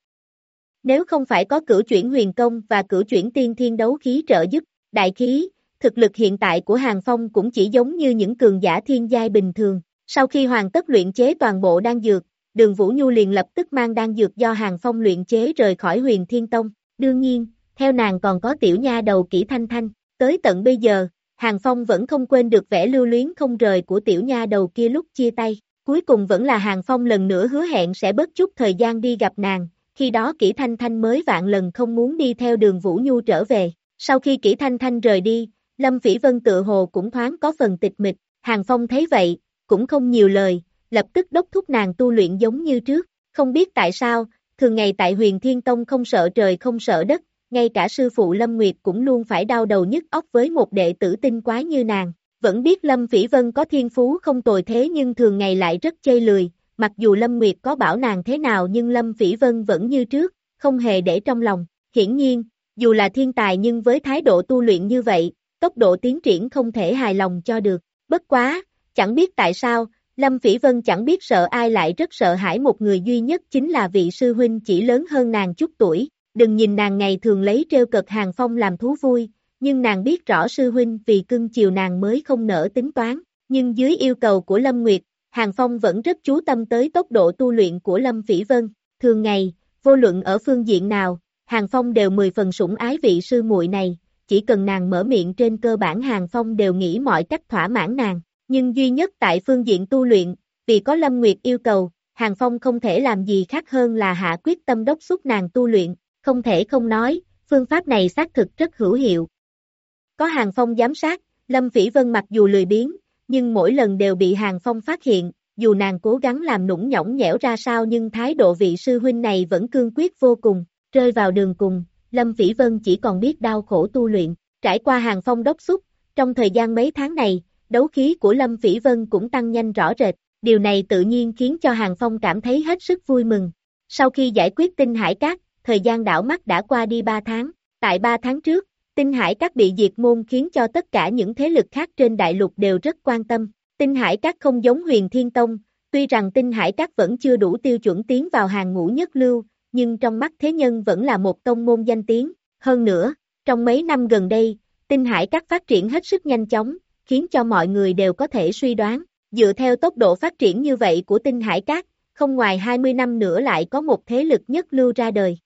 Nếu không phải có cửu chuyển huyền công và cửu chuyển tiên thiên đấu khí trợ giúp, đại khí, thực lực hiện tại của Hàng Phong cũng chỉ giống như những cường giả thiên giai bình thường. Sau khi hoàn tất luyện chế toàn bộ đan dược, đường Vũ Nhu liền lập tức mang đan dược do Hàng Phong luyện chế rời khỏi huyền thiên tông. Đương nhiên, theo nàng còn có tiểu nha đầu kỹ thanh thanh, tới tận bây giờ, Hàng Phong vẫn không quên được vẻ lưu luyến không rời của tiểu nha đầu kia lúc chia tay. Cuối cùng vẫn là Hàng Phong lần nữa hứa hẹn sẽ bớt chút thời gian đi gặp nàng, khi đó kỹ thanh thanh mới vạn lần không muốn đi theo đường Vũ Nhu trở về. Sau khi kỹ thanh thanh rời đi, Lâm Phỉ Vân tự hồ cũng thoáng có phần tịch mịch, Hàng Phong thấy vậy, cũng không nhiều lời, lập tức đốc thúc nàng tu luyện giống như trước, không biết tại sao, thường ngày tại huyền Thiên Tông không sợ trời không sợ đất, ngay cả sư phụ Lâm Nguyệt cũng luôn phải đau đầu nhức óc với một đệ tử tinh quái như nàng. Vẫn biết Lâm Phỉ Vân có thiên phú không tồi thế nhưng thường ngày lại rất chây lười, mặc dù Lâm Nguyệt có bảo nàng thế nào nhưng Lâm Phỉ Vân vẫn như trước, không hề để trong lòng. Hiển nhiên, dù là thiên tài nhưng với thái độ tu luyện như vậy, tốc độ tiến triển không thể hài lòng cho được. Bất quá, chẳng biết tại sao, Lâm Phỉ Vân chẳng biết sợ ai lại rất sợ hãi một người duy nhất chính là vị sư huynh chỉ lớn hơn nàng chút tuổi, Đừng nhìn nàng ngày thường lấy treo cực hàng phong làm thú vui, nhưng nàng biết rõ sư huynh vì cưng chiều nàng mới không nở tính toán, nhưng dưới yêu cầu của Lâm Nguyệt, Hàng Phong vẫn rất chú tâm tới tốc độ tu luyện của Lâm Phỉ Vân, thường ngày, vô luận ở phương diện nào, Hàng Phong đều mười phần sủng ái vị sư muội này, chỉ cần nàng mở miệng trên cơ bản Hàng Phong đều nghĩ mọi cách thỏa mãn nàng, nhưng duy nhất tại phương diện tu luyện, vì có Lâm Nguyệt yêu cầu, Hàng Phong không thể làm gì khác hơn là hạ quyết tâm đốc xúc nàng tu luyện, không thể không nói, phương pháp này xác thực rất hữu hiệu. Có hàng phong giám sát, Lâm Phỉ Vân mặc dù lười biếng, nhưng mỗi lần đều bị hàng phong phát hiện, dù nàng cố gắng làm nũng nhõng nhẽo ra sao nhưng thái độ vị sư huynh này vẫn cương quyết vô cùng, rơi vào đường cùng, Lâm Phỉ Vân chỉ còn biết đau khổ tu luyện, trải qua hàng phong đốc xúc, trong thời gian mấy tháng này, đấu khí của Lâm Phỉ Vân cũng tăng nhanh rõ rệt, điều này tự nhiên khiến cho hàng phong cảm thấy hết sức vui mừng. Sau khi giải quyết tinh hải cát, thời gian đảo mắt đã qua đi 3 tháng. Tại 3 tháng trước, tinh hải các bị diệt môn khiến cho tất cả những thế lực khác trên đại lục đều rất quan tâm. Tinh hải các không giống huyền thiên tông, tuy rằng tinh hải các vẫn chưa đủ tiêu chuẩn tiến vào hàng ngũ nhất lưu, nhưng trong mắt thế nhân vẫn là một tông môn danh tiếng. Hơn nữa, trong mấy năm gần đây, tinh hải các phát triển hết sức nhanh chóng, khiến cho mọi người đều có thể suy đoán. Dựa theo tốc độ phát triển như vậy của tinh hải các, không ngoài 20 năm nữa lại có một thế lực nhất lưu ra đời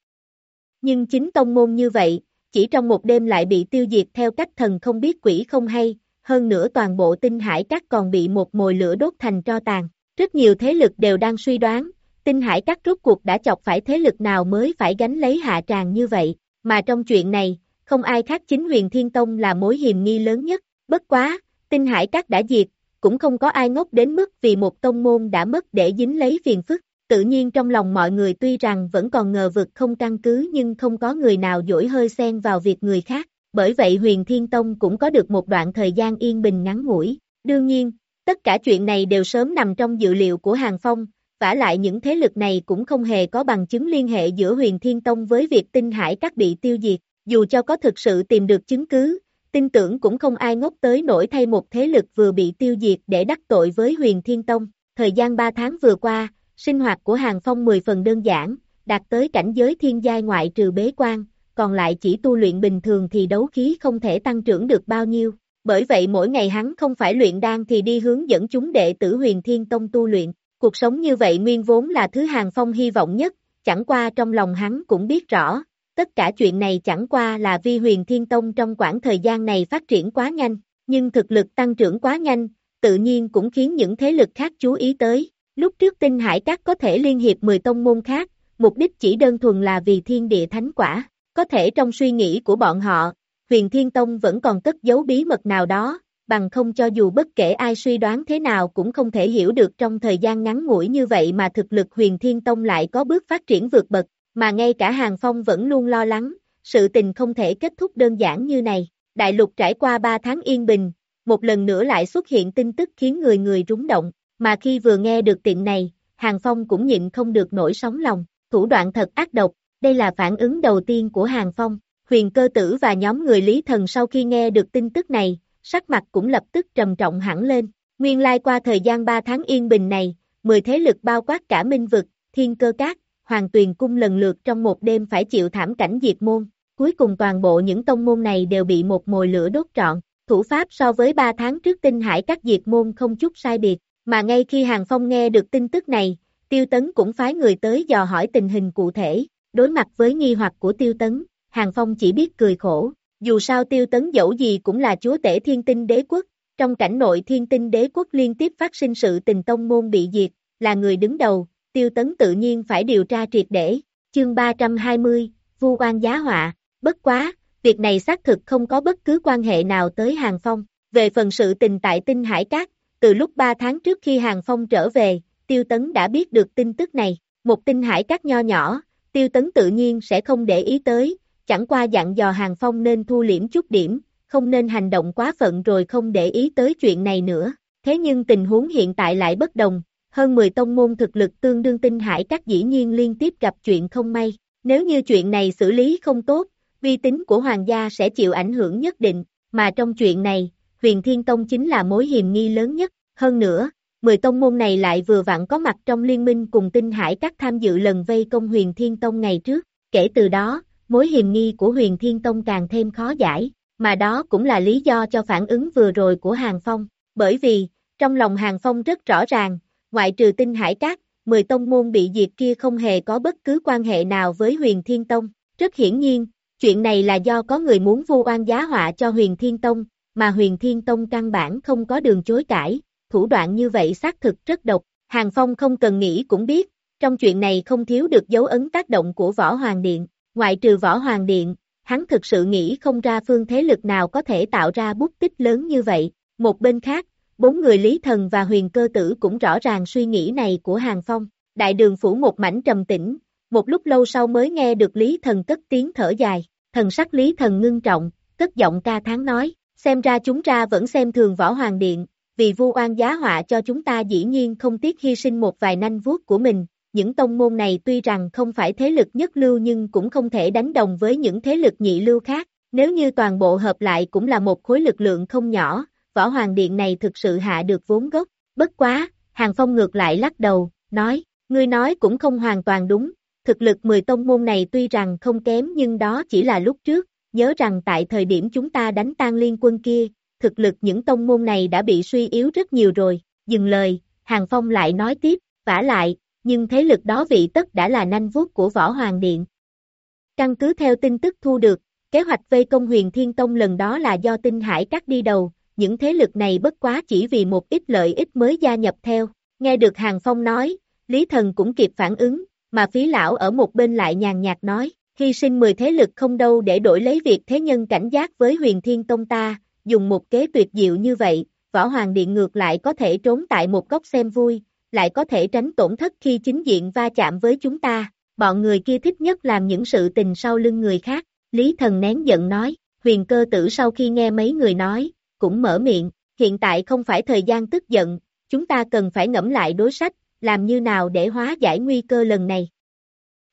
nhưng chính tông môn như vậy, chỉ trong một đêm lại bị tiêu diệt theo cách thần không biết quỷ không hay, hơn nữa toàn bộ tinh hải các còn bị một mồi lửa đốt thành tro tàn. Rất nhiều thế lực đều đang suy đoán, tinh hải các rốt cuộc đã chọc phải thế lực nào mới phải gánh lấy hạ tràng như vậy, mà trong chuyện này, không ai khác chính huyền thiên tông là mối hiểm nghi lớn nhất, bất quá, tinh hải các đã diệt, cũng không có ai ngốc đến mức vì một tông môn đã mất để dính lấy phiền phức, Tự nhiên trong lòng mọi người tuy rằng vẫn còn ngờ vực không căn cứ nhưng không có người nào dỗi hơi xen vào việc người khác, bởi vậy huyền Thiên Tông cũng có được một đoạn thời gian yên bình ngắn ngủi. Đương nhiên, tất cả chuyện này đều sớm nằm trong dự liệu của Hàng Phong, vả lại những thế lực này cũng không hề có bằng chứng liên hệ giữa huyền Thiên Tông với việc tinh hải các bị tiêu diệt, dù cho có thực sự tìm được chứng cứ, tin tưởng cũng không ai ngốc tới nổi thay một thế lực vừa bị tiêu diệt để đắc tội với huyền Thiên Tông. Thời gian 3 tháng vừa qua, Sinh hoạt của Hàng Phong 10 phần đơn giản, đạt tới cảnh giới thiên giai ngoại trừ bế quan, còn lại chỉ tu luyện bình thường thì đấu khí không thể tăng trưởng được bao nhiêu. bởi vậy mỗi ngày hắn không phải luyện đan thì đi hướng dẫn chúng đệ tử huyền thiên tông tu luyện. Cuộc sống như vậy nguyên vốn là thứ Hàng Phong hy vọng nhất, chẳng qua trong lòng hắn cũng biết rõ, tất cả chuyện này chẳng qua là vi huyền thiên tông trong quãng thời gian này phát triển quá nhanh, nhưng thực lực tăng trưởng quá nhanh, tự nhiên cũng khiến những thế lực khác chú ý tới. Lúc trước tinh hải các có thể liên hiệp 10 tông môn khác, mục đích chỉ đơn thuần là vì thiên địa thánh quả. Có thể trong suy nghĩ của bọn họ, huyền thiên tông vẫn còn cất giấu bí mật nào đó, bằng không cho dù bất kể ai suy đoán thế nào cũng không thể hiểu được trong thời gian ngắn ngủi như vậy mà thực lực huyền thiên tông lại có bước phát triển vượt bậc, mà ngay cả Hàng Phong vẫn luôn lo lắng, sự tình không thể kết thúc đơn giản như này. Đại lục trải qua 3 tháng yên bình, một lần nữa lại xuất hiện tin tức khiến người người rúng động, mà khi vừa nghe được tiện này, Hàng Phong cũng nhịn không được nổi sóng lòng, thủ đoạn thật ác độc, đây là phản ứng đầu tiên của Hàng Phong. Huyền cơ tử và nhóm người Lý Thần sau khi nghe được tin tức này, sắc mặt cũng lập tức trầm trọng hẳn lên. Nguyên lai qua thời gian 3 tháng yên bình này, 10 thế lực bao quát cả Minh Vực, Thiên Cơ Cát, Hoàng Tuyền Cung lần lượt trong một đêm phải chịu thảm cảnh diệt môn. Cuối cùng toàn bộ những tông môn này đều bị một mồi lửa đốt trọn. Thủ pháp so với 3 tháng trước tinh hải các diệt môn không chút sai biệt, mà ngay khi Hàng Phong nghe được tin tức này, Tiêu Tấn cũng phái người tới dò hỏi tình hình cụ thể. Đối mặt với nghi hoặc của Tiêu Tấn, Hàng Phong chỉ biết cười khổ, dù sao tiêu tấn dẫu gì cũng là chúa tể thiên tinh đế quốc, trong cảnh nội thiên tinh đế quốc liên tiếp phát sinh sự tình tông môn bị diệt, là người đứng đầu, tiêu tấn tự nhiên phải điều tra triệt để. Chương 320, Vu quan giá họa, bất quá, việc này xác thực không có bất cứ quan hệ nào tới Hàng Phong. Về phần sự tình tại tinh hải cát, từ lúc 3 tháng trước khi Hàng Phong trở về, tiêu tấn đã biết được tin tức này, một tinh hải cát nho nhỏ, tiêu tấn tự nhiên sẽ không để ý tới, chẳng qua dặn dò Hàng Phong nên thu liễm chút điểm, không nên hành động quá phận rồi không để ý tới chuyện này nữa. Thế nhưng tình huống hiện tại lại bất đồng, hơn 10 tông môn thực lực tương đương tinh hải các dĩ nhiên liên tiếp gặp chuyện không may. Nếu như chuyện này xử lý không tốt, uy tín của hoàng gia sẽ chịu ảnh hưởng nhất định, mà trong chuyện này, huyền thiên tông chính là mối hiểm nghi lớn nhất. Hơn nữa, 10 tông môn này lại vừa vặn có mặt trong liên minh cùng tinh hải các tham dự lần vây công huyền thiên tông ngày trước. Kể từ đó, mối hiểm nghi của huyền thiên tông càng thêm khó giải, mà đó cũng là lý do cho phản ứng vừa rồi của Hàng Phong, bởi vì, trong lòng Hàng Phong rất rõ ràng, ngoại trừ tinh hải cát, 10 tông môn bị diệt kia không hề có bất cứ quan hệ nào với huyền thiên tông, rất hiển nhiên, chuyện này là do có người muốn vu oan giá họa cho huyền thiên tông, mà huyền thiên tông căn bản không có đường chối cãi, thủ đoạn như vậy xác thực rất độc, Hàng Phong không cần nghĩ cũng biết, trong chuyện này không thiếu được dấu ấn tác động của Võ Hoàng Điện, Ngoại trừ võ hoàng điện, hắn thực sự nghĩ không ra phương thế lực nào có thể tạo ra bút tích lớn như vậy. Một bên khác, bốn người Lý Thần và Huyền Cơ Tử cũng rõ ràng suy nghĩ này của Hàng Phong. Đại đường phủ một mảnh trầm tĩnh, một lúc lâu sau mới nghe được Lý Thần cất tiếng thở dài. Thần sắc Lý Thần ngưng trọng, cất giọng ca tháng nói, xem ra chúng ta vẫn xem thường võ hoàng điện, vì vu oan giá họa cho chúng ta dĩ nhiên không tiếc hy sinh một vài nanh vuốt của mình, những tông môn này tuy rằng không phải thế lực nhất lưu nhưng cũng không thể đánh đồng với những thế lực nhị lưu khác, nếu như toàn bộ hợp lại cũng là một khối lực lượng không nhỏ, võ hoàng điện này thực sự hạ được vốn gốc, bất quá, Hàng Phong ngược lại lắc đầu, nói, ngươi nói cũng không hoàn toàn đúng, thực lực 10 tông môn này tuy rằng không kém nhưng đó chỉ là lúc trước, nhớ rằng tại thời điểm chúng ta đánh tan liên quân kia, thực lực những tông môn này đã bị suy yếu rất nhiều rồi, dừng lời, Hàng Phong lại nói tiếp, vả lại, nhưng thế lực đó vị tất đã là nanh vuốt của Võ Hoàng Điện. Căn cứ theo tin tức thu được, kế hoạch vây công huyền Thiên Tông lần đó là do tinh hải cắt đi đầu, những thế lực này bất quá chỉ vì một ít lợi ích mới gia nhập theo. Nghe được Hàng Phong nói, Lý Thần cũng kịp phản ứng, mà phí lão ở một bên lại nhàn nhạt nói, hy sinh 10 thế lực không đâu để đổi lấy việc thế nhân cảnh giác với huyền Thiên Tông ta, dùng một kế tuyệt diệu như vậy, Võ Hoàng Điện ngược lại có thể trốn tại một góc xem vui, lại có thể tránh tổn thất khi chính diện va chạm với chúng ta. Bọn người kia thích nhất làm những sự tình sau lưng người khác. Lý thần nén giận nói, huyền cơ tử sau khi nghe mấy người nói, cũng mở miệng, hiện tại không phải thời gian tức giận, chúng ta cần phải ngẫm lại đối sách, làm như nào để hóa giải nguy cơ lần này.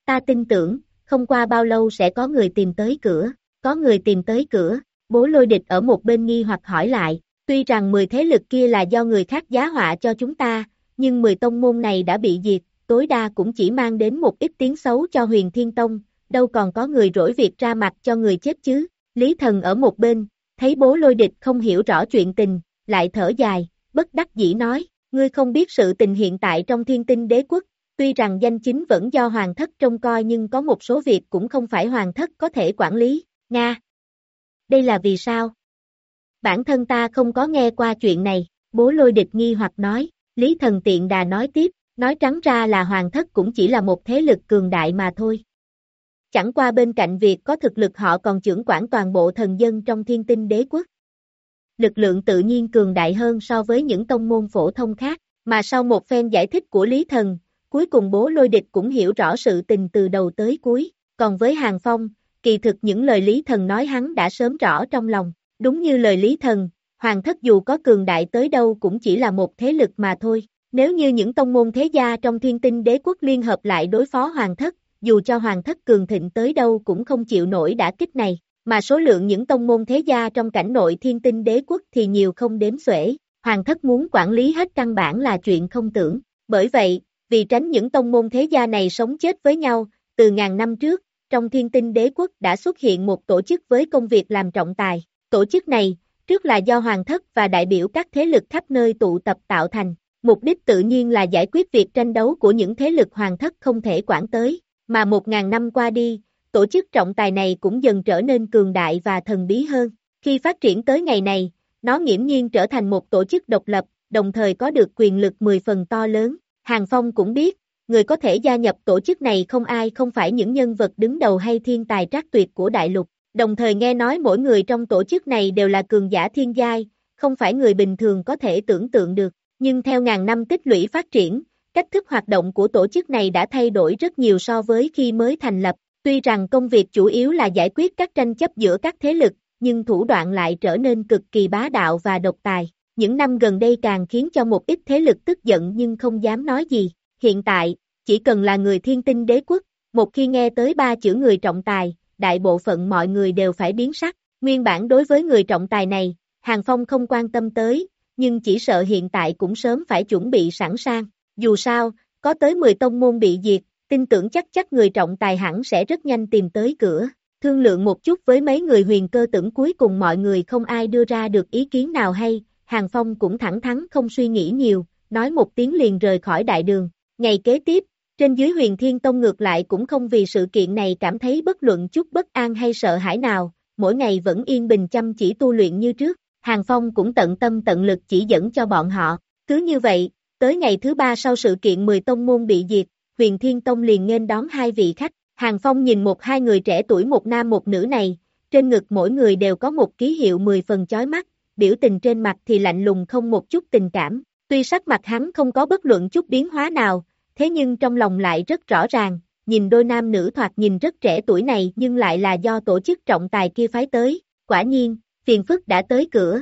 Ta tin tưởng, không qua bao lâu sẽ có người tìm tới cửa, có người tìm tới cửa, bố lôi địch ở một bên nghi hoặc hỏi lại, tuy rằng 10 thế lực kia là do người khác giá họa cho chúng ta, nhưng 10 tông môn này đã bị diệt, tối đa cũng chỉ mang đến một ít tiếng xấu cho huyền thiên tông, đâu còn có người rỗi việc ra mặt cho người chết chứ. Lý thần ở một bên, thấy bố lôi địch không hiểu rõ chuyện tình, lại thở dài, bất đắc dĩ nói, ngươi không biết sự tình hiện tại trong thiên tinh đế quốc, tuy rằng danh chính vẫn do hoàng thất trông coi nhưng có một số việc cũng không phải hoàng thất có thể quản lý, Nga. Đây là vì sao? Bản thân ta không có nghe qua chuyện này, bố lôi địch nghi hoặc nói, Lý Thần Tiện Đà nói tiếp, nói trắng ra là hoàng thất cũng chỉ là một thế lực cường đại mà thôi. Chẳng qua bên cạnh việc có thực lực họ còn trưởng quản toàn bộ thần dân trong thiên tinh đế quốc. Lực lượng tự nhiên cường đại hơn so với những tông môn phổ thông khác, mà sau một phen giải thích của Lý Thần, cuối cùng bố lôi địch cũng hiểu rõ sự tình từ đầu tới cuối, còn với Hàng Phong, kỳ thực những lời Lý Thần nói hắn đã sớm rõ trong lòng, đúng như lời Lý Thần, Hoàng thất dù có cường đại tới đâu cũng chỉ là một thế lực mà thôi, nếu như những tông môn thế gia trong thiên tinh đế quốc liên hợp lại đối phó Hoàng thất, dù cho Hoàng thất cường thịnh tới đâu cũng không chịu nổi đả kích này, mà số lượng những tông môn thế gia trong cảnh nội thiên tinh đế quốc thì nhiều không đếm xuể, Hoàng thất muốn quản lý hết căn bản là chuyện không tưởng, bởi vậy, vì tránh những tông môn thế gia này sống chết với nhau, từ ngàn năm trước, trong thiên tinh đế quốc đã xuất hiện một tổ chức với công việc làm trọng tài. Tổ chức này, trước là do hoàng thất và đại biểu các thế lực khắp nơi tụ tập tạo thành. Mục đích tự nhiên là giải quyết việc tranh đấu của những thế lực hoàng thất không thể quản tới, mà một ngàn năm qua đi, tổ chức trọng tài này cũng dần trở nên cường đại và thần bí hơn. Khi phát triển tới ngày này, nó nghiễm nhiên trở thành một tổ chức độc lập, đồng thời có được quyền lực 10 phần to lớn. Hàng Phong cũng biết, người có thể gia nhập tổ chức này không ai không phải những nhân vật đứng đầu hay thiên tài trác tuyệt của đại lục, đồng thời nghe nói mỗi người trong tổ chức này đều là cường giả thiên giai, không phải người bình thường có thể tưởng tượng được, nhưng theo ngàn năm tích lũy phát triển, cách thức hoạt động của tổ chức này đã thay đổi rất nhiều so với khi mới thành lập, tuy rằng công việc chủ yếu là giải quyết các tranh chấp giữa các thế lực, nhưng thủ đoạn lại trở nên cực kỳ bá đạo và độc tài. Những năm gần đây càng khiến cho một ít thế lực tức giận nhưng không dám nói gì. Hiện tại, chỉ cần là người thiên tinh đế quốc, một khi nghe tới ba chữ người trọng tài, đại bộ phận mọi người đều phải biến sắc. Nguyên bản đối với người trọng tài này, Hàng Phong không quan tâm tới, nhưng chỉ sợ hiện tại cũng sớm phải chuẩn bị sẵn sàng. Dù sao, có tới 10 tông môn bị diệt, tin tưởng chắc chắc người trọng tài hẳn sẽ rất nhanh tìm tới cửa. Thương lượng một chút với mấy người huyền cơ tưởng cuối cùng mọi người không ai đưa ra được ý kiến nào hay, Hàng Phong cũng thẳng thắn không suy nghĩ nhiều, nói một tiếng liền rời khỏi đại đường. Ngày kế tiếp, trên dưới huyền thiên tông ngược lại cũng không vì sự kiện này cảm thấy bất luận chút bất an hay sợ hãi nào, mỗi ngày vẫn yên bình chăm chỉ tu luyện như trước, Hàng Phong cũng tận tâm tận lực chỉ dẫn cho bọn họ, cứ như vậy, tới ngày thứ ba sau sự kiện 10 tông môn bị diệt, huyền thiên tông liền nghênh đón hai vị khách, Hàng Phong nhìn một hai người trẻ tuổi một nam một nữ này, trên ngực mỗi người đều có một ký hiệu 10 phần chói mắt, biểu tình trên mặt thì lạnh lùng không một chút tình cảm, tuy sắc mặt hắn không có bất luận chút biến hóa nào, thế nhưng trong lòng lại rất rõ ràng, nhìn đôi nam nữ thoạt nhìn rất trẻ tuổi này nhưng lại là do tổ chức trọng tài kia phái tới, quả nhiên, phiền phức đã tới cửa.